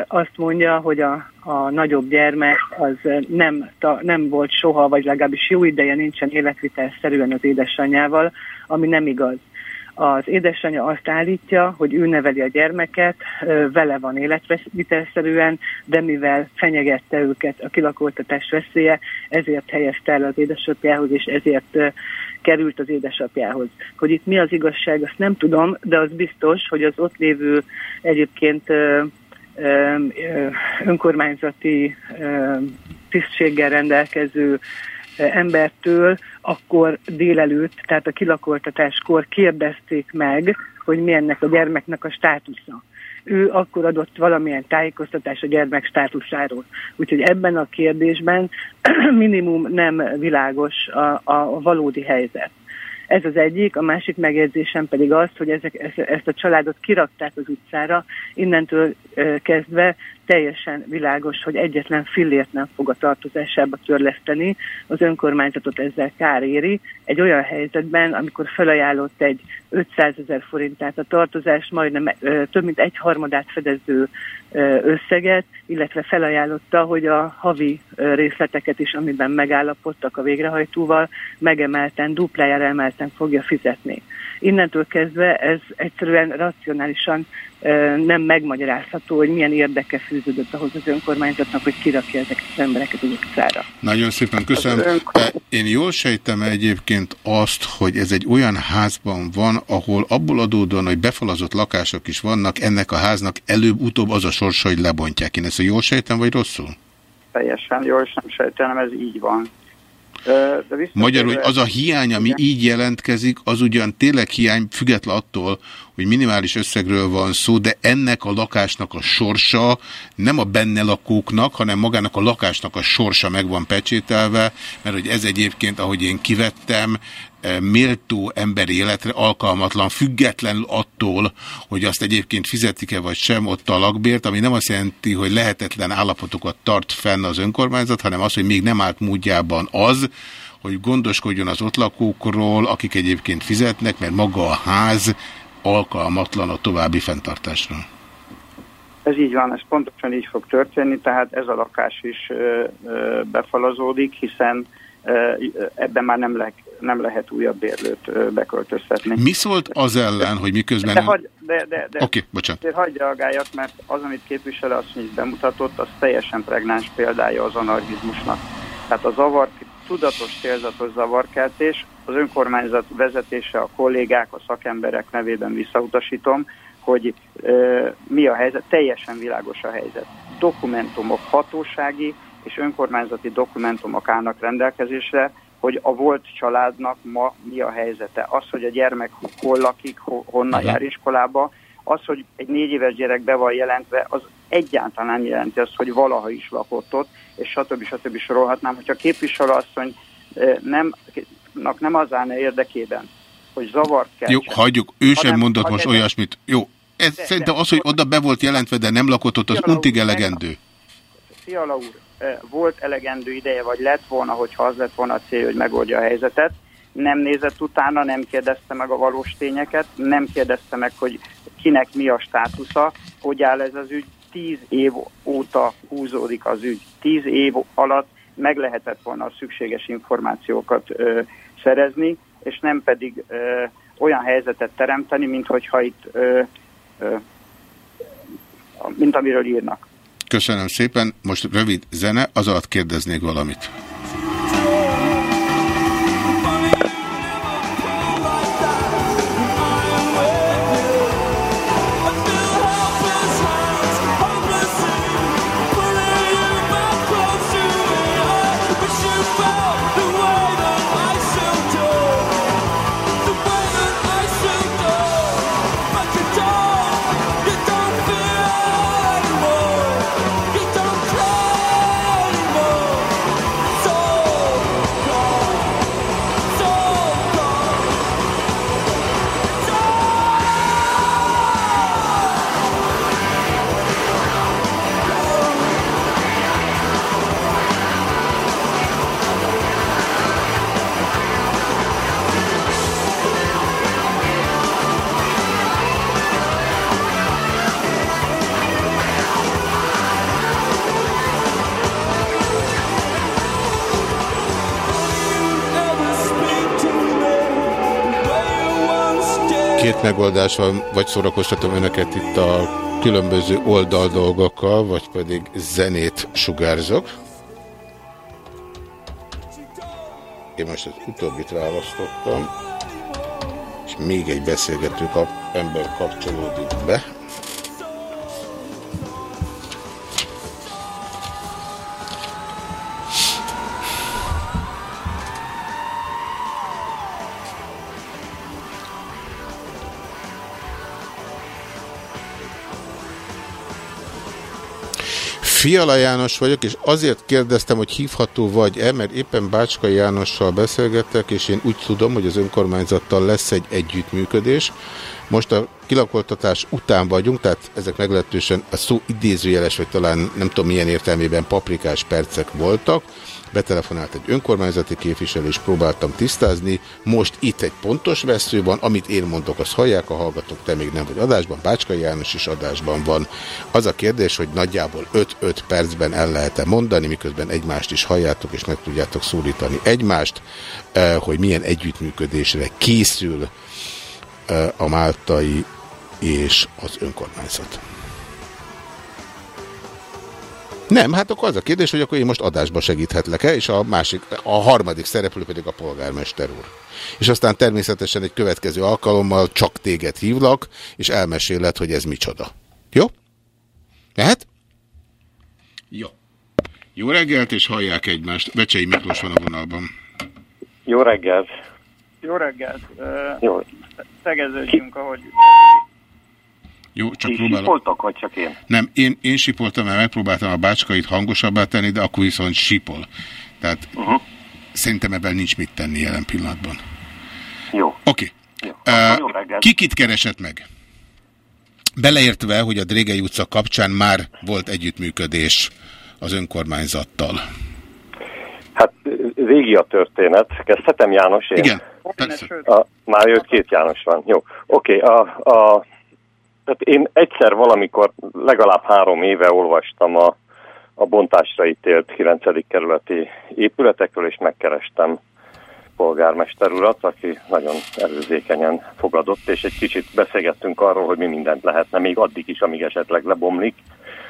R: azt mondja, hogy a, a nagyobb gyermek az nem, ta, nem volt soha, vagy legalábbis jó ideje nincsen életvitelszerűen az édesanyjával, ami nem igaz. Az édesanyja azt állítja, hogy ő neveli a gyermeket, vele van életvitelszerűen, de mivel fenyegette őket a kilakoltatás veszélye, ezért helyezte el az édesapjához, és ezért került az édesapjához. Hogy itt mi az igazság, azt nem tudom, de az biztos, hogy az ott lévő egyébként önkormányzati tisztséggel rendelkező embertől akkor délelőtt, tehát a kilakoltatáskor kérdezték meg, hogy mi ennek a gyermeknek a státusza. Ő akkor adott valamilyen tájékoztatás a gyermek státuszáról. Úgyhogy ebben a kérdésben minimum nem világos a, a valódi helyzet. Ez az egyik, a másik megjegyzésem pedig az, hogy ezek, ezt, a családot kirakták az utcára, innentől kezdve teljesen világos, hogy egyetlen fillért nem fog a tartozásába törleszteni, az önkormányzatot ezzel kár éri. Egy olyan helyzetben, amikor felajánlott egy 500 ezer forintát a tartozás, majdnem több mint egy harmadát fedező összeget, illetve felajánlotta, hogy a havi részleteket is, amiben megállapodtak a végrehajtóval, megemelten, duplájára emelten fogja fizetni. Innentől kezdve ez egyszerűen racionálisan nem megmagyarázható, hogy milyen érdeke fűződött ahhoz az önkormányzatnak, hogy kirakja ezeket az embereket az utcára.
B: Nagyon szépen köszönöm. E, Én jól sejtem egyébként azt, hogy ez egy olyan házban van, ahol abból adódóan, hogy befalazott lakások is vannak, ennek a háznak előbb-utóbb az a sorsa, hogy lebontják. Én ezt jól sejtem, vagy rosszul?
Q: Teljesen jól és nem sejtenem, ez így van. De
B: Magyarul, hogy az a hiány, ami így jelentkezik, az ugyan tényleg hiány, független attól, hogy minimális összegről van szó, de ennek a lakásnak a sorsa nem a benne lakóknak, hanem magának a lakásnak a sorsa meg van pecsételve, mert hogy ez egyébként, ahogy én kivettem, méltó emberi életre alkalmatlan, függetlenül attól, hogy azt egyébként fizetik-e vagy sem ott a lakbért, ami nem azt jelenti, hogy lehetetlen állapotokat tart fenn az önkormányzat, hanem az, hogy még nem állt módjában az, hogy gondoskodjon az ott lakókról, akik egyébként fizetnek, mert maga a ház alkalmatlan a további fenntartásra.
Q: Ez így van, ez pontosan így fog történni, tehát ez a lakás is ö, ö, befalazódik, hiszen ö, ebben már nem, le, nem lehet újabb bérlőt beköltöztetni.
B: Mi szólt az ellen, hogy miközben...
Q: De, hagy, de, de, de
B: Oké, bocsánat.
Q: Azért hagyj reagáljak, mert az, amit képviselő asszony is bemutatott, az teljesen pregnáns példája az anarchizmusnak. Tehát a zavar, tudatos, célzatos zavarkeltés, az önkormányzat vezetése, a kollégák, a szakemberek nevében visszautasítom, hogy ö, mi a helyzet, teljesen világos a helyzet. Dokumentumok, hatósági és önkormányzati dokumentumok állnak rendelkezésre, hogy a volt családnak ma mi a helyzete. Az, hogy a gyermek hol lakik, ho- honnan jár iskolába, az, hogy egy négy éves gyerek be van jelentve, az egyáltalán nem jelenti azt, hogy valaha is lakott ott, és stb. stb. sorolhatnám. Hogyha képviselő asszony eh, nem, nem az állna érdekében, hogy zavart kell.
B: Jó, hagyjuk, ő sem
Q: hanem-
B: mondott most olyasmit. Jó, ez
Q: De-
B: szerintem az, hogy oda be volt jelentve, de nem lakott ott, az untig elegendő.
Q: Fiala úr, volt elegendő ideje, vagy lett volna, hogyha az lett volna a cél, hogy megoldja a helyzetet. Nem nézett utána, nem kérdezte meg a valós tényeket, nem kérdezte meg, hogy kinek mi a státusza, hogy áll ez az ügy. Tíz év óta húzódik az ügy. Tíz év alatt meg lehetett volna a szükséges információkat ö, szerezni, és nem pedig ö, olyan helyzetet teremteni, mint hogyha itt, ö, ö, mint amiről írnak.
B: Köszönöm szépen. Most rövid zene, az alatt kérdeznék valamit. Két megoldás van, vagy szórakoztatom önöket itt a különböző oldaldolgokkal, vagy pedig zenét sugárzok. Én most az utóbbit választottam, és még egy beszélgető kap, ember kapcsolódik be. Fiala János vagyok, és azért kérdeztem, hogy hívható vagy-e, mert éppen Bácska Jánossal beszélgettek, és én úgy tudom, hogy az önkormányzattal lesz egy együttműködés. Most a kilakoltatás után vagyunk, tehát ezek meglehetősen a szó idézőjeles, vagy talán nem tudom milyen értelmében paprikás percek voltak. Betelefonált egy önkormányzati képviselő, és próbáltam tisztázni. Most itt egy pontos vesző van, amit én mondok, azt hallják a hallgatók, te még nem vagy adásban, Bácskai János is adásban van. Az a kérdés, hogy nagyjából 5-5 percben el lehet-e mondani, miközben egymást is halljátok, és meg tudjátok szólítani egymást, eh, hogy milyen együttműködésre készül eh, a máltai és az önkormányzat. Nem, hát akkor az a kérdés, hogy akkor én most adásba segíthetlek-e, és a másik, a harmadik szereplő pedig a polgármester úr. És aztán természetesen egy következő alkalommal csak téged hívlak, és elmeséled, hogy ez micsoda. Jó? Lehet? Jó. Jó reggelt, és hallják egymást. Becsei Miklós van a vonalban.
S: Jó reggelt!
Q: Jó reggelt!
S: Jó.
Q: Tegeződjünk, ahogy...
B: Jó, csak
S: Ti
B: próbálom.
S: sipoltok, vagy csak én?
B: Nem, én, én sipoltam, mert megpróbáltam a bácskait hangosabbá tenni, de akkor viszont sipol. Tehát uh -huh. szerintem ebben nincs mit tenni jelen pillanatban.
S: Jó.
B: Oké.
S: Jó
B: Okay.
S: reggelt.
B: Ki kit keresett meg? Beleértve, hogy a Drégei utca kapcsán már volt együttműködés az önkormányzattal.
S: Hát régi a történet. Kezdhetem János? Én?
B: Igen, persze.
S: A, már jött két János van. Jó. Oké, okay, a, a, tehát én egyszer valamikor legalább három éve olvastam a, a bontásra ítélt 9. kerületi épületekről, és megkerestem polgármester urat, aki nagyon előzékenyen fogadott, és egy kicsit beszélgettünk arról, hogy mi mindent lehetne, még addig is, amíg esetleg lebomlik.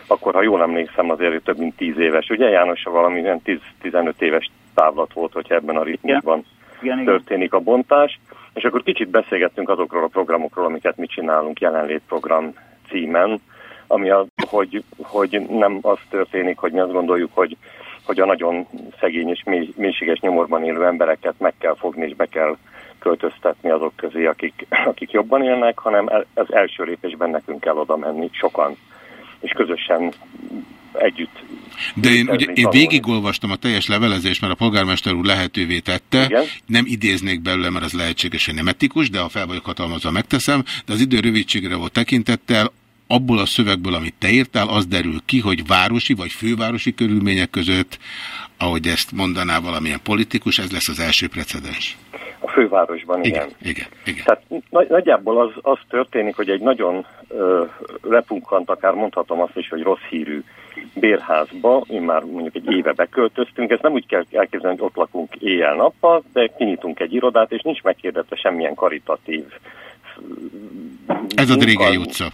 S: Akkor, ha jól emlékszem, azért több mint 10 éves. Ugye János valami olyan 10-15 éves távlat volt, hogyha ebben a ritmusban
Q: Igen, igen.
S: történik a bontás. És akkor kicsit beszélgettünk azokról a programokról, amiket mi csinálunk jelenlétprogram címen, ami az, hogy, hogy nem az történik, hogy mi azt gondoljuk, hogy, hogy a nagyon szegény és mély, mélységes nyomorban élő embereket meg kell fogni és be kell költöztetni azok közé, akik, akik jobban élnek, hanem az első lépésben nekünk kell oda menni sokan, és közösen együtt.
B: De én, ugye, én végigolvastam a teljes levelezést, mert a polgármester úr lehetővé tette.
S: Igen.
B: Nem idéznék belőle, mert az lehetséges, hogy nem etikus, de ha fel vagyok hatalmazva, megteszem. De az idő rövidségre volt tekintettel, abból a szövegből, amit te írtál, az derül ki, hogy városi vagy fővárosi körülmények között, ahogy ezt mondaná valamilyen politikus, ez lesz az első precedens.
S: A fővárosban, igen.
B: Igen, igen.
S: Tehát nagy, nagyjából az, az történik, hogy egy nagyon ö, repunkant, akár mondhatom azt is, hogy rossz hírű bérházba, mi már mondjuk egy éve beköltöztünk, ezt nem úgy kell elképzelni, hogy ott lakunk éjjel-nappal, de kinyitunk egy irodát, és nincs meghirdetve semmilyen karitatív
B: Ez a Drégei utca.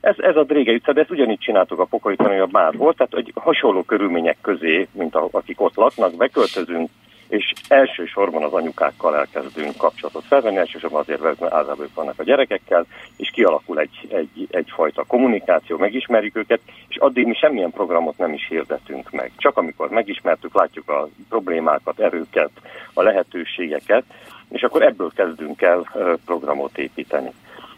S: Ez, ez a Drégei utca, de ezt ugyanígy csináltuk a Pokoli tanulja bárhol, tehát egy hasonló körülmények közé, mint a, akik ott laknak, beköltözünk, és elsősorban az anyukákkal elkezdünk kapcsolatot felvenni, elsősorban azért mert általában vannak a gyerekekkel, és kialakul egy, egy, egyfajta kommunikáció, megismerjük őket, és addig mi semmilyen programot nem is hirdetünk meg. Csak amikor megismertük, látjuk a problémákat, erőket, a lehetőségeket, és akkor ebből kezdünk el programot építeni.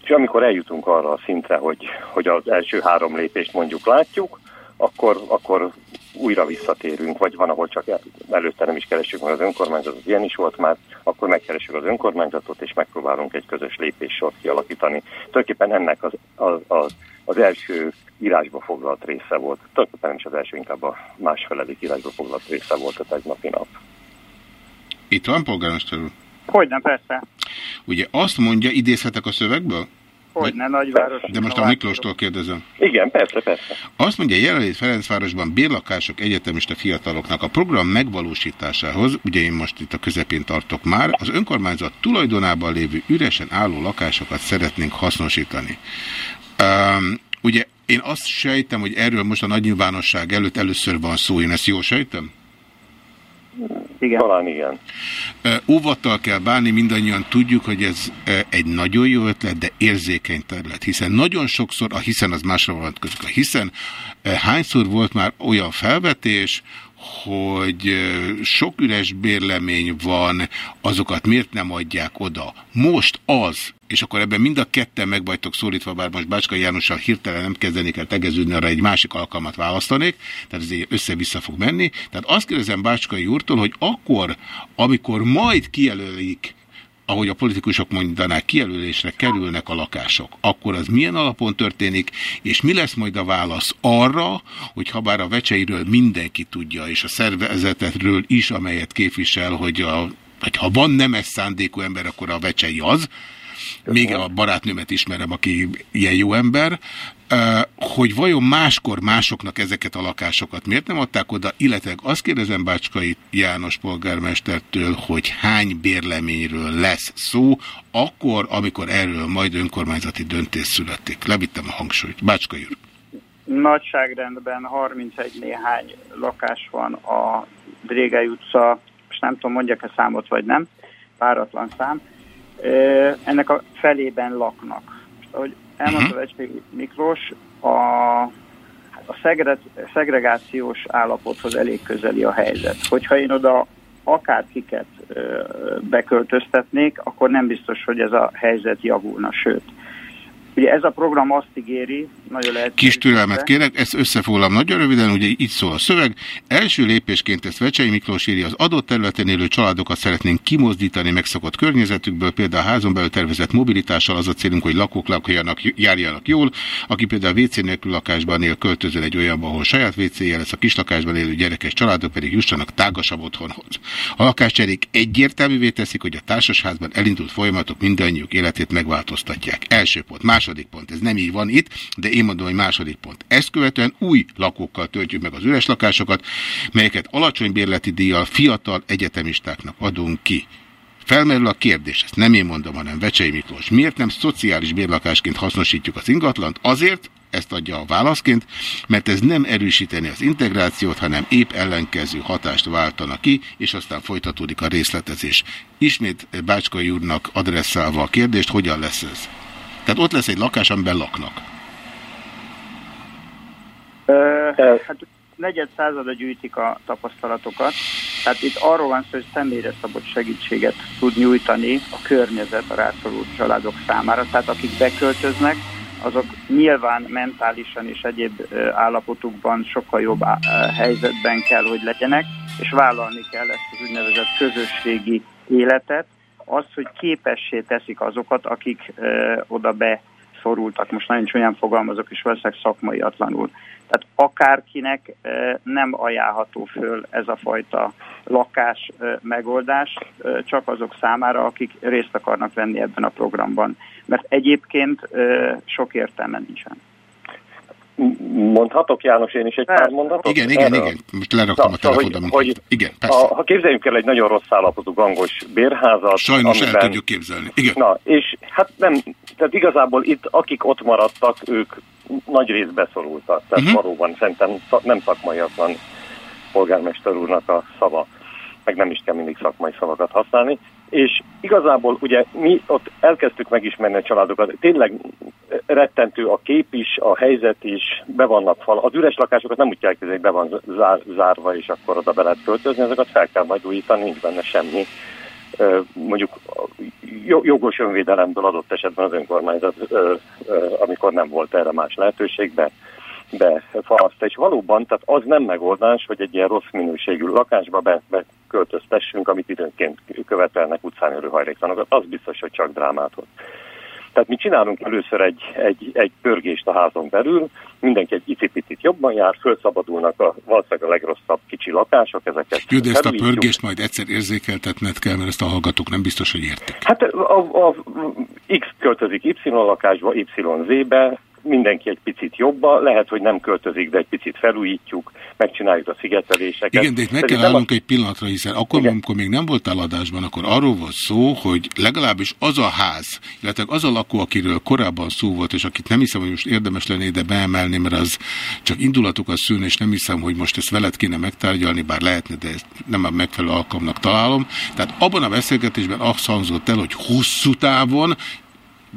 S: És amikor eljutunk arra a szintre, hogy, hogy az első három lépést mondjuk látjuk, akkor, akkor újra visszatérünk, vagy van, ahol csak el- előtte nem is keresünk meg az önkormányzatot, ilyen is volt már, akkor megkeresünk az önkormányzatot, és megpróbálunk egy közös lépéssort kialakítani. Tulajdonképpen ennek az, az, az, az első írásba foglalt része volt. Tulajdonképpen nem is az első, inkább a másfeledik írásba foglalt része volt a tegnapi nap.
B: Itt van polgármester úr?
Q: Hogyne, persze.
B: Ugye azt mondja, idézhetek a szövegből?
Q: Hogyne, nagyváros.
B: De most a Miklóstól kérdezem.
S: Igen, persze, persze.
B: Azt mondja, jelenlét Ferencvárosban bérlakások egyetemista fiataloknak a program megvalósításához, ugye én most itt a közepén tartok már, az önkormányzat tulajdonában lévő üresen álló lakásokat szeretnénk hasznosítani. Um, ugye én azt sejtem, hogy erről most a nagy nyilvánosság előtt először van szó, én ezt jól sejtem?
S: Igen. Talán igen.
B: Óvattal kell bánni, mindannyian tudjuk, hogy ez egy nagyon jó ötlet, de érzékeny terület, hiszen nagyon sokszor, a hiszen az másra vonatkozik, a hiszen hányszor volt már olyan felvetés, hogy sok üres bérlemény van, azokat miért nem adják oda. Most az, és akkor ebben mind a ketten meg vagytok szólítva, bár most Bácska Jánossal hirtelen nem kezdenék el tegeződni, arra egy másik alkalmat választanék, tehát ez össze-vissza fog menni. Tehát azt kérdezem Bácskai úrtól, hogy akkor, amikor majd kijelölik ahogy a politikusok mondanák, kijelölésre kerülnek a lakások, akkor az milyen alapon történik, és mi lesz majd a válasz arra, hogy ha bár a vecseiről mindenki tudja, és a szervezetetről is, amelyet képvisel, hogy a vagy ha van nemes szándékú ember, akkor a vecsei az, még a barátnőmet ismerem, aki ilyen jó ember, hogy vajon máskor másoknak ezeket a lakásokat miért nem adták oda, illetve azt kérdezem Bácskai János polgármestertől, hogy hány bérleményről lesz szó, akkor, amikor erről majd önkormányzati döntés születik. Levittem a hangsúlyt. Bácskai úr.
Q: Nagyságrendben 31 néhány lakás van a Drégai utca, és nem tudom, mondjak-e számot vagy nem, páratlan szám. Ennek a felében laknak. Ahogy elmondta Vecsei Miklós, a, hát a szegre, szegregációs állapothoz elég közeli a helyzet. Hogyha én oda akárkiket beköltöztetnék, akkor nem biztos, hogy ez a helyzet javulna, sőt. Ugye ez a program azt ígéri, nagyon lehet...
B: Kis türelmet kérek, ezt összefoglalom nagyon röviden, ugye így szól a szöveg. Első lépésként ezt Vecsei Miklós írja, az adott területen élő családokat szeretnénk kimozdítani megszokott környezetükből, például a házon belül tervezett mobilitással az a célunk, hogy lakók lakjanak, járjanak jól, aki például WC nélkül lakásban él, költözön egy olyanba, ahol saját wc lesz, a kislakásban élő gyerekes családok pedig jussanak tágasabb otthonhoz. A lakáscserék egyértelművé teszik, hogy a társasházban elindult folyamatok mindannyiuk életét megváltoztatják. Első pont. Más második pont. Ez nem így van itt, de én mondom, hogy második pont. Ezt követően új lakókkal töltjük meg az üres lakásokat, melyeket alacsony bérleti díjjal fiatal egyetemistáknak adunk ki. Felmerül a kérdés, ezt nem én mondom, hanem Vecsei Miklós. Miért nem szociális bérlakásként hasznosítjuk az ingatlant? Azért, ezt adja a válaszként, mert ez nem erősíteni az integrációt, hanem épp ellenkező hatást váltana ki, és aztán folytatódik a részletezés. Ismét Bácskai úrnak adresszálva a kérdést, hogyan lesz ez? Tehát ott lesz egy lakás, amiben laknak.
Q: Ö, hát negyed százada gyűjtik a tapasztalatokat. Tehát itt arról van szó, hogy személyre szabott segítséget tud nyújtani a környezet a rászorult családok számára. Tehát akik beköltöznek, azok nyilván mentálisan és egyéb állapotukban sokkal jobb helyzetben kell, hogy legyenek, és vállalni kell ezt az úgynevezett közösségi életet, az, hogy képessé teszik azokat, akik ö, oda beszorultak. Most nagyon csúnyán fogalmazok, és valószínűleg szakmaiatlanul. Tehát akárkinek ö, nem ajánlható föl ez a fajta lakás ö, megoldás, ö, csak azok számára, akik részt akarnak venni ebben a programban. Mert egyébként ö, sok értelme nincsen.
S: Mondhatok, János, én is egy pár mondatot?
B: Igen, igen, igen. Most leraktam
S: Na,
B: a telefonodat.
S: hogy- hogy
B: Igen,
S: Ha,
B: persze.
S: ha képzeljünk el egy nagyon rossz állapotú gangos bérházat,
B: Sajnos el tudjuk képzelni. Igen.
S: Na, és hát nem, tehát igazából itt akik ott maradtak, ők nagy rész beszorultak. Tehát
B: Mhm.
S: uh-huh. valóban szerintem nem szakmaiatlan polgármester úrnak a szava, meg nem is kell mindig szakmai szavakat használni. És igazából ugye mi ott elkezdtük megismerni a családokat, tényleg rettentő a kép is, a helyzet is, be vannak fal. Az üres lakásokat nem úgy kell hogy be van zár, zárva, és akkor oda be lehet költözni, ezeket fel kell majd újítani, nincs benne semmi. Mondjuk jo- jogos önvédelemből adott esetben az önkormányzat, amikor nem volt erre más lehetőség, be, befalaszta. És valóban, tehát az nem megoldás, hogy egy ilyen rossz minőségű lakásba be, beköltöztessünk, amit időnként követelnek utcán élő hajléktalanokat. Az biztos, hogy csak drámát hoz. Tehát mi csinálunk először egy, egy, egy pörgést a házon belül, mindenki egy icipicit jobban jár, felszabadulnak a valószínűleg a legrosszabb kicsi lakások, ezeket
B: Jó, de ezt a pörgést majd egyszer érzékeltetned kell, mert ezt a hallgatók nem biztos, hogy értik.
S: Hát a, a X költözik Y lakásba, YZ-be, mindenki egy picit jobba, lehet, hogy nem költözik, de egy picit felújítjuk, megcsináljuk a szigeteléseket.
B: Igen, de itt meg kell állnunk egy pillanatra, hiszen akkor, amikor még nem voltál adásban, akkor arról volt szó, hogy legalábbis az a ház, illetve az a lakó, akiről korábban szó volt, és akit nem hiszem, hogy most érdemes lenne ide beemelni, mert az csak indulatokat szülni, és nem hiszem, hogy most ezt veled kéne megtárgyalni, bár lehetne, de ezt nem a megfelelő alkalomnak találom. Tehát abban a beszélgetésben azt hangzott el, hogy hosszú távon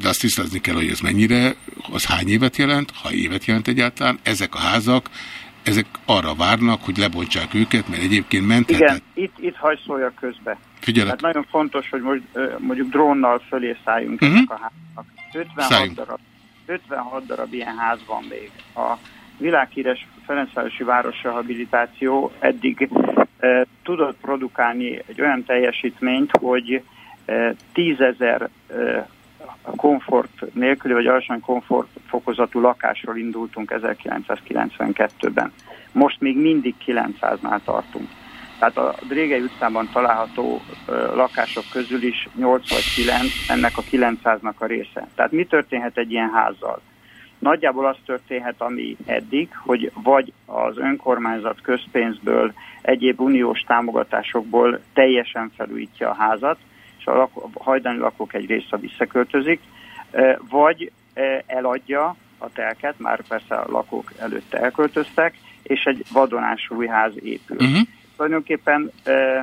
B: de azt tisztázni kell, hogy ez mennyire, az hány évet jelent, ha évet jelent egyáltalán, ezek a házak, ezek arra várnak, hogy lebontsák őket, mert egyébként menthet.
Q: Igen, itt, itt hajszolja közbe.
B: Figyelek.
Q: Tehát nagyon fontos, hogy most, mondjuk drónnal fölé szálljunk
B: Mhm.
Q: uh-huh. ennek a háznak. 56
B: Szálljunk.
Q: darab, 56 darab ilyen ház van még. A világhíres Ferencvárosi Városrehabilitáció eddig e, tudott produkálni egy olyan teljesítményt, hogy tízezer eh, komfort nélküli, vagy alacsony komfort fokozatú lakásról indultunk 1992-ben. Most még mindig 900-nál tartunk. Tehát a Drégei utcában található lakások közül is 8 vagy 9 ennek a 900-nak a része. Tehát mi történhet egy ilyen házzal? Nagyjából az történhet, ami eddig, hogy vagy az önkormányzat közpénzből, egyéb uniós támogatásokból teljesen felújítja a házat, és a lakó, a hajdani lakók egy része visszaköltözik, ö, vagy ö, eladja a telket, már persze a lakók előtte elköltöztek, és egy vadonás új ház épül.
B: Uh-huh.
Q: Tulajdonképpen ö,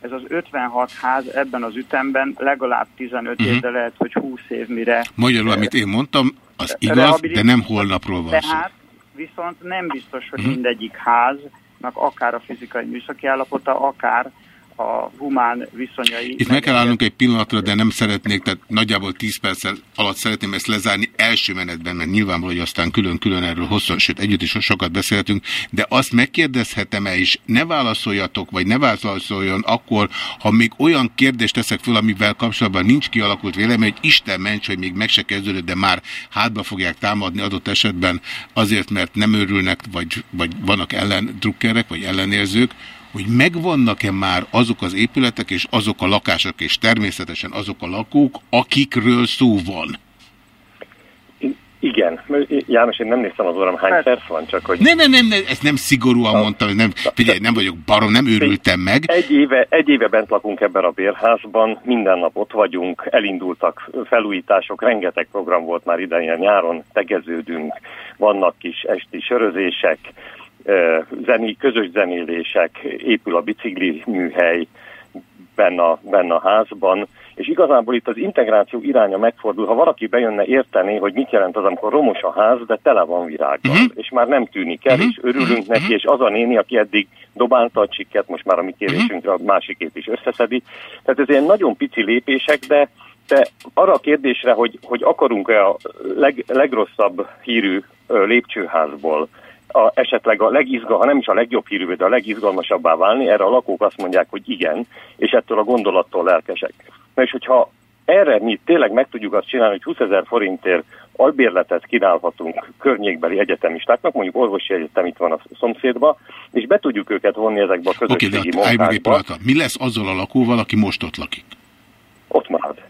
Q: ez az 56 ház ebben az ütemben legalább 15 év,
B: Mhm.
Q: de lehet, hogy 20 év mire
B: Magyarul, amit én mondtam, az igaz, de nem holnapról van szó.
Q: tehát viszont nem biztos, hogy
B: Mhm.
Q: mindegyik háznak akár a fizikai műszaki állapota, akár a humán viszonyai.
B: Itt meg kell állnunk egy pillanatra, de nem szeretnék, tehát nagyjából 10 perc alatt szeretném ezt lezárni első menetben, mert nyilvánvaló, hogy aztán külön-külön erről hosszan, sőt együtt is sokat beszéltünk, de azt megkérdezhetem-e is, ne válaszoljatok, vagy ne válaszoljon akkor, ha még olyan kérdést teszek föl, amivel kapcsolatban nincs kialakult vélemény, hogy Isten ments, hogy még meg se kezdődött, de már hátba fogják támadni adott esetben azért, mert nem örülnek, vagy, vagy vannak ellen drukkerek, vagy ellenérzők, hogy megvannak-e már azok az épületek és azok a lakások, és természetesen azok a lakók, akikről szó van.
S: Igen, János, én nem néztem az óram, hány perc van, csak hogy...
B: Nem, nem, nem, nem, ezt nem szigorúan mondtam, nem, figyelj, nem vagyok barom, nem őrültem meg.
S: Egy éve, egy éve bent lakunk ebben a bérházban, minden nap ott vagyunk, elindultak felújítások, rengeteg program volt már idején nyáron, tegeződünk, vannak kis esti sörözések, zené, közös zenélések, épül a bicikli műhely benne a, benne a házban, és igazából itt az integráció iránya megfordul. Ha valaki bejönne érteni, hogy mit jelent az, amikor romos a ház, de tele van virággal, uh-huh. és már nem tűnik el, uh-huh. és örülünk uh-huh. neki, és az a néni, aki eddig dobálta a csikket, most már a mi kérésünkre a másikét is összeszedi. Tehát ez ilyen nagyon pici lépések, de de arra a kérdésre, hogy, hogy akarunk-e a leg, legrosszabb hírű lépcsőházból a, esetleg a legizgal, ha nem is a legjobb hírű, de a legizgalmasabbá válni, erre a lakók azt mondják, hogy igen, és ettől a gondolattól lelkesek. Na és hogyha erre mi tényleg meg tudjuk azt csinálni, hogy 20 ezer forintért albérletet kínálhatunk környékbeli egyetemistáknak, mondjuk orvosi egyetem itt van a szomszédba, és be tudjuk őket vonni ezekbe a
B: okay,
S: közösségi
B: egy
S: munkákba.
B: Mi lesz azzal a lakóval, aki most ott lakik?
S: ott marad.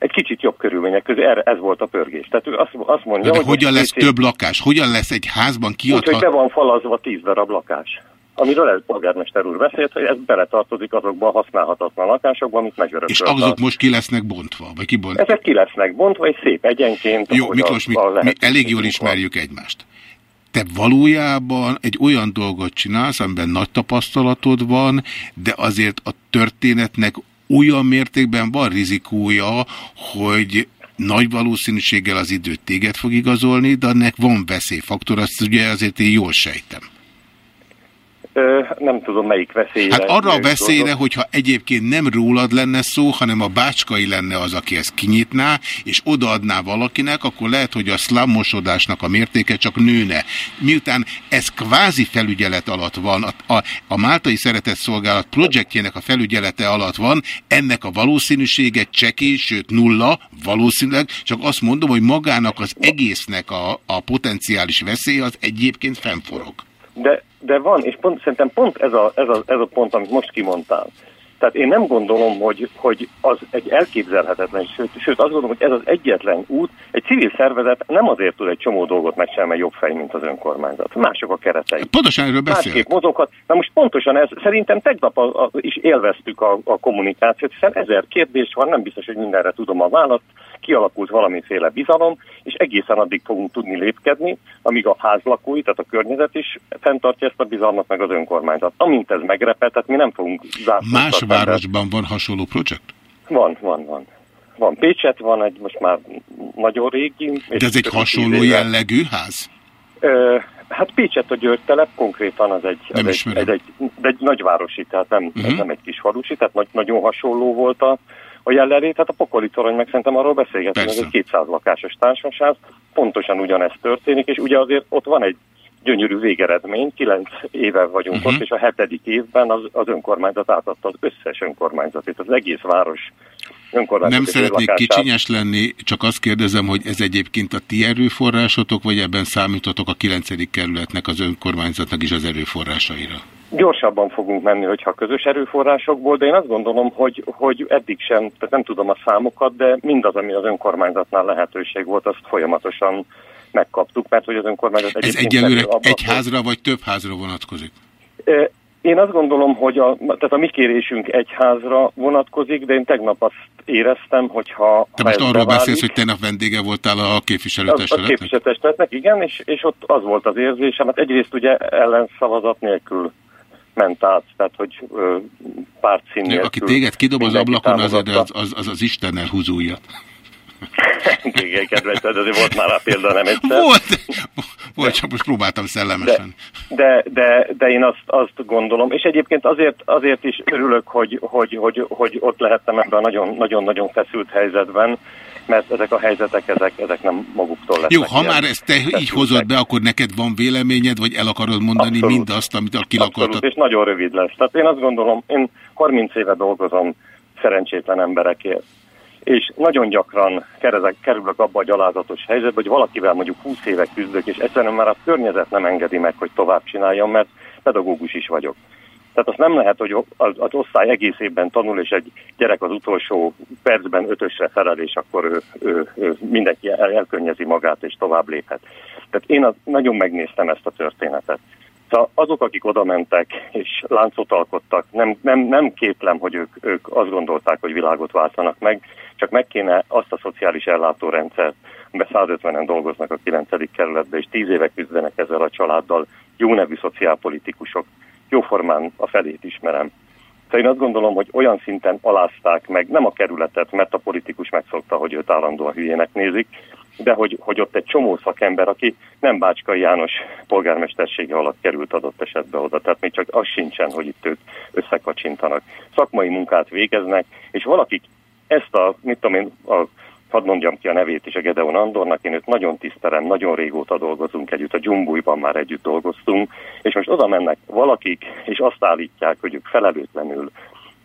S: Egy kicsit jobb körülmények közé, erre ez volt a pörgés. Tehát ő azt, azt mondja,
B: De, de
S: hogy...
B: hogyan lesz
S: két-
B: több lakás? Hogyan lesz egy házban
S: Úgy, hogy be van falazva tíz darab lakás. Amiről ez polgármester úr beszélt, hogy ez beletartozik azokba a használhatatlan lakásokba, amit megörökölt.
B: És
S: a-
B: azok most ki lesznek bontva? Vagy ki bont?
S: Ezek ki lesznek bontva, és szép egyenként.
B: Jó, Miklós,
S: a-
B: mi,
S: a
B: mi elég jól
S: van.
B: ismerjük egymást. Te valójában egy olyan dolgot csinálsz, amiben nagy tapasztalatod van, de azért a történetnek olyan mértékben van rizikója, hogy nagy valószínűséggel az idő téged fog igazolni, de ennek van veszélyfaktor, azt ugye azért én jól sejtem.
S: Nem tudom, melyik veszélyre.
B: Hát arra a veszélyre,
S: gondolok.
B: hogyha egyébként nem rólad lenne szó, hanem a bácskai lenne az, aki ezt kinyitná, és odaadná valakinek, akkor lehet, hogy a szlámosodásnak a mértéke csak nőne. Miután ez kvázi felügyelet alatt van, a, a, a Máltai Szeretett Szolgálat projektjének a felügyelete alatt van, ennek a valószínűsége csekély, sőt nulla, valószínűleg, csak azt mondom, hogy magának az egésznek a, a potenciális veszély az egyébként fennforog.
S: De, de van, és pont, szerintem pont ez a, ez, a, ez a pont, amit most kimondtál. Tehát én nem gondolom, hogy, hogy az egy elképzelhetetlen, sőt, sőt azt gondolom, hogy ez az egyetlen út. Egy civil szervezet nem azért tud egy csomó dolgot megcsinálni, jobb fej, mint az önkormányzat. Mások a keretei.
B: Pontosan erről beszélek.
S: Másképp mozoghat. Na most pontosan ez, szerintem tegnap a, a, is élveztük a, a kommunikációt, hiszen ezer kérdés van, nem biztos, hogy mindenre tudom a választ, kialakult valamiféle bizalom, és egészen addig fogunk tudni lépkedni, amíg a házlakói, tehát a környezet is fenntartja ezt a bizalmat, meg az önkormányzat. Amint ez megrepet, tehát mi nem fogunk zászlót
B: Más városban van hasonló projekt?
S: Van, van, van. Van Pécset, van egy most már nagyon régi.
B: De ez egy hasonló jellegű ház?
S: Ö, hát Pécset a György telep, konkrétan az egy,
B: Nem
S: ez egy, egy, de egy nagyvárosi, tehát nem, uh-huh. ez nem egy kis falusi, tehát nagy, nagyon hasonló volt a, a jelenlét. Tehát a Pokoli Torony, meg szerintem arról beszélgetünk, ez egy 200 lakásos társaság, pontosan ugyanezt történik, és ugye azért ott van egy gyönyörű végeredmény, kilenc éve vagyunk
B: Mhm.
S: uh-huh. ott, és a hetedik évben az, az önkormányzat átadta az összes önkormányzatét, az egész város önkormányzati
B: Nem szeretnék
S: bérlakását.
B: kicsinyes lenni, csak azt kérdezem, hogy ez egyébként a ti erőforrásotok, vagy ebben számítotok a 9. kerületnek, az önkormányzatnak is az erőforrásaira?
S: Gyorsabban fogunk menni, hogyha közös erőforrásokból, de én azt gondolom, hogy, hogy eddig sem, tehát nem tudom a számokat, de mindaz, ami az önkormányzatnál lehetőség volt, azt folyamatosan megkaptuk, mert hogy az önkormányzat
B: Ez egyelőre
S: abban-
B: egy házra vagy több házra vonatkozik?
S: Én azt gondolom, hogy a, tehát a mi kérésünk egy házra vonatkozik, de én tegnap azt éreztem, hogyha
B: Te most arról
S: beválik-
B: beszélsz, hogy tegnap vendége voltál a
S: az, a
B: képviselőtestületnek?
S: képviselőtestületnek, igen, és, és ott az volt az érzésem, hát egyrészt ugye ellenszavazat nélkül ment át, tehát hogy ö, pártszín nélkül.
B: Aki téged kidob az ablakon,
S: támogatta.
B: az, az, az, az Istennel húzója.
S: Igen, kedves, de azért volt már rá példa, nem egyszer.
B: Volt, volt, csak most próbáltam szellemesen.
S: De, de, de én azt, azt gondolom, és egyébként azért, azért is örülök, hogy, hogy, hogy, hogy ott lehettem ebben a nagyon- nagyon-nagyon feszült helyzetben, mert ezek a helyzetek, ezek, ezek nem maguktól lesznek.
B: Jó, ha már ezt te így hozod be, akkor neked van véleményed, vagy el akarod mondani
S: Abszolút.
B: mindazt, amit a kilakoltat?
S: Abszolút, és nagyon rövid lesz. Tehát én azt gondolom, én 30 éve dolgozom szerencsétlen emberekért. És nagyon gyakran kerezek, kerülök abba a gyalázatos helyzetbe, hogy valakivel mondjuk 20 éve küzdök, és egyszerűen már a környezet nem engedi meg, hogy tovább csináljam, mert pedagógus is vagyok. Tehát azt nem lehet, hogy az, az osztály egész évben tanul, és egy gyerek az utolsó percben ötösre felel, és akkor ő, ő, ő mindenki el, elkönnyezi magát, és tovább léphet. Tehát én az, nagyon megnéztem ezt a történetet. Szóval azok, akik oda mentek és láncot alkottak, nem, nem, nem kétlem, hogy ők, ők azt gondolták, hogy világot váltanak meg, csak meg kéne azt a szociális ellátórendszert, amiben 150-en dolgoznak a 9. kerületben, és 10 éve küzdenek ezzel a családdal, jó nevű szociálpolitikusok, jóformán a felét ismerem. Szóval én azt gondolom, hogy olyan szinten alázták meg, nem a kerületet, mert a politikus megszokta, hogy őt állandóan hülyének nézik, de hogy, hogy ott egy csomó szakember, aki nem Bácskai János polgármestersége alatt került adott esetben oda, tehát még csak az sincsen, hogy itt ők összekacsintanak. Szakmai munkát végeznek, és valakik ezt a, mit tudom én, a, hadd mondjam ki a nevét is, a Gedeon Andornak, én őt nagyon tisztelem, nagyon régóta dolgozunk együtt, a Dzsumbújban már együtt dolgoztunk, és most oda mennek valakik, és azt állítják, hogy ők felelőtlenül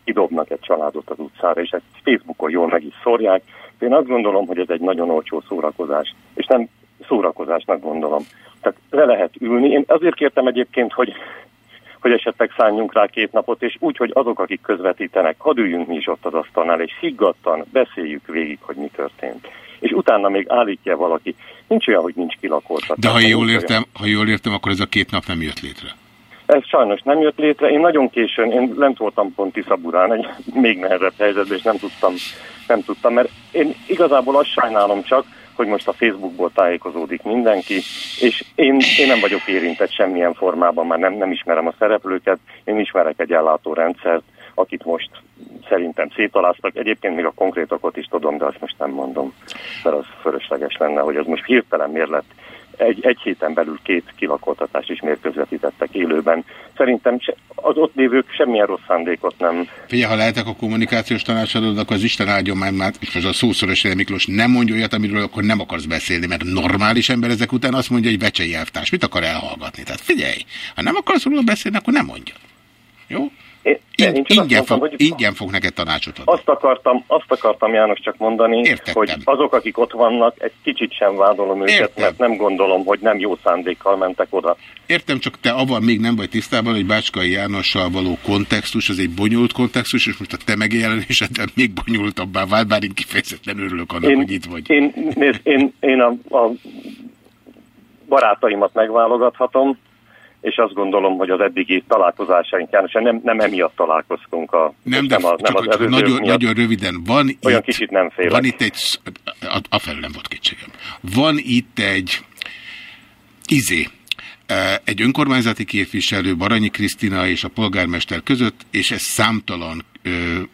S: kidobnak egy családot az utcára, és ezt Facebookon jól meg is szórják. Én azt gondolom, hogy ez egy nagyon olcsó szórakozás, és nem szórakozásnak gondolom. Tehát le lehet ülni. Én azért kértem egyébként, hogy hogy esetleg szálljunk rá két napot, és úgy, hogy azok, akik közvetítenek, hadd üljünk mi is ott az asztalnál, és higgadtan beszéljük végig, hogy mi történt. És utána még állítja valaki, nincs olyan, hogy nincs kilakoltatás.
B: De ha jól,
S: olyan.
B: értem, ha jól értem, akkor ez a két nap nem jött létre.
S: Ez sajnos nem jött létre. Én nagyon későn, én lent voltam pont Tiszaburán, egy még nehezebb helyzetben, és nem tudtam, nem tudtam, mert én igazából azt sajnálom csak, hogy most a Facebookból tájékozódik mindenki, és én, én nem vagyok érintett semmilyen formában, már nem, nem ismerem a szereplőket, én ismerek egy ellátórendszert, akit most szerintem szétaláztak. Egyébként még a konkrétokat is tudom, de azt most nem mondom, mert az fölösleges lenne, hogy az most hirtelen miért lett. Egy, egy héten belül két kilakoltatást is miért közvetítettek élőben. Szerintem az ott lévők semmilyen rossz szándékot nem
B: Figyelj, ha lehetek a kommunikációs tanácsadód, akkor az Isten áldjon már, már és most a szószoros Miklós nem mondja olyat, amiről akkor nem akarsz beszélni, mert normális ember ezek után azt mondja, hogy vecsei elvtárs. Mit akar elhallgatni? Tehát figyelj, ha nem akarsz róla beszélni, akkor nem mondja. Jó?
S: Én,
B: Ing-
S: én
B: ingyen,
S: mondtam,
B: fog,
S: hogy
B: ingyen fog neked tanácsot adni.
S: azt akartam, azt akartam János csak mondani,
B: Értettem.
S: hogy azok, akik ott vannak, egy kicsit sem vádolom őket,
B: Értem.
S: mert nem gondolom, hogy nem jó szándékkal mentek oda.
B: Értem, csak te avval még nem vagy tisztában, hogy Bácskai Jánossal való kontextus, az egy bonyolult kontextus, és most a te megjelenésedben még bonyolultabbá vált, bár én kifejezetten örülök annak,
S: Én,
B: hogy itt vagy.
S: én, nézd, én, én a, a barátaimat megválogathatom, és azt gondolom, hogy az eddigi találkozásaink, János, nem, nem emiatt találkoztunk a,
B: Nem,
S: és
B: de
S: nem, a, nem az előző
B: nagyon,
S: miatt.
B: nagyon röviden, van
S: Olyan
B: itt,
S: kicsit nem félek.
B: van itt egy, a, a felül nem volt kétségem, van itt egy izé, eh, egy önkormányzati képviselő, Baranyi Krisztina és a polgármester között, és ez számtalan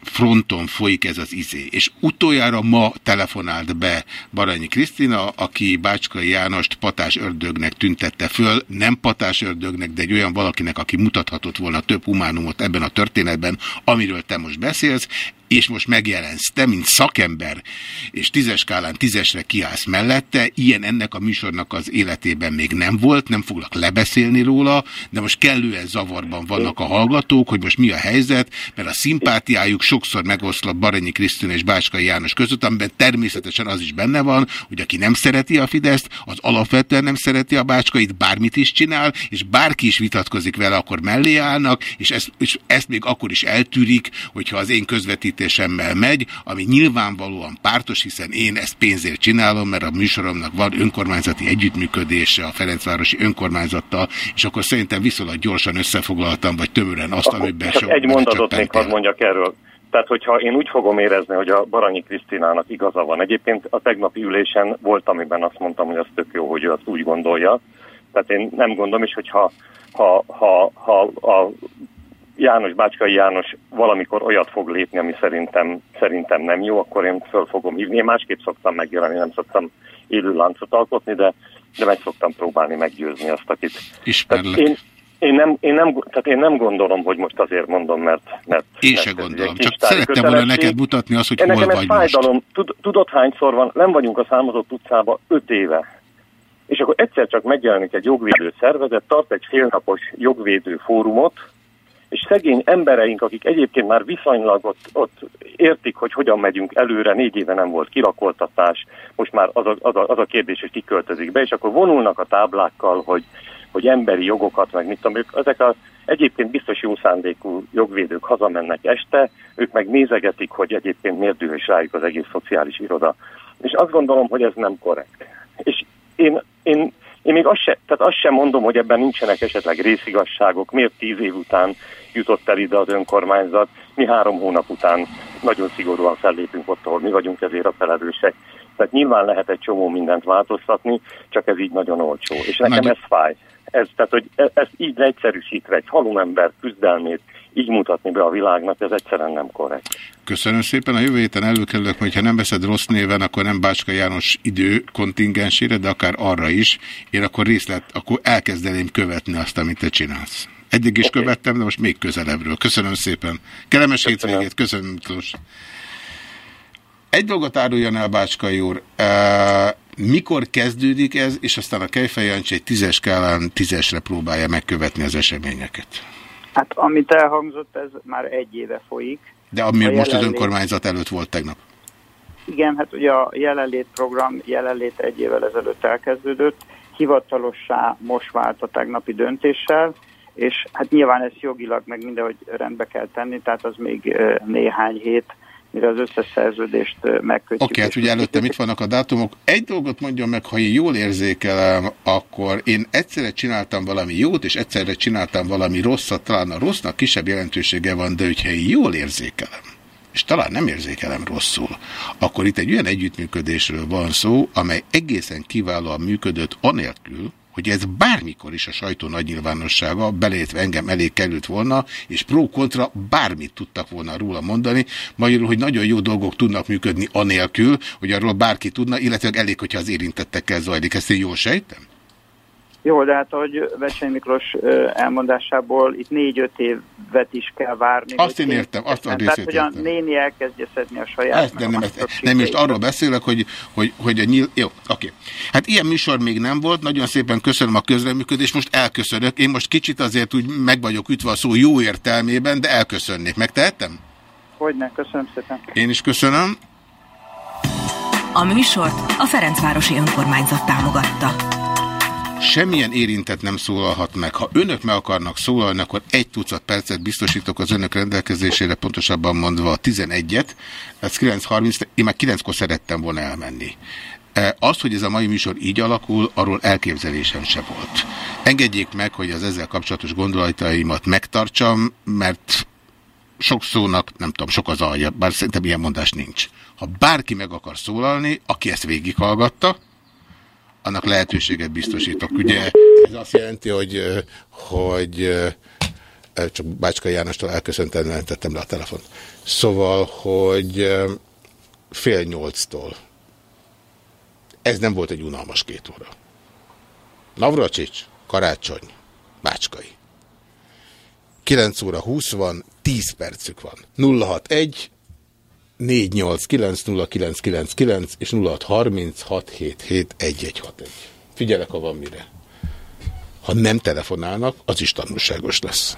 B: fronton folyik ez az izé. És utoljára ma telefonált be Baranyi Krisztina, aki Bácskai Jánost patás ördögnek tüntette föl, nem patás ördögnek, de egy olyan valakinek, aki mutathatott volna több humánumot ebben a történetben, amiről te most beszélsz, és most megjelensz te, mint szakember, és tízes skálán tízesre kiállsz mellette, ilyen ennek a műsornak az életében még nem volt, nem foglak lebeszélni róla, de most kellően zavarban vannak a hallgatók, hogy most mi a helyzet, mert a szimpátia szimpátiájuk sokszor megoszlott Baranyi Krisztina és Báskai János között, amiben természetesen az is benne van, hogy aki nem szereti a Fideszt, az alapvetően nem szereti a Bácskait, bármit is csinál, és bárki is vitatkozik vele, akkor mellé állnak, és ezt, és ezt még akkor is eltűrik, hogyha az én közvetítésemmel megy, ami nyilvánvalóan pártos, hiszen én ezt pénzért csinálom, mert a műsoromnak van önkormányzati együttműködése a Ferencvárosi önkormányzattal, és akkor szerintem viszonylag gyorsan összefoglaltam, vagy tömören azt, amiben sok
S: egy mondatot még hadd mondjak erről. Tehát, hogyha én úgy fogom érezni, hogy a Baranyi Krisztinának igaza van. Egyébként a tegnapi ülésen volt, amiben azt mondtam, hogy az tök jó, hogy ő azt úgy gondolja. Tehát én nem gondolom, és hogyha ha, ha, ha a János, Bácskai János valamikor olyat fog lépni, ami szerintem, szerintem nem jó, akkor én föl fogom hívni. Én másképp szoktam megjelenni, nem szoktam élő láncot alkotni, de, de meg szoktam próbálni meggyőzni azt, akit...
B: Ismerlek.
S: Én, én nem, én, nem, tehát én nem gondolom, hogy most azért mondom, mert... mert
B: Én
S: mert
B: se gondolom. Csak szerettem volna neked mutatni azt, hogy
S: Én
B: hol
S: nekem
B: vagy most.
S: fájdalom. Tud, tudod hányszor van? Nem vagyunk a számozott utcába öt éve. És akkor egyszer csak megjelenik egy jogvédő szervezet, tart egy félnapos jogvédő fórumot, és szegény embereink, akik egyébként már viszonylag ott, ott értik, hogy hogyan megyünk előre, négy éve nem volt kirakoltatás, most már az a, az, a, az a kérdés, hogy ki költözik be, és akkor vonulnak a táblákkal, hogy, hogy emberi jogokat, meg mit tudom, ők, ezek a egyébként biztos jó szándékú jogvédők hazamennek este, ők meg nézegetik, hogy egyébként miért dühös rájuk az egész szociális iroda. És azt gondolom, hogy ez nem korrekt. És én, én, én még azt, se, tehát azt sem mondom, hogy ebben nincsenek esetleg részigasságok, miért tíz év után jutott el ide az önkormányzat, mi három hónap után nagyon szigorúan fellépünk ott, ahol mi vagyunk ezért a felelősek. Tehát nyilván lehet egy csomó mindent változtatni, csak ez így nagyon olcsó. És nekem
B: Nagyon-
S: ez fáj. Ez, tehát, hogy e- ez így leegyszerűsítve egy halomember küzdelmét így mutatni be a világnak, ez egyszerűen nem korrekt.
B: Köszönöm szépen. A jövő héten előkerülök, hogy ha nem veszed rossz néven, akkor nem Bácska János idő kontingensére, de akár arra is. Én akkor részlet, akkor elkezdeném követni azt, amit te csinálsz. Eddig is okay. követtem, de most még közelebbről. Köszönöm szépen. Kellemes hétvégét. Köszönöm, Miklós. Egy dolgot áruljon el, Bácskai úr. E, mikor kezdődik ez, és aztán a Kejfej Jancsi egy tízes skálán tízesre próbálja megkövetni az eseményeket?
Q: Hát amit elhangzott, ez már egy éve folyik.
B: De ami
Q: A
B: most az
Q: jelenlét-
B: önkormányzat előtt volt tegnap.
Q: Igen, hát ugye a jelenlét program jelenlét egy évvel ezelőtt elkezdődött, hivatalossá most vált a tegnapi döntéssel, és hát nyilván ezt jogilag meg mindenhogy rendbe kell tenni, tehát az még ö, néhány hét, mire az összes szerződést megkötjük.
B: Oké, hát ugye előttem itt vannak a dátumok. Egy dolgot mondjon meg, ha én jól érzékelem, akkor én egyszerre csináltam valami jót, és egyszerre csináltam valami rosszat. Talán a rossznak kisebb jelentősége van, de hogyha én jól érzékelem, és talán nem érzékelem rosszul, akkor itt egy olyan együttműködésről van szó, amely egészen kiválóan működött anélkül, hogy ez bármikor is a sajtó nagy nyilvánossága, belétve engem elé került volna, és pro-kontra bármit tudtak volna róla mondani, magyarul, hogy nagyon jó dolgok tudnak működni anélkül, hogy arról bárki tudna, illetve elég, hogyha az érintettekkel zajlik. Ezt én jól sejtem?
Q: Jó, de hát ahogy Vecseny Miklós elmondásából itt négy-öt évet is kell várni.
B: Azt én értem, azt a
Q: Tehát,
B: részét
Q: hogy a néni elkezdje szedni a saját.
B: Ezt, de nem, ezt, nem, most arról beszélek, hogy, hogy, hogy a nyíl... Jó, oké. Hát ilyen műsor még nem volt, nagyon szépen köszönöm a közreműködést, most elköszönök. Én most kicsit azért úgy meg vagyok ütve a szó jó értelmében, de elköszönnék. Megtehettem?
Q: Hogyne, köszönöm szépen.
B: Én is köszönöm.
M: A műsort a Ferencvárosi Önkormányzat támogatta.
B: Semmilyen érintett nem szólalhat meg. Ha önök meg akarnak szólalni, akkor egy tucat percet biztosítok az önök rendelkezésére, pontosabban mondva a 11-et, ez 9.30, én már 9-kor szerettem volna elmenni. E, Az, hogy ez a mai műsor így alakul, arról elképzelésem se volt. Engedjék meg, hogy az ezzel kapcsolatos gondolataimat megtartsam, mert sok szónak, nem tudom, sok az alja, bár szerintem ilyen mondás nincs. Ha bárki meg akar szólalni, aki ezt végighallgatta, annak lehetőséget biztosítok. Ugye ez azt jelenti, hogy, hogy csak Bácska Jánostól elköszöntem, nem tettem le a telefont. Szóval, hogy fél nyolctól. Ez nem volt egy unalmas két óra. Navracsics, Karácsony, Bácskai. 9 óra 20 van, 10 percük van. 061 489 és 0636771161. Figyelek, ha van mire. Ha nem telefonálnak, az is tanulságos lesz.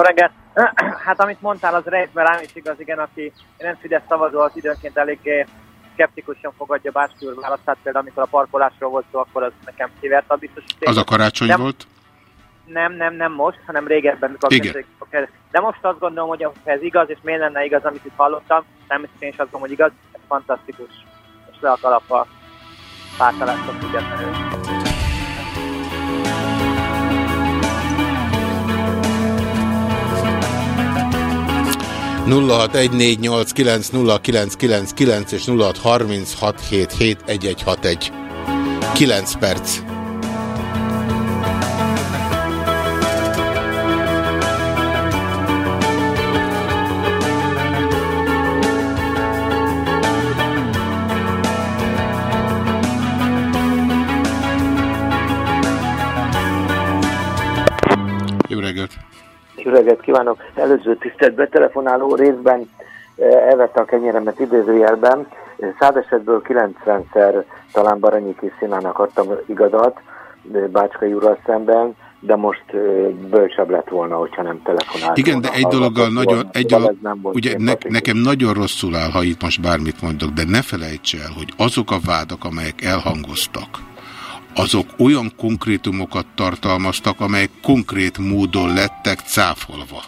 T: Jó reggelt! Hát amit mondtál, az részben rám is igaz, igen, aki nem Fidesz szavazó, az időnként eléggé szkeptikusan fogadja Bácski úr választát, például amikor a parkolásról volt szó, akkor az nekem kivert a biztos.
B: Az a karácsony
T: nem,
B: volt?
T: Nem, nem, nem most, hanem régebben, mikor
B: Igen.
T: De most azt gondolom, hogy ez igaz, és miért lenne igaz, amit itt hallottam, természetesen én is azt gondolom, hogy igaz, ez fantasztikus. És le a kalap a pártalástól függetlenül.
B: 0614890999 és 0636771161. 9 perc. Jó reggelt
U: kívánok! Előző tisztelt betelefonáló részben eh, elvette a kenyeremet idézőjelben. Száz esetből 90-szer talán Baranyi Krisztinának adtam igazat eh, Bácskai úrral szemben, de most eh, bölcsebb lett volna, hogyha nem telefonáltam.
B: Igen, de egy dologgal nagyon, egy dolog, ugye ne, nekem nagyon rosszul áll, ha itt most bármit mondok, de ne felejts el, hogy azok a vádak, amelyek elhangoztak, azok olyan konkrétumokat tartalmaztak, amelyek konkrét módon lettek cáfolva.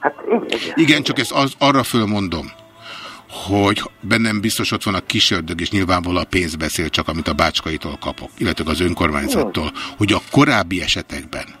U: Hát igen.
B: Igen, csak ezt az, arra fölmondom, hogy bennem biztos ott van a kisördög, és nyilvánvalóan a pénz beszél csak, amit a bácskaitól kapok, illetve az önkormányzattól, hogy a korábbi esetekben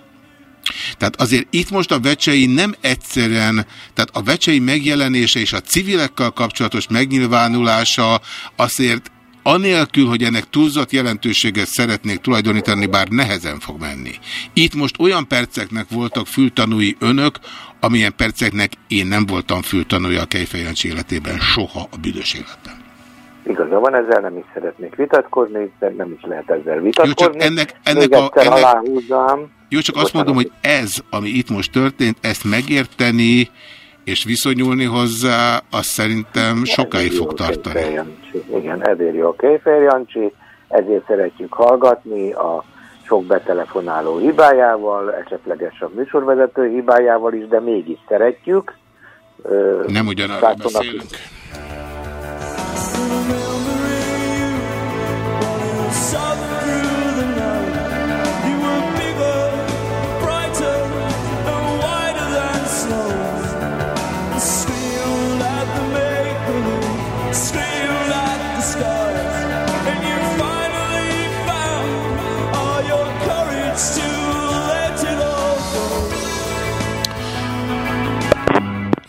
B: tehát azért itt most a vecsei nem egyszerűen, tehát a vecsei megjelenése és a civilekkel kapcsolatos megnyilvánulása azért anélkül, hogy ennek túlzott jelentőséget szeretnék tulajdonítani, bár nehezen fog menni. Itt most olyan perceknek voltak fültanúi önök, amilyen perceknek én nem voltam fültanúja a Kejfejancsi életében soha a büdös életben.
U: Igaza van, ezzel nem is szeretnék vitatkozni, de nem is lehet ezzel vitatkozni.
B: Jó, csak ennek, ennek a- ennek-
U: aláhúzzam.
B: Jó, csak azt mondom, hogy ez, ami itt most történt, ezt megérteni és viszonyulni hozzá, azt szerintem sokáig fog tartani.
U: Jancsi. Igen, ezért jó a Kéfer Jancsi, ezért szeretjük hallgatni a sok betelefonáló hibájával, esetleges a műsorvezető hibájával is, de mégis szeretjük.
B: Nem ugyanarról
U: Sátornak
B: beszélünk.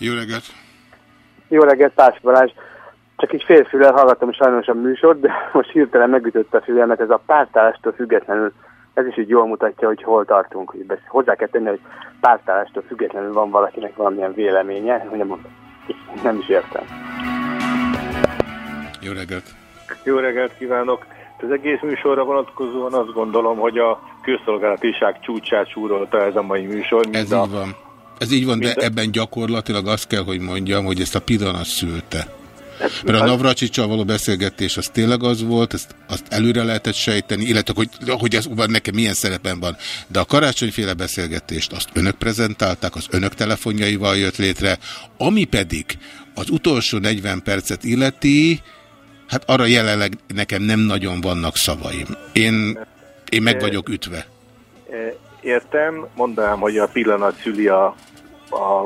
B: Jó reggelt!
V: Jó reggelt, Társ Balázs. Csak így félfülel hallgattam sajnos a műsort, de most hirtelen megütött a fülemet ez a pártállástól függetlenül. Ez is így jól mutatja, hogy hol tartunk. Hogy hozzá kell tenni, hogy pártállástól függetlenül van valakinek valamilyen véleménye, hogy nem, nem is értem.
B: Jó reggelt!
W: Jó reggelt kívánok! Az egész műsorra vonatkozóan azt gondolom, hogy a közszolgálatiság csúcsát súrolta ez a mai műsor.
B: Ez így van. Ez így van, de ebben gyakorlatilag azt kell, hogy mondjam, hogy ezt a pillanat szülte. Mert a Navracsicsal való beszélgetés az tényleg az volt, ezt, azt előre lehetett sejteni, illetve hogy, hogy ez van nekem milyen szerepen van. De a karácsonyféle beszélgetést azt önök prezentálták, az önök telefonjaival jött létre, ami pedig az utolsó 40 percet illeti, hát arra jelenleg nekem nem nagyon vannak szavaim. Én, én meg vagyok ütve.
W: Értem, mondanám, hogy a pillanat szüli a, a,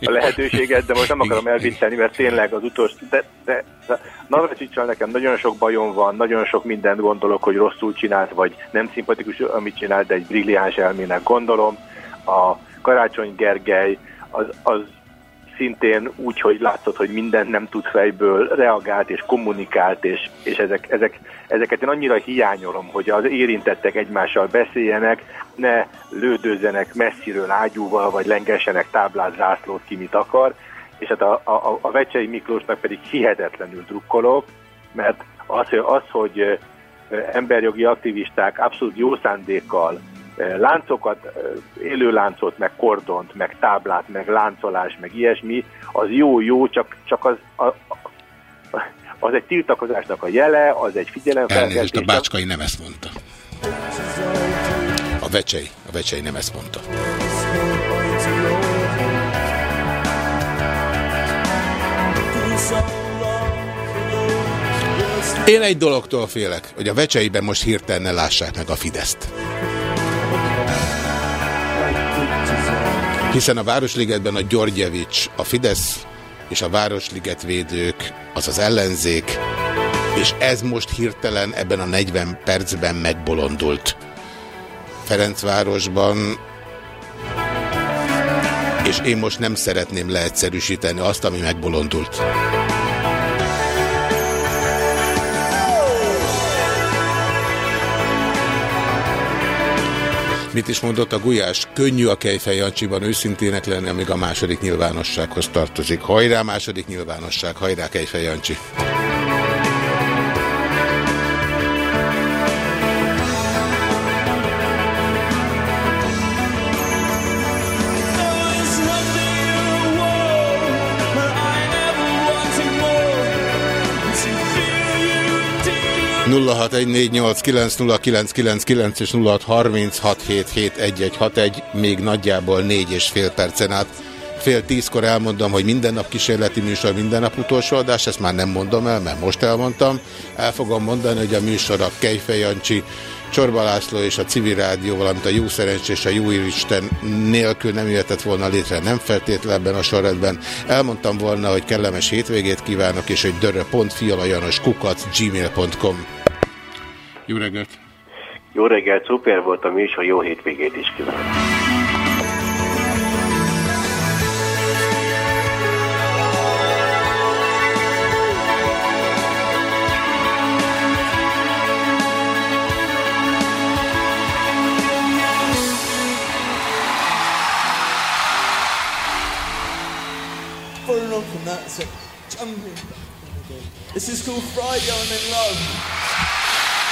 W: a lehetőséget, de most nem akarom elviccelni, mert tényleg az utolsó... De, de, de Navracsicsal nekem nagyon sok bajom van, nagyon sok mindent gondolok, hogy rosszul csinált, vagy nem szimpatikus, amit csinált, de egy brilliáns elmének gondolom. A Karácsony Gergely az, az szintén úgy, hogy látszott, hogy mindent nem tud fejből, reagált és kommunikált, és, és ezek, ezek, ezeket én annyira hiányolom, hogy az érintettek egymással beszéljenek, ne lődőzzenek messziről ágyúval, vagy lengessenek táblát, zászlót, ki mit akar, és hát a, a, a Vecsei Miklósnak pedig hihetetlenül drukkolok, mert az, az, hogy emberjogi aktivisták abszolút jó szándékkal láncokat, élő láncot, meg kordont, meg táblát, meg láncolás, meg ilyesmi, az jó-jó, csak, csak az, a, az egy tiltakozásnak a jele, az egy figyelemfelkeltés.
B: Elnézést, a bácskai nem ezt mondta. A vecsei, a vecsei nem ezt mondta. Én egy dologtól félek, hogy a vecseiben most hirtelen ne lássák meg a Fideszt. Hiszen a Városligetben a Györgyevics, a Fidesz és a Városliget védők, az az ellenzék, és ez most hirtelen ebben a 40 percben megbolondult. Ferencvárosban és én most nem szeretném leegyszerűsíteni azt, ami megbolondult. Mit is mondott a Gulyás? Könnyű a Kejfej Jancsiban őszintének lenni, amíg a második nyilvánossághoz tartozik. Hajrá második nyilvánosság, hajrá Kejfej Jancsi! 0614890999 és 0636771161 még nagyjából 4 és fél percen át. Fél tízkor elmondom, hogy minden nap kísérleti műsor, minden nap utolsó adás, ezt már nem mondom el, mert most elmondtam. El fogom mondani, hogy a műsor a Kejfej Jancsi, Csorba László és a Civil Rádió, valamint a Jó Szerencs és a Jó Isten nélkül nem jöhetett volna létre, nem feltétlenül ebben a sorrendben. Elmondtam volna, hogy kellemes hétvégét kívánok, és hogy dörö.fialajanoskukac gmail.com. Jó reggelt!
X: Jó reggelt, szuper volt a műsor, jó hétvégét is kívánok.
D: From that, so jumping. This is called Friday I'm in Love.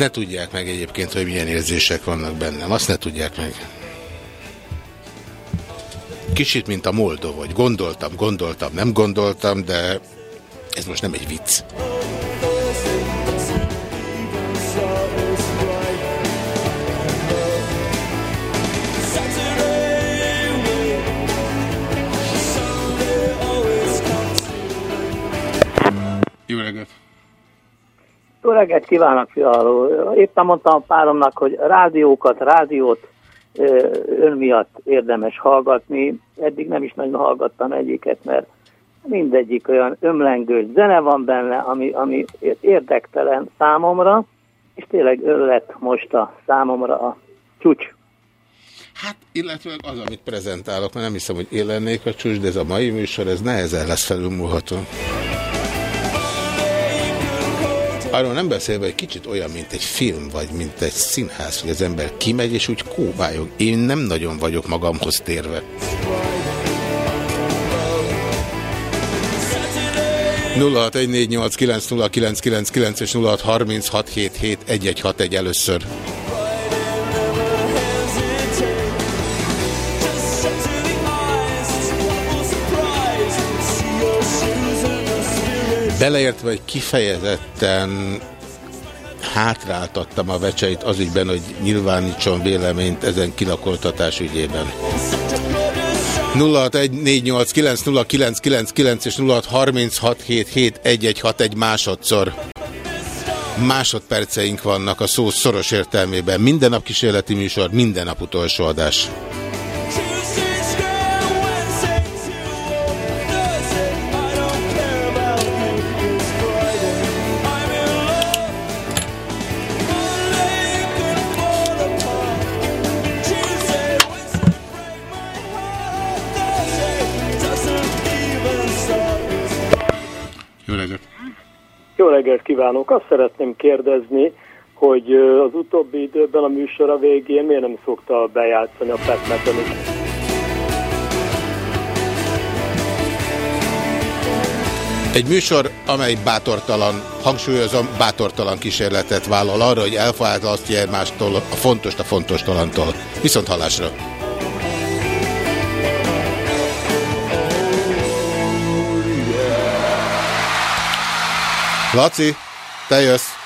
B: ne tudják meg egyébként, hogy milyen érzések vannak bennem. Azt ne tudják meg. Kicsit, mint a Moldov, hogy gondoltam, gondoltam, nem gondoltam, de ez most nem egy vicc. Jó reggelt
Y: kívánok, fialó. Éppen mondtam a páromnak, hogy rádiókat, rádiót ön miatt érdemes hallgatni. Eddig nem is nagyon hallgattam egyiket, mert mindegyik olyan ömlengős zene van benne, ami, ami érdektelen számomra, és tényleg ön lett most a számomra a csúcs.
B: Hát, illetve az, amit prezentálok, mert nem hiszem, hogy én lennék a csúcs, de ez a mai műsor, ez nehezen lesz felülmúlható. Arról nem beszélve, hogy kicsit olyan, mint egy film, vagy mint egy színház, hogy az ember kimegy, és úgy kóvályog. Én nem nagyon vagyok magamhoz térve. 0614890999 és 0636771161 először. Beleértve, hogy kifejezetten hátráltattam a vecseit az ügyben, hogy nyilvánítson véleményt ezen kilakoltatás ügyében. 0614890999 és 0636771161 másodszor. Másodperceink vannak a szó szoros értelmében. Minden nap kísérleti műsor, minden nap utolsó adás. reggelt
Z: kívánok! Azt szeretném kérdezni, hogy az utóbbi időben a műsora végén miért nem szokta bejátszani a Pat Methodic?
B: Egy műsor, amely bátortalan, hangsúlyozom, bátortalan kísérletet vállal arra, hogy elfájt azt jel mástól, a fontos a fontos talantól. Viszont hallásra. Laci, te jössz!